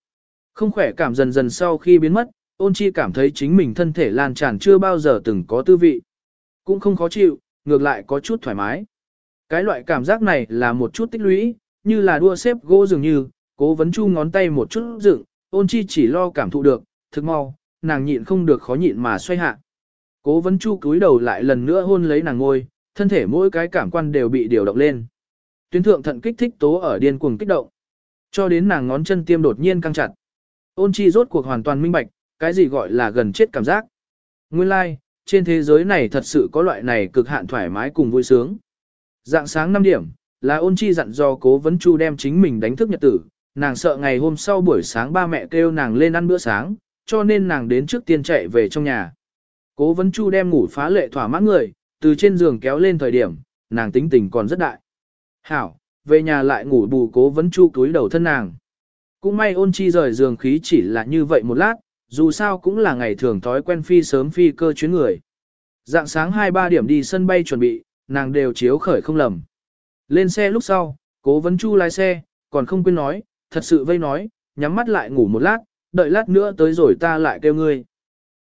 Không khỏe cảm dần dần sau khi biến mất, ôn chi cảm thấy chính mình thân thể lan tràn chưa bao giờ từng có tư vị. Cũng không khó chịu, ngược lại có chút thoải mái. Cái loại cảm giác này là một chút tích lũy, như là đua xếp gỗ dường như, cố vấn chu ngón tay một chút dựng, ôn chi chỉ lo cảm thụ được, thực mau, nàng nhịn không được khó nhịn mà xoay hạ. Cố vấn chu cúi đầu lại lần nữa hôn lấy nàng ngôi, thân thể mỗi cái cảm quan đều bị điều động lên. Tuyến thượng thận kích thích tố ở điên cuồng kích động. Cho đến nàng ngón chân tiêm đột nhiên căng chặt. Ôn chi rốt cuộc hoàn toàn minh bạch, cái gì gọi là gần chết cảm giác. Nguyên lai, like, trên thế giới này thật sự có loại này cực hạn thoải mái cùng vui sướng. Dạng sáng 5 điểm, là ôn chi dặn do cố vấn chu đem chính mình đánh thức nhật tử, nàng sợ ngày hôm sau buổi sáng ba mẹ kêu nàng lên ăn bữa sáng, cho nên nàng đến trước tiên chạy về trong nhà. Cố vấn chu đem ngủ phá lệ thỏa mãn người, từ trên giường kéo lên thời điểm, nàng tính tình còn rất đại. Hảo, về nhà lại ngủ bù cố vấn chu túi đầu thân nàng. Cũng may ôn chi rời giường khí chỉ là như vậy một lát, dù sao cũng là ngày thường thói quen phi sớm phi cơ chuyến người. Dạng sáng 2-3 điểm đi sân bay chuẩn bị, nàng đều chiếu khởi không lầm. Lên xe lúc sau, cố vấn chu lái xe, còn không quên nói, thật sự vây nói, nhắm mắt lại ngủ một lát, đợi lát nữa tới rồi ta lại kêu ngươi.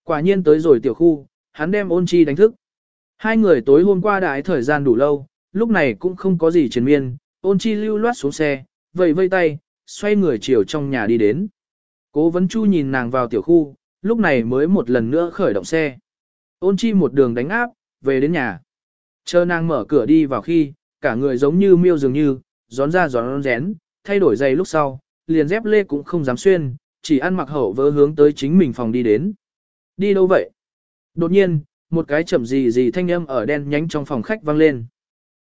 Quả nhiên tới rồi tiểu khu, hắn đem ôn chi đánh thức. Hai người tối hôm qua đãi thời gian đủ lâu, lúc này cũng không có gì triền miên, ôn chi lưu loát xuống xe, vẫy vây tay, xoay người chiều trong nhà đi đến. Cố vấn chu nhìn nàng vào tiểu khu, lúc này mới một lần nữa khởi động xe. Ôn chi một đường đánh áp, về đến nhà. Chờ nàng mở cửa đi vào khi, cả người giống như miêu dường như, gión ra gión rén, thay đổi giày lúc sau, liền dép lê cũng không dám xuyên, chỉ ăn mặc hậu vỡ hướng tới chính mình phòng đi đến. Đi đâu vậy? Đột nhiên, một cái chậm gì gì thanh âm ở đen nhánh trong phòng khách vang lên.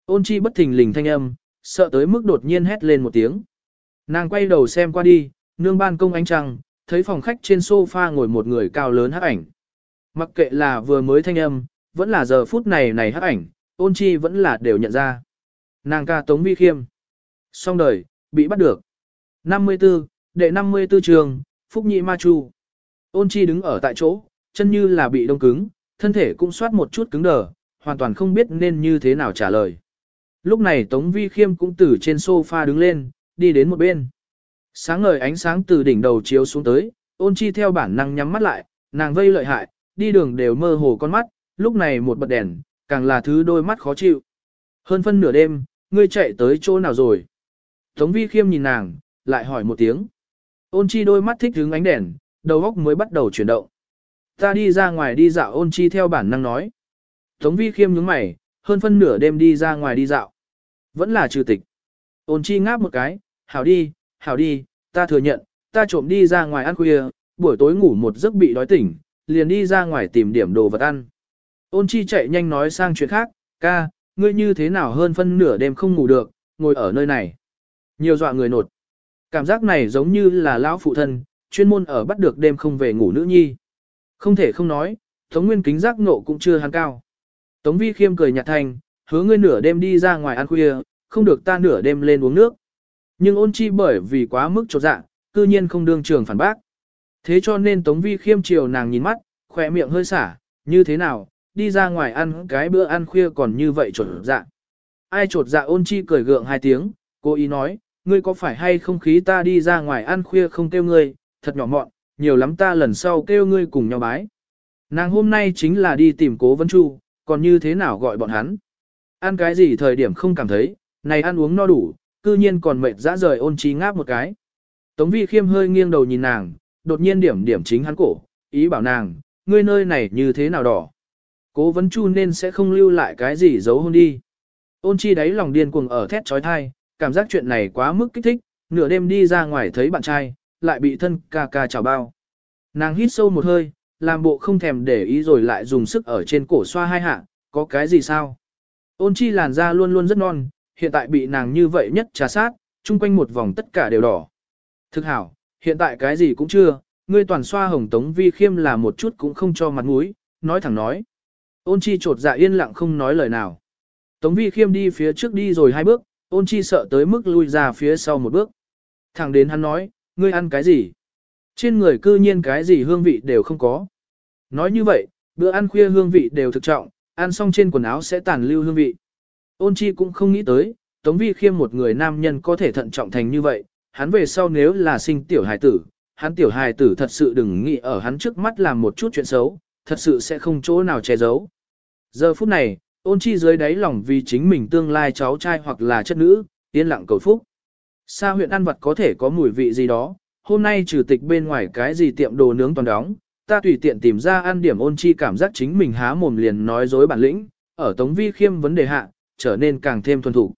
Ôn chi bất thình lình thanh âm, sợ tới mức đột nhiên hét lên một tiếng. Nàng quay đầu xem qua đi, nương ban công ánh trăng, thấy phòng khách trên sofa ngồi một người cao lớn hắc ảnh. Mặc kệ là vừa mới thanh âm, vẫn là giờ phút này này hắc ảnh, ôn chi vẫn là đều nhận ra. Nàng ca tống vi khiêm. Xong đời, bị bắt được. 54, đệ 54 trường, Phúc Nhị Ma Chu. Ôn chi đứng ở tại chỗ, chân như là bị đông cứng, thân thể cũng soát một chút cứng đờ, hoàn toàn không biết nên như thế nào trả lời. Lúc này Tống Vi Khiêm cũng từ trên sofa đứng lên, đi đến một bên. Sáng ngời ánh sáng từ đỉnh đầu chiếu xuống tới, ôn chi theo bản năng nhắm mắt lại, nàng vây lợi hại, đi đường đều mơ hồ con mắt, lúc này một bật đèn, càng là thứ đôi mắt khó chịu. Hơn phân nửa đêm, ngươi chạy tới chỗ nào rồi? Tống vi khiêm nhìn nàng, lại hỏi một tiếng. Ôn chi đôi mắt thích hướng ánh đèn, đầu óc mới bắt đầu chuyển động. Ta đi ra ngoài đi dạo ôn chi theo bản năng nói. Tống vi khiêm nhướng mày, hơn phân nửa đêm đi ra ngoài đi dạo. Vẫn là trừ tịch. Ôn chi ngáp một cái, hảo đi, hảo đi, ta thừa nhận, ta trộm đi ra ngoài ăn khuya, buổi tối ngủ một giấc bị đói tỉnh, liền đi ra ngoài tìm điểm đồ vật ăn. Ôn chi chạy nhanh nói sang chuyện khác, ca, ngươi như thế nào hơn phân nửa đêm không ngủ được, ngồi ở nơi này. Nhiều dọa người nột. Cảm giác này giống như là lão phụ thân, chuyên môn ở bắt được đêm không về ngủ nữ nhi. Không thể không nói, Tống Nguyên kính giác nộ cũng chưa hắn cao. Tống Vi khiêm cười nhạt thành, hứa ngươi nửa đêm đi ra ngoài ăn khuya, không được ta nửa đêm lên uống nước. Nhưng ôn chi bởi vì quá mức trột dạ, cư nhiên không đương trường phản bác. Thế cho nên Tống Vi khiêm chiều nàng nhìn mắt, khỏe miệng hơi xả, như thế nào, đi ra ngoài ăn cái bữa ăn khuya còn như vậy trột dạ. Ai trột dạ ôn chi cười gượng hai tiếng, cô ý nói, ngươi có phải hay không khí ta đi ra ngoài ăn khuya không kêu ngươi, thật nhỏ mọn, nhiều lắm ta lần sau kêu ngươi cùng nhau bái. Nàng hôm nay chính là đi tìm cố vấn chu, còn như thế nào gọi bọn hắn. Ăn cái gì thời điểm không cảm thấy, này ăn uống no đủ, cư nhiên còn mệt dã rời ôn chi ngáp một cái. Tống vi khiêm hơi nghiêng đầu nhìn nàng, đột nhiên điểm điểm chính hắn cổ, ý bảo nàng, ngươi nơi này như thế nào đỏ. Cố vấn chu nên sẽ không lưu lại cái gì giấu hôn đi. Ôn chi đáy lòng điên cuồng ở thét trói thai, cảm giác chuyện này quá mức kích thích, nửa đêm đi ra ngoài thấy bạn trai, lại bị thân ca ca chào bao. Nàng hít sâu một hơi, làm bộ không thèm để ý rồi lại dùng sức ở trên cổ xoa hai hạ, có cái gì sao? Ôn chi làn da luôn luôn rất non, hiện tại bị nàng như vậy nhất trà sát, chung quanh một vòng tất cả đều đỏ. Thực hảo, hiện tại cái gì cũng chưa, ngươi toàn xoa hồng tống vi khiêm là một chút cũng không cho mặt mũi, nói thẳng nói. Ôn chi trột dạ yên lặng không nói lời nào. Tống vi khiêm đi phía trước đi rồi hai bước, ôn chi sợ tới mức lui ra phía sau một bước. Thẳng đến hắn nói, ngươi ăn cái gì? Trên người cư nhiên cái gì hương vị đều không có. Nói như vậy, bữa ăn khuya hương vị đều thực trọng, ăn xong trên quần áo sẽ tàn lưu hương vị. Ôn chi cũng không nghĩ tới, Tống Vi Khiêm một người nam nhân có thể thận trọng thành như vậy, hắn về sau nếu là sinh tiểu hài tử, hắn tiểu hài tử thật sự đừng nghĩ ở hắn trước mắt làm một chút chuyện xấu, thật sự sẽ không chỗ nào che giấu. Giờ phút này, ôn chi dưới đáy lòng vì chính mình tương lai cháu trai hoặc là chất nữ, yên lặng cầu phúc. Sa huyện ăn vật có thể có mùi vị gì đó, hôm nay trừ tịch bên ngoài cái gì tiệm đồ nướng toàn đóng, ta tùy tiện tìm ra ăn điểm ôn chi cảm giác chính mình há mồm liền nói dối bản lĩnh, ở Tống Vi Khiêm vấn đề hạ, trở nên càng thêm thuần thủ.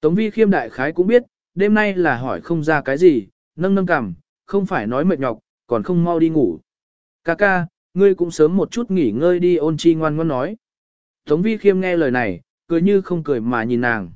Tống Vi Khiêm đại khái cũng biết, đêm nay là hỏi không ra cái gì, nâng nâng cằm, không phải nói mệt nhọc, còn không mau đi ngủ. Ca ca, ngươi cũng sớm một chút nghỉ ngơi đi ôn chi ngoan ngoan nói. Tống Vi Khiêm nghe lời này, cười như không cười mà nhìn nàng.